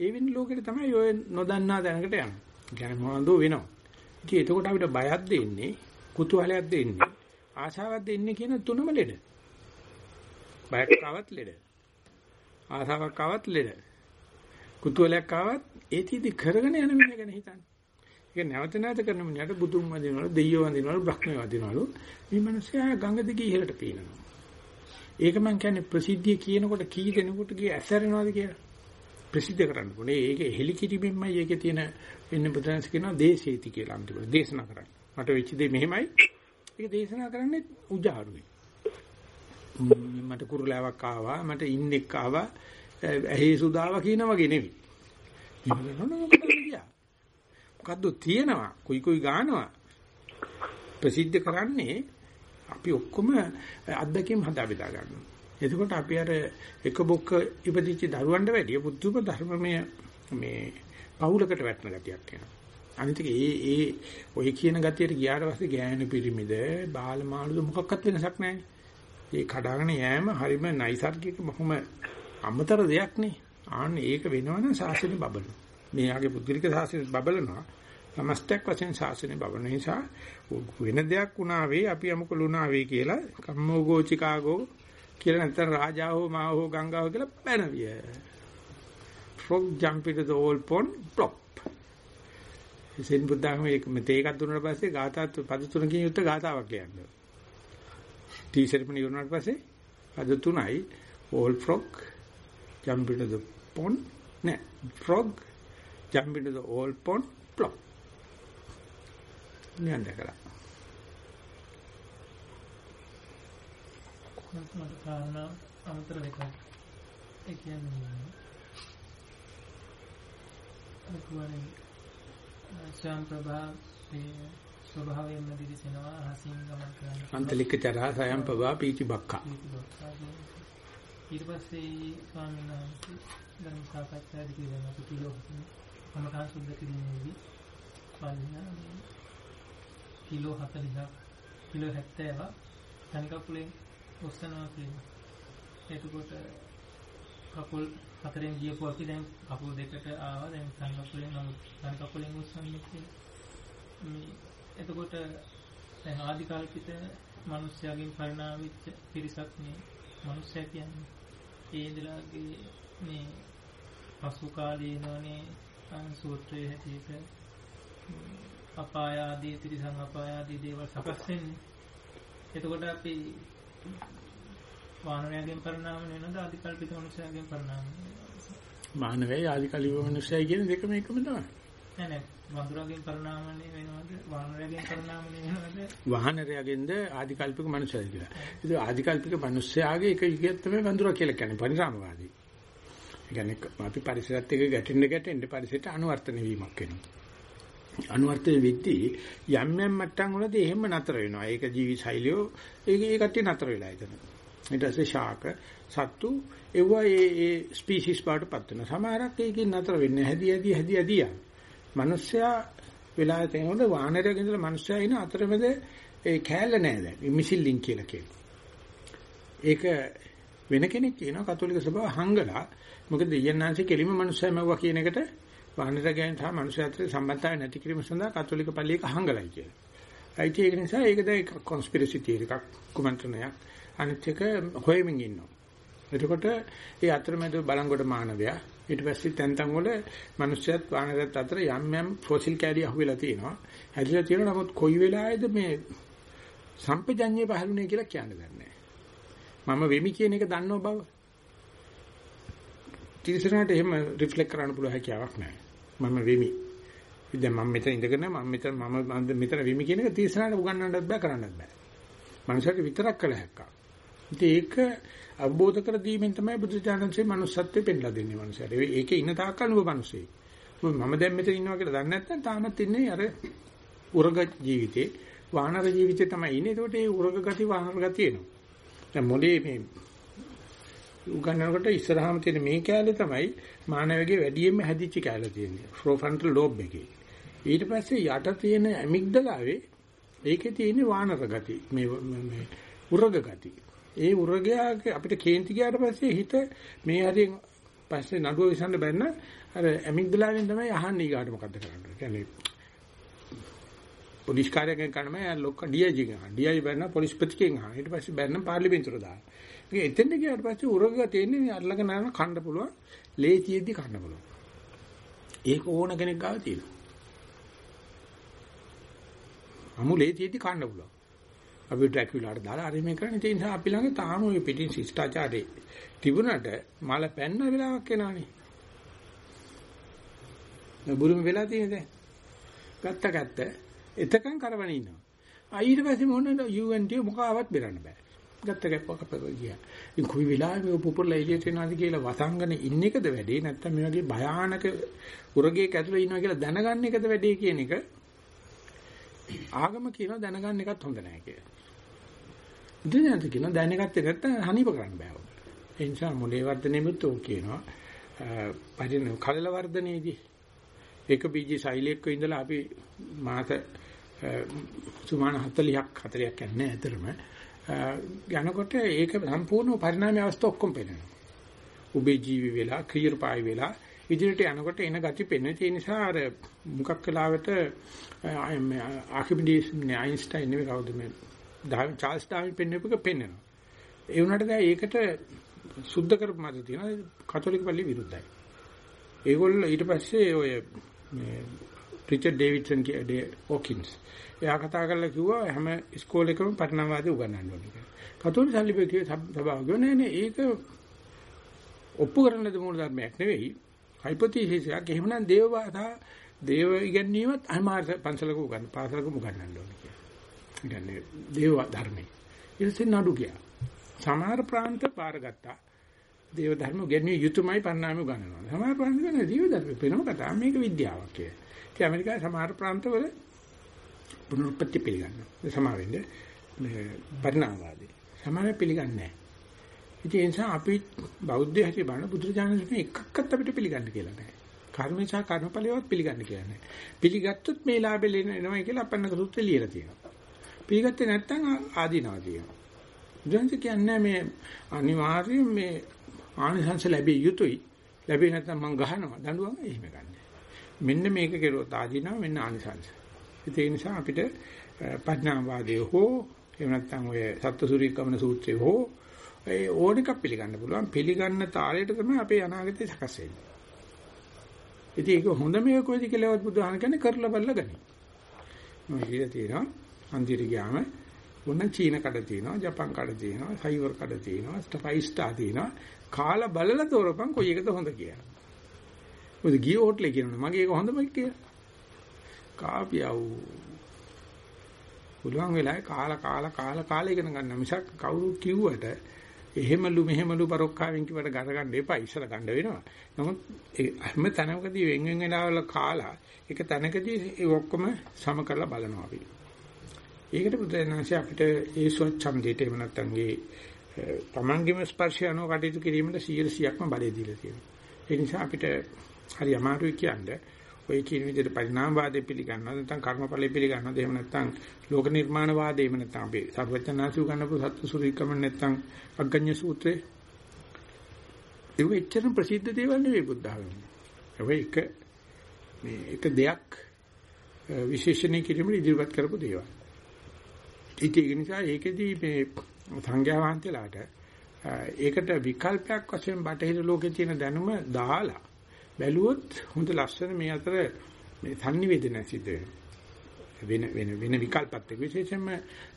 ඒ වෙන ලෝකෙට තමයි ඔය නොදන්නා දැනකට යන්නේ. කියන්නේ මොනවද වෙනව. ඉතින් එතකොට අපිට බයක් දෙන්නේ, කුතුහලයක් දෙන්නේ, ආශාවක් දෙන්නේ කියන තුනම ලෙඩ. බයක් ආවත් ලෙඩ. ආශාවක් ආවත් ලෙඩ. කුතුහලයක් ආවත් ඒතිදි කරගෙන යන මිනිහ ගැන හිතන්න. ඒක නැවත නැවත කරන මිනිහට බුදුන් වදිනවලු, දෙයියෝ වදිනවලු, බ්‍රහ්මයෝ වදිනවලු. මේ මිනිස්සයා ගඟ දිගේ ඉහළට පීනනවා. ඒක මම කියන්නේ ප්‍රසිද්ධිය කියනකොට කී දෙනෙකුට ගිය ඇසරෙනවද කියලා. ප්‍රසිද්ධ කරන්න ඕනේ. ඒක හෙලිකිරීමෙන්මයි ඒකේ තියෙන වෙන බුදුන්ස් කියනවා දේශේති කියලා අන්තිමට දේශනා කරන්න. මට වෙච්ච දේ මෙහෙමයි. ඒක දේශනා කරන්නේ උජාරුයි. මට කුරුලාවක් ආවා, මට ඉන්නෙක් ආවා, ඇහි සුදාවා කියන වගේ නෙවෙයි. මොකද්ද තියෙනවා? කුයි කුයි ගන්නවා. ප්‍රසිද්ධ කරන්නේ අපි ඔක්කොම අත්දැකීම් හදා බෙදා ගන්නවා. එතකොට අපි අර එක බොක්ක ඉපදිච්ච දරුවන්ට වැඩිය පුදුම ධර්මමය මේ පවුලකට වැටෙන ගතියක් එනවා. අනිත් ඒ ඒ ඔය කියන ගතියට ගියාට පස්සේ ගෑනු පිරිමිද බාල මාළුද මොකක්වත් වෙනසක් නැහැ. ඒ කඩාගෙන යෑම හරිම නයිසර්ගික බොහොම අමතර දෙයක් නේ. ආන්න ඒක වෙනවනම් සාසනෙ බබලන. මෙයාගේ පුද්ගලික සාසනෙ බබලනවා. සමස්තයක් වශයෙන් ශාසනය බවන නිසා වෙන දෙයක් වුණා වේ අපි යමුක ලුණා වේ කියලා කම්මෝගෝ චිකාගෝ කියලා නැත්නම් රාජා හෝ මා හෝ ගංගා හෝ කියලා පැනවිය. frog jump into the old pond plop. ඉතින් බුද්ධාගම ඒක මෙතේ එකක් දුන්නාට පස්සේ ගාථා පද තුනකින් යුක්ත ගාථාවක් කියනවා. ටී සෙරමනි වුණාට පස්සේ පද තුනයි old frog jump into the pond නෑ frog jump into the old pond plop. නියන් දැකලා. මට කාරණා අමතර දෙකක්. ඒ කියන්නේ අකුවනේ ශාම් ප්‍රභාවේ ස්වභාවයෙන්ම දිවිසෙනවා අහසින් ගමන් කරන. අන්තලික චරා සයම් ප්‍රභා පීචි බක්කා. ඊට පස්සේ ස්වාමීන් වහන්සේ ධර්ම සාකච්ඡාදී කියන අපි කිලෝ කමඨාන් සුද්ධ කිරීමේදී ස්වාමීන් කිලෝ 40ක් කිලෝ 70ක් තනි කකුලෙන් ඔස්සනවා කියනවා. එතකොට කකුල් හතරෙන් ගියපු අපි දැන් කකුල් දෙකට ආවා දැන් තනි කකුලෙන් නමුත් තනි කකුලෙන් ඔස්සන්නේ මේ එතකොට දැන් ආදි කල්පිත මිනිස්යාගෙන් පරිණාම වෙච්ච පිරිසක් මේ මිනිස්සයා කියන්නේ ඒ ඉඳලාගේ මේ පසු කාලේ නෝනේ සූත්‍රයේ හැටියට අපාය ආදී තිරිසන් අපාය ආදී දේවල් සකස් වෙන්නේ. එතකොට අපි වානරයෙන් පරිණාම වෙනද ආදිකල්පිත මනුස්සයන්ගෙන් පරිණාම මානවයයි ආදිකල්පිත මනුස්සයයි කියන දෙකම එකම තමයි. නෑ නෑ වඳුරගෙන් පරිණාමණය වෙනවද වානරයෙන් පරිණාමණය වෙනවද වාහනරයගෙන්ද ආදිකල්පික මනුස්සයයි කියලා. ඉතින් ආදිකල්පික මනුස්සයාගේ එක යුගයක් තමයි වඳුරා කියලා කියන්නේ පරිණාමවාදී. ඒ කියන්නේ අපි පරිසරත් එක්ක ගැටෙන්න ගැටෙන්න පරිසරයට අනුවර්තන වීමක් වෙනවා. අනුවර්තන වෙද්දී යම් යම් මට්ටම් වලදී එහෙම නතර වෙනවා. ඒක ජීවි ශෛලියෝ ඒක ඒ කට්ටිය නතර වෙලා ඉතන. ඊට පස්සේ ශාක සත්තු ඒවා ඒ ඒ ස්පීෂිස් බාටපත් වෙනවා. සමහරක් ඒකෙන් නතර වෙන්නේ හැදි හැදි හැදි හැදි යන. මිනිස්සයා වෙලා තේනොත් වානරයක ඉඳලා මිනිස්සයා ඉන අතරමැද ඒ කෑල්ල නෑ දැන්. මිසිල්ලින් කියලා කියනවා. ඒක වෙන කෙනෙක් කියනවා කතෝලික සභාව හංගලා මොකද දෙයයන්ාංශේ කෙලිම මිනිස්සයා මැව්වා කියන එකට වානරයන් සහ මිනිස්සු අතර සම්බන්ධතාවය නැති කිරීම සඳහා කතෝලික පල්ලියක හංගලයි කියලා. ඒත් ඒක නිසා ඒක දැන් කොන්ස්පිරසි තියරි එකක් කුමන්ත්‍රණයක්. අනිත් එක හොයමින් ඉන්නවා. එතකොට ඒ අතරමැද බලංගොඩ මානවයා ඊට පස්සේ තැන් තැන් වල මිනිස්සුත් වානරයත් අතර යම් යම් ෆොසිල් කැඩි අහුවෙලා තියෙනවා. හැදිලා තියෙනවා නමුත් කොයි වෙලාවේද මේ සම්පජඤ්ඤය පහළුනේ කියලා කියන්න දන්නේ මම වෙමි කියන එක දන්නව බව. තිරසනට එහෙම රිෆ්ලෙක්ට් කරන්න පුළුවන් හැකියාවක් නැහැ. මම වෙමි. දැන් මම මෙතන ඉඳගෙන මම මෙතන මම මෙතන වෙමි කියන එක තීසනාට උගන්වන්නත් බෑ කරන්නත් බෑ. මනුෂ්‍යයට විතරක් කළ හැක්කක්. ඉතින් ඒක අවබෝධ කර දීමෙන් තමයි බුදුචානන්සේ manussත්වෙ පෙන්ලා දෙන්නේ මනුෂ්‍යයට. ඒකේ ඉන්න තාක්කල් නුඹ මිනිස්සේ. මම දැන් මෙතන ඉන්නවා කියලා දන්නේ නැත්නම් තාමත් ඉන්නේ අර උරග ජීවිතේ වානර ජීවිතේ තමයි ඉන්නේ. ඒකට ඒ උරග ගති වානර ගති එනවා. දැන් මොලේ මේ උගන්නනකොට ඉස්සරහාම තියෙන මේ කැලේ තමයි මානවයේ වැඩියෙන්ම හැදිච්ච කැලේ තියෙන්නේ. ප්‍රොෆ්‍රන්ටල් ලෝබ් එකේ. ඊට පස්සේ යට තියෙන ඇමිග්දලාවේ ඒකේ තියෙන වානර ගති. මේ මේ උරග ගති. ඒ උරගයාගේ අපිට කේන්ති ගියාට පස්සේ හිත මේ හරියෙන් පස්සේ නඩුව විසඳ බැන්න අර ඇමිග්දලාවෙන් තමයි අහන්නේ ඊගාට මොකද්ද කරන්නේ. කියන්නේ පොලිස් කාර්යයෙන් කරන මම ලොක්ක ඩීఐජි ගහන. ඩීఐ බැන්න පොලිස් ප්‍රතිකෙන් අහන. ඊට පස්සේ බැන්න පාර්ලිමේන්තුවට දාන. ඒක එතෙන්ද ගියාට පස්සේ උරග තියෙන්නේ මේ අල්ලගෙන යන කන්න පුළුවන්. ලේසියෙද්දි කන්න පුළුවන්. ඒක ඕන කෙනෙක් ගාව තියෙනවා. අමු ලේසියෙද්දි කන්න පුළුවන්. අපි ඩ්‍රැකියුලාට දාලා අර මේ කරන්නේ ඒ නිසා අපි ළඟ තාම ওই පිටින් ශිෂ්ටාචාරේ තිබුණට මල පැන්න වෙලාවක් එනවනේ. බුරුම වෙලා තියෙන දැන්. ගත්ත ගත්ත එතකන් කරවන ඉන්නවා. ආ ඊට පස්සේ මොනද UNT මොකාවත් බෙරන්න බෑ. ගත්ත ගැප්පක් අපේ ගියා. ඉතින් කොයි වෙලාවෙ මේ පුපුරලා එළියට එනවාද කියලා වසංගන ඉන්න එකද වැඩේ නැත්නම් මේ වගේ භයානක උරගේක ඇතුලේ ඉන්නවා කියලා දැනගන්න එකද වැඩේ කියන එක ආගම කියනවා දැනගන්න එකත් හොඳ නැහැ කියලා. දුනියන්ත කියනවා දැනගත්තේ නැත්නම් හනිප කරන්න බෑ ඔබ. ඒ නිසා මොලේ වර්ධනෙමුත් ඕක කියනවා. පරිණ කලල වර්ධනයේදී එක බීජ ශෛලියක ඉඳලා අපි මාස සුමාන 40ක් 40ක් යන්නේ ඇතරම යනකොට ඒක සම්පූර්ණ පරිණාමය අවස්ථා ඔක්කොම පේනවා. උබේ ජීවි වෙලා ක්‍රීරපායි වෙලා ඉදිරියට යනකොට එන ගති පෙනෙන ඒ නිසා අර මුකක් වෙලාවට ආකිමිඩිස් අයින්ස්ටයින් නෙවෙයි කවුද මේ චාල්ස් ඩාවින් පෙන්වපු එක පෙන්වනවා. ඒ වුණාට දැන් ඒකට සුද්ධ කරපු මත තියෙනවා කතෝලික පල්ලිය විරුද්ධයි. ඒගොල්ලෝ ඊට පස්සේ ඔය මේ රිචඩ් ඩේවිඩ්සන් කිය ඕකින්ස් එයා කතා කරලා කිව්වා හැම ඉස්කෝලේකම පරිණාමවාදී උගන්වන්න ඕනේ කියලා. කතෝලික සල්ලිපේ සභාව ගෝ නෑ නේ ඒක ඔප්පු කරන ද මූල ධර්මයක් නෙවෙයි. හයිපොතීසිසයක් එහෙමනම් දේව භාෂා දේව ඉගැන්වීමත් අමාර පන්සලක උගන්න පාසලක උගන්වන්න ඕනේ කියලා. ඉතින් දේව ධර්මයේ. ඊටසේ නඩු ගියා. සමහර ප්‍රාන්ත බාරගත්තා. දේව ධර්ම ගැන්නේ යුතුයමයි පරිණාමය ගන්නවා. සමහර ප්‍රාන්ත ගන්න දේව ධර්ම වෙනම කතාවක්. මේක විද්‍යාවක් කියලා. ඒ ඇමරිකාවේ සමහර ප්‍රාන්තවල පුනරුත්පත්ති පිළිගන්නවා. සමහර වෙන්නේ මේ පරිණාමවාදී. සමහර පිළිගන්නේ නැහැ. ඉතින් ඒ නිසා අපි බෞද්ධ හැටි බලන බුදුරජාණන් එකක්වත් අපිට පිළිගන්න කියලා නැහැ. කර්ම සහ කර්මඵලයවත් පිළිගන්න කියලා නැහැ. පිළිගත්තොත් මේ ලාභෙ එනවා කියලා අපන්නක සූත්‍රය ලියලා තියෙනවා. පිළිගත්තේ නැත්නම් ආදීනවා තියෙනවා. බුදුන්ස කියන්නේ මේ අනිවාර්යයෙන් මේ ආනිසංස ලැබිය යුතුයි. ලැබෙන්නේ නැත්නම් මං ගහනවා දඬුවම එහෙම ගන්න. මෙන්න මේක කෙරුවොත් ආදීනවා මෙන්න ආනිසංස. ඒ නිසා අපිට පඥාවාදයේ හෝ එහෙම නැත්නම් ඔය සත්ත්වසූරිකමන සූත්‍රයේ හෝ ඒ ඕන එකක් පිළිගන්න පුළුවන්. පිළිගන්න තාලයට තමයි අපේ අනාගතය සකස් වෙන්නේ. ඉතින් ඒක හොඳ මේක කොයිද කියලාවත් බුදුහාම කියන්නේ කරලා බලලා ගනි. මම ඉතින් තියෙනවා අන්තිර ගියාම මොන චීන කඩ තියෙනවා, ජපන් කඩ තියෙනවා, සයිවර් කඩ තියෙනවා, ස්ටෆයි ස්ටා තියෙනවා. කාලා බලලා තෝරපන් කොයි එකද හොඳ කියලා. මොකද ගිය හොටලේ කියනවනේ මගේ ඒක හොඳම කියලා. කාපියව්. පුළුවන් වෙලාවේ කාලා කාලා කාලා කාලා ඉගෙන ගන්න මිසක් කවුරු කිව්වට එහෙමලු මෙහෙමලු පරොක්කාවෙන් කිව්වට ගර ගන්න එපා ඉස්සර ගන්න වෙනවා. නමුත් හැම තැනකදී වෙන වෙන වෙලාවල කාලා ඒක තැනකදී ඒ ඔක්කොම සම කරලා බලනවා අපි. ඒකට බුදුරජාණන්සේ අපිට ඒ ස්වච්ඡන්දයට එහෙම නැත්නම් ඒ තමන්ගේම ස්පර්ශය අනුව කටයුතු කිරීමට 100%ක්ම බලය දීලා තියෙනවා. ඒ නිසා අපිට හරි අමාරුයි කියන්නේ ඔය කියන විදිහට පරිණාමවාදය පිළිගන්නවද නැත්නම් කර්මඵලය පිළිගන්නවද එහෙම නැත්නම් ලෝක නිර්මාණවාදය එහෙම නැත්නම් අපි සර්වඥාන්සු ගන්නපු සත්සුරීකම නැත්නම් අග්ගඤ්ඤ සූත්‍රේ ඒක එච්චරම ප්‍රසිද්ධ දේවල් නෙවෙයි බුද්ධ ධර්මයේ. ඒක මේ එක දෙයක් විශේෂණය කිරීමට ඉදිරිපත් කරපු දේවල්. ඒක නිසා ඒකෙදී මේ සංඝයා වහන්සේලාට ඒකට විකල්පයක් වශයෙන් බටහිර ලෝකේ තියෙන දැනුම දාලා බැලුවොත් හොඳ ලස්සන මේ අතර මේ sannivedana සිද්ධ වෙන වෙන වෙන විකල්පත් එක්ක විශේෂයෙන්ම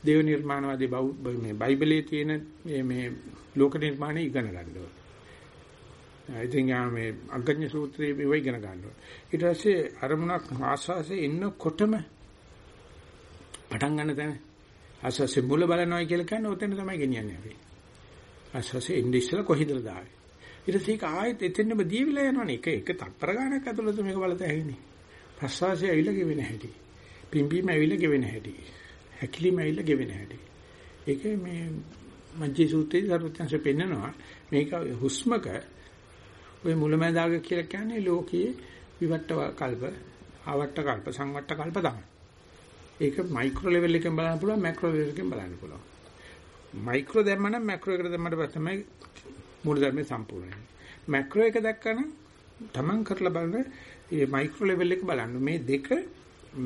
දේව නිර්මාණවාදී මේ බයිබලයේ තියෙන මේ මේ ලෝක නිර්මාණය ඉගෙන ගන්න ඕන. ඉතින් යා මේ අග්ගඤ්ඤ සූත්‍රයේ මේව ඉගෙන ගන්න ඕන. ඊට පස්සේ අරමුණක් ආස්වාසේ එන්නකොටම පටන් ගන්න තැන ආස්වාසේ මුල බලනවා කියලා කියන්නේ ඔතන තමයි ගෙනියන්නේ අපි. ආස්වාසේ ඉන්නේ ඉස්සලා කොහිදද දාවේ. ඊට පස්සේ ඒක ආයෙත් එතෙන්නම දීවිලා යනවනේ. එක එක තප්පර ගානක් ඇතුළත මේක බලත ඇහිනේ. ප්‍රසවාසය ඇවිල්ලා ගෙවෙන හැටි. පිම්බීම ඇවිල්ලා ගෙවෙන හැටි. හැකිලිම ඇවිල්ලා ගෙවෙන හැටි. ඒක මේ මජ්ජේ සූත්‍රයේ සර්වඥාන්සේ පෙන්නනවා මේක හුස්මක ඔය මුලමඳාග කියලා කියන්නේ ලෝකයේ විවට්ට කල්ප, ආවට්ට කල්ප, සංවට්ට කල්ප තමයි. ඒක මයික්‍රෝ ලෙවල් එකෙන් බලන්න පුළුවන්, මැක්‍රෝ ලෙවල් එකෙන් බලන්න පුළුවන්. මයික්‍රෝ දැම්මනම් මැක්‍රෝ එකට දැම්මට පස්සේ තමයි මූලධර්මයේ සම්පූර්ණ වෙන්නේ. මැක්‍රෝ එක දැක්කම තමන් කරලා බලන මේ මයික්‍රෝ ලෙවල් එක බලන්න. මේ දෙක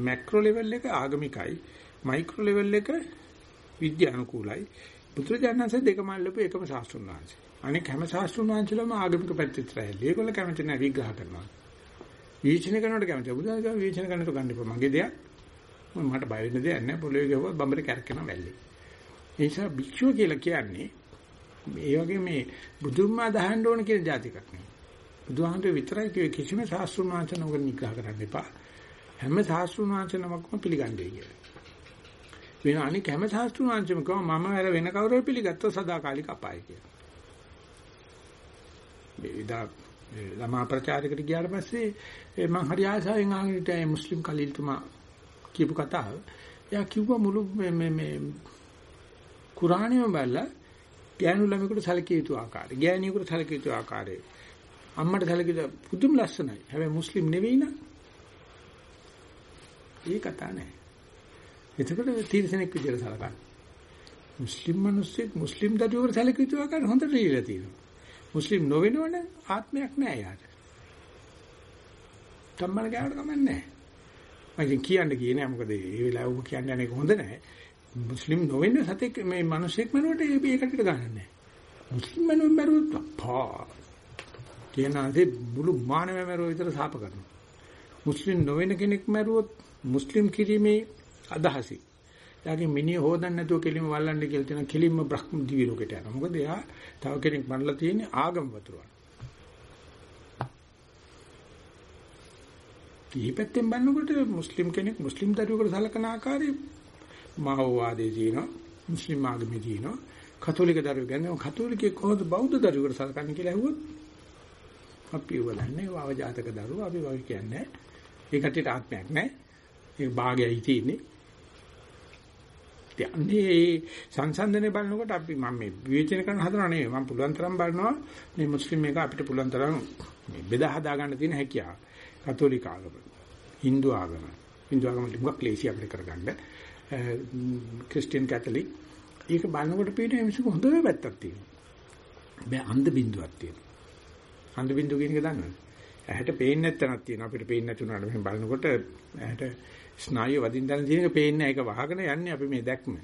මැක්‍රෝ ලෙවල් එක ආගමිකයි, මයික්‍රෝ ලෙවල් එක විද්‍යානුකූලයි. බුදුරජාණන්සේ දෙකම අල්ලපු එකම ශාස්ත්‍රුන් වහන්සේ. අනෙක් හැම ශාස්ත්‍රුන් වහන්සේලාම ආගමික පැත්තට රැල්ලේ. ඒගොල්ල කැමති නැහැ විග්‍රහ කරනවා. විචින කරනකොට කැමති. බුදුහාම විචින කරනකොට ගන්න එපා. මගේ දෙයක්. මට බය වෙන්න දෙයක් නැහැ. පොළවේ ගහුවා බම්බරේ කැරකෙනවා වැල්ලේ. ඒ නිසා භික්ෂුව කියලා කියන්නේ මේ වගේ මේ බුදුන්මා දහන්න ඕන කියන જાතිකක් නෙවෙයි. බුදුහාමර විතරයි කිව්වේ කිසිම ශාස්ත්‍රුන් වහන්සේ නෝක නිග්‍රහ කරන්න එපා. හැම ශාස්ත්‍රුන් වහන්සේ නමක්ම පිළිගන්නේ කියලා. වෙන අනික හැම ශාස්ත්‍රුන් වහන්සේම කව මම වැර වෙන කවුරු පිළිගත්තොත් සදාකාලික අපාය කියලා. මේ විදා ළමා ප්‍රචාරයකට ගියාට පස්සේ මම හරි ආසාවෙන් අහගෙන හිටියා මුස්ලිම් කලීල්තුමා කියපු කතාව. එයා කිව්වා මුළු මේ මේ මේ කුරාණියම බලලා ගෑනු ළමයෙකුට සැලකිය යුතු ආකාරය, ගෑණියෙකුට සැලකිය යුතු ආකාරය. අම්මට සැලකිය පුදුම ලස්සනයි. හැබැයි මුස්ලිම් නෙවෙයි නං. ඒ කතා නෑ. එතකොට තීරසනෙක් විදියට සලකන්න. මුස්ලිම් මිනිස්සෙක් මුස්ලිම් දඩුවකට සැලකිය යුතු ආකාරය හොඳට ලියලා තියෙනවා. මුස්ලිම් නොවෙනවනේ ආත්මයක් නෑ යාට. කම්මල ගාවට කමන්නේ නෑ. මම කියන්නේ කියන්නේ මොකද මේ වෙලාව ඔබ කියන්නේ අනේක හොඳ නෑ. මුස්ලිම් නොවෙන්න සතෙක් මේ මිනිසෙක් මනුවට ඒකට ගන්න නෑ. මුස්ලිම් මනුවෙන් මරුවොත් පා. කියනාසේ මුළු මානවය මරුව විතර සාප කරනවා. මුස්ලිම් නොවෙන කෙනෙක් මරුවොත් මුස්ලිම් කිරීමේ අදහසයි. යාගේ මිනිහ හොදන්න නැතුව කෙලින්ම වල්ලන්න කියලා තියෙන කෙලින්ම බ්‍රහ්ම දිවි ලෝකෙට යනවා. මොකද එයා තව කෙනෙක් මනලා තියෙන්නේ ආගම වතුරවන. ඊපැත්තෙන් බලනකොට මුස්ලිම් කෙනෙක් මුස්ලිම් දරුවෙකුට සලකන ආකාරය මාෝවාදයේ තියෙනවා. මුස්ලිම් ආගමේ තියෙනවා. කතෝලික දරුවෙක් ගැන කතෝලිකයෙක් කොහොමද බෞද්ධ දරුවෙකුට සලකන්නේ කියලා ඇහුවොත් අපි වලන්නේ වාව ජාතක දරුවෝ අපි වගේ කියන්නේ. ඒ කටියට ආත්මයක් නැහැ. ඒ භාගයයි තියෙන්නේ. ඉතින් සංසන්දනය බලනකොට අපි මම මේ විවේචන කරන හදනව නෙවෙයි මම පුළුවන් තරම් බලනවා මේ මුස්ලිම් එක අපිට පුළුවන් තරම් මේ බෙදා හදා ගන්න තියෙන හැකියාව. කතෝලික ආගම, Hindu ආගම, Hindu ආගම ටිකක් ලේසි අපිට කරගන්න. Uh, ක්‍රිස්තියානි කැතලික් ඒක බලනකොට පිටින් මිනිස්සු හොඳ පැත්තක් තියෙනවා. හැබැයි අන්ධ බින්දුවක් තියෙනවා. අන්ධ බින්දුව කියන එක දන්නවද? ඇහැට පේන්නේ නැත්තනක් තියෙනවා. අපිට පේන්නේ නැති උනාට මෙහෙම බලනකොට ඇහැට ස්නායු වදින්න දැන තියෙන එක පේන්නේ නැහැ. ඒක වහගෙන යන්නේ අපි මේ දැක්ම.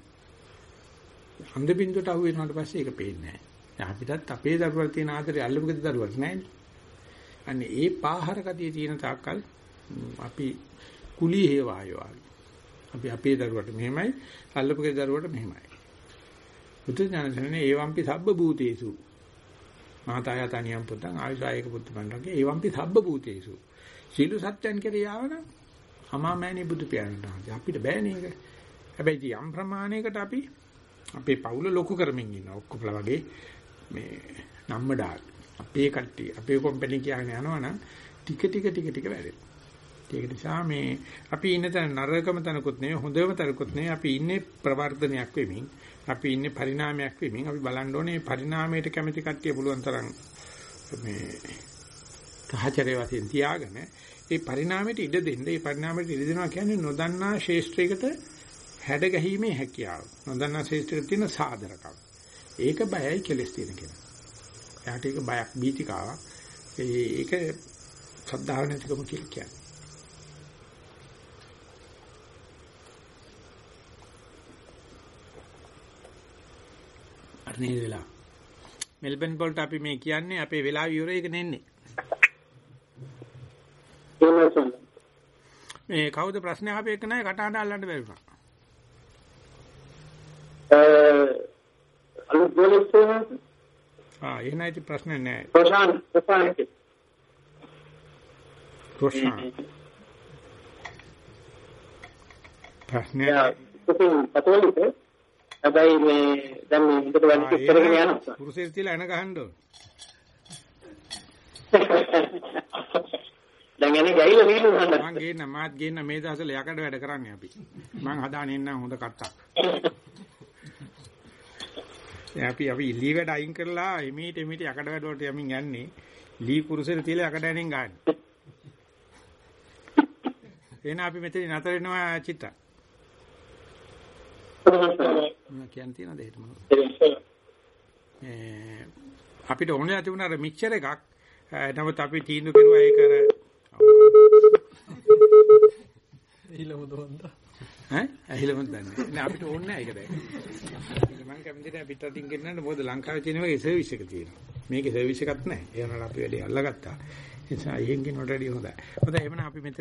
අන්ධ බින්දුවට අහු වෙනාට පස්සේ ඒක පේන්නේ නැහැ. අපිටත් අපේ දරුවල් තියෙන ආදරේ අල්ලමුකද දරුවල් නැහැ. අන්නේ ඒ පාහර ගතිය තියෙන තාක්කල් අපි කුලී හේවායෝ අපි අපේ දරුවට මෙහෙමයි අල්ලපුගේ දරුවට මෙහෙමයි. බුදු ඥානසනේ ඒවම්පි සබ්බ භූතේසු මාතාය තනියම් පුතං ආයුසායක පුත්ත බණ්ඩගේ ඒවම්පි සබ්බ භූතේසු සීල සත්‍යයන් කෙරේ යාවනම් අමාමෑණී බුදු පියාණන් අපිට බෑනේ ඒක. හැබැයි යම් ප්‍රමාණයකට අපි අපේ පවුල ලොකු කරමින් ඉන්නවා. ඔක්කොමලා වගේ මේ නම්මඩා අපේ කට්ටිය අපේ කම්පැනි කියන්නේ යනවනම් ටික ටික ටික ටික වැඩෙනවා. ඒක නිසා මේ අපි ඉන්න තැන නරකම තැනකුත් නෙවෙයි හොඳම තැනකුත් නෙවෙයි අපි ඉන්නේ ප්‍රවර්ධනයක් වෙමින් අපි ඉන්නේ පරිණාමයක් වෙමින් අපි බලන්න ඕනේ පරිණාමයට කැමති කට්ටිය පුළුවන් තරම් මේ සහචරය වශයෙන් තියාගෙන ඒ පරිණාමයට ඉඩ දෙන්න. ඒ පරිණාමයට ඉඩ දෙනවා කියන්නේ නොදන්නා ශේෂ්ත්‍රයකට හැඩ ගැහිීමේ හැකියාව. නොදන්නා ශේෂ්ත්‍රයක තියෙන සාධරකම්. ඒක බයයි කෙලස් තියෙන කෙනා. එයාට ඒක බයක් බීතිකාවක්. ඒක සද්ධාව නැතිකම කියලා කියන්නේ. අරනේ වෙලා. මෙල්බන් වලට අපි මේ කියන්නේ අපේ වෙලාව ඉවර එක නෙන්නේ. මේ කවුද ප්‍රශ්න අහපේ එක නැහැ කටහඬ අල්ලන්න බැරි වුණා. අලුත් ගෝලෙස්සේ ආ එහෙනම් ඉතින් ප්‍රශ්න නැහැ. ප්‍රශාන්ත් ප්‍රශාන්ත් ප්‍රශ්න. ප්‍රශ්න හැබැයි මේ දැන් මේ හිතට වැඩි ඉස්සරගෙන යනවා. පුරුෂයෙක් තියලා එන ගහන්න ඕන. දැන් එනේ ගයිලා වීලු ගන්න. මං ගේන්න මාත් ගේන්න මේ දවස්වල යකඩ වැඩ කරන්නේ අපි. මං හදාගෙන ඉන්න හොඳ කට්ටක්. අපි අපි ලී වැඩ අයින් කරලා එමෙහිට එමෙහිට යකඩ වැඩ වලට යමින් යන්නේ ලී කුරුසෙට තියලා යකඩ ඇනෙන් ගන්න. එහෙනම් අපි මෙතන නතර වෙනවා චිත්ත. මම කියන්න තියෙනවද එහෙම? ඒ අපිට ඕනේ තිබුණා මික්සර් එකක්. නමුත් අපි තීන්දුව කරුවා ඒක අර ඊළම දොන්ද. ඈ? ඇහිලම දන්නේ? නෑ අපිට ඕනේ නෑ ඒක දැන්. මම කැමති නෑ පිටරටින් ගෙන්නන්න? මොකද ලංකාවේ තියෙන වගේ සර්විස් එක තියෙනවා. මේකේ සර්විස් එකක් නෑ. ඒ වුණාට අපි වැඩි අල්ලගත්තා. ඒ නිසා එහෙන් ගෙනවට වැඩි හොඳයි. හොඳයි එහෙනම් අපි මෙතන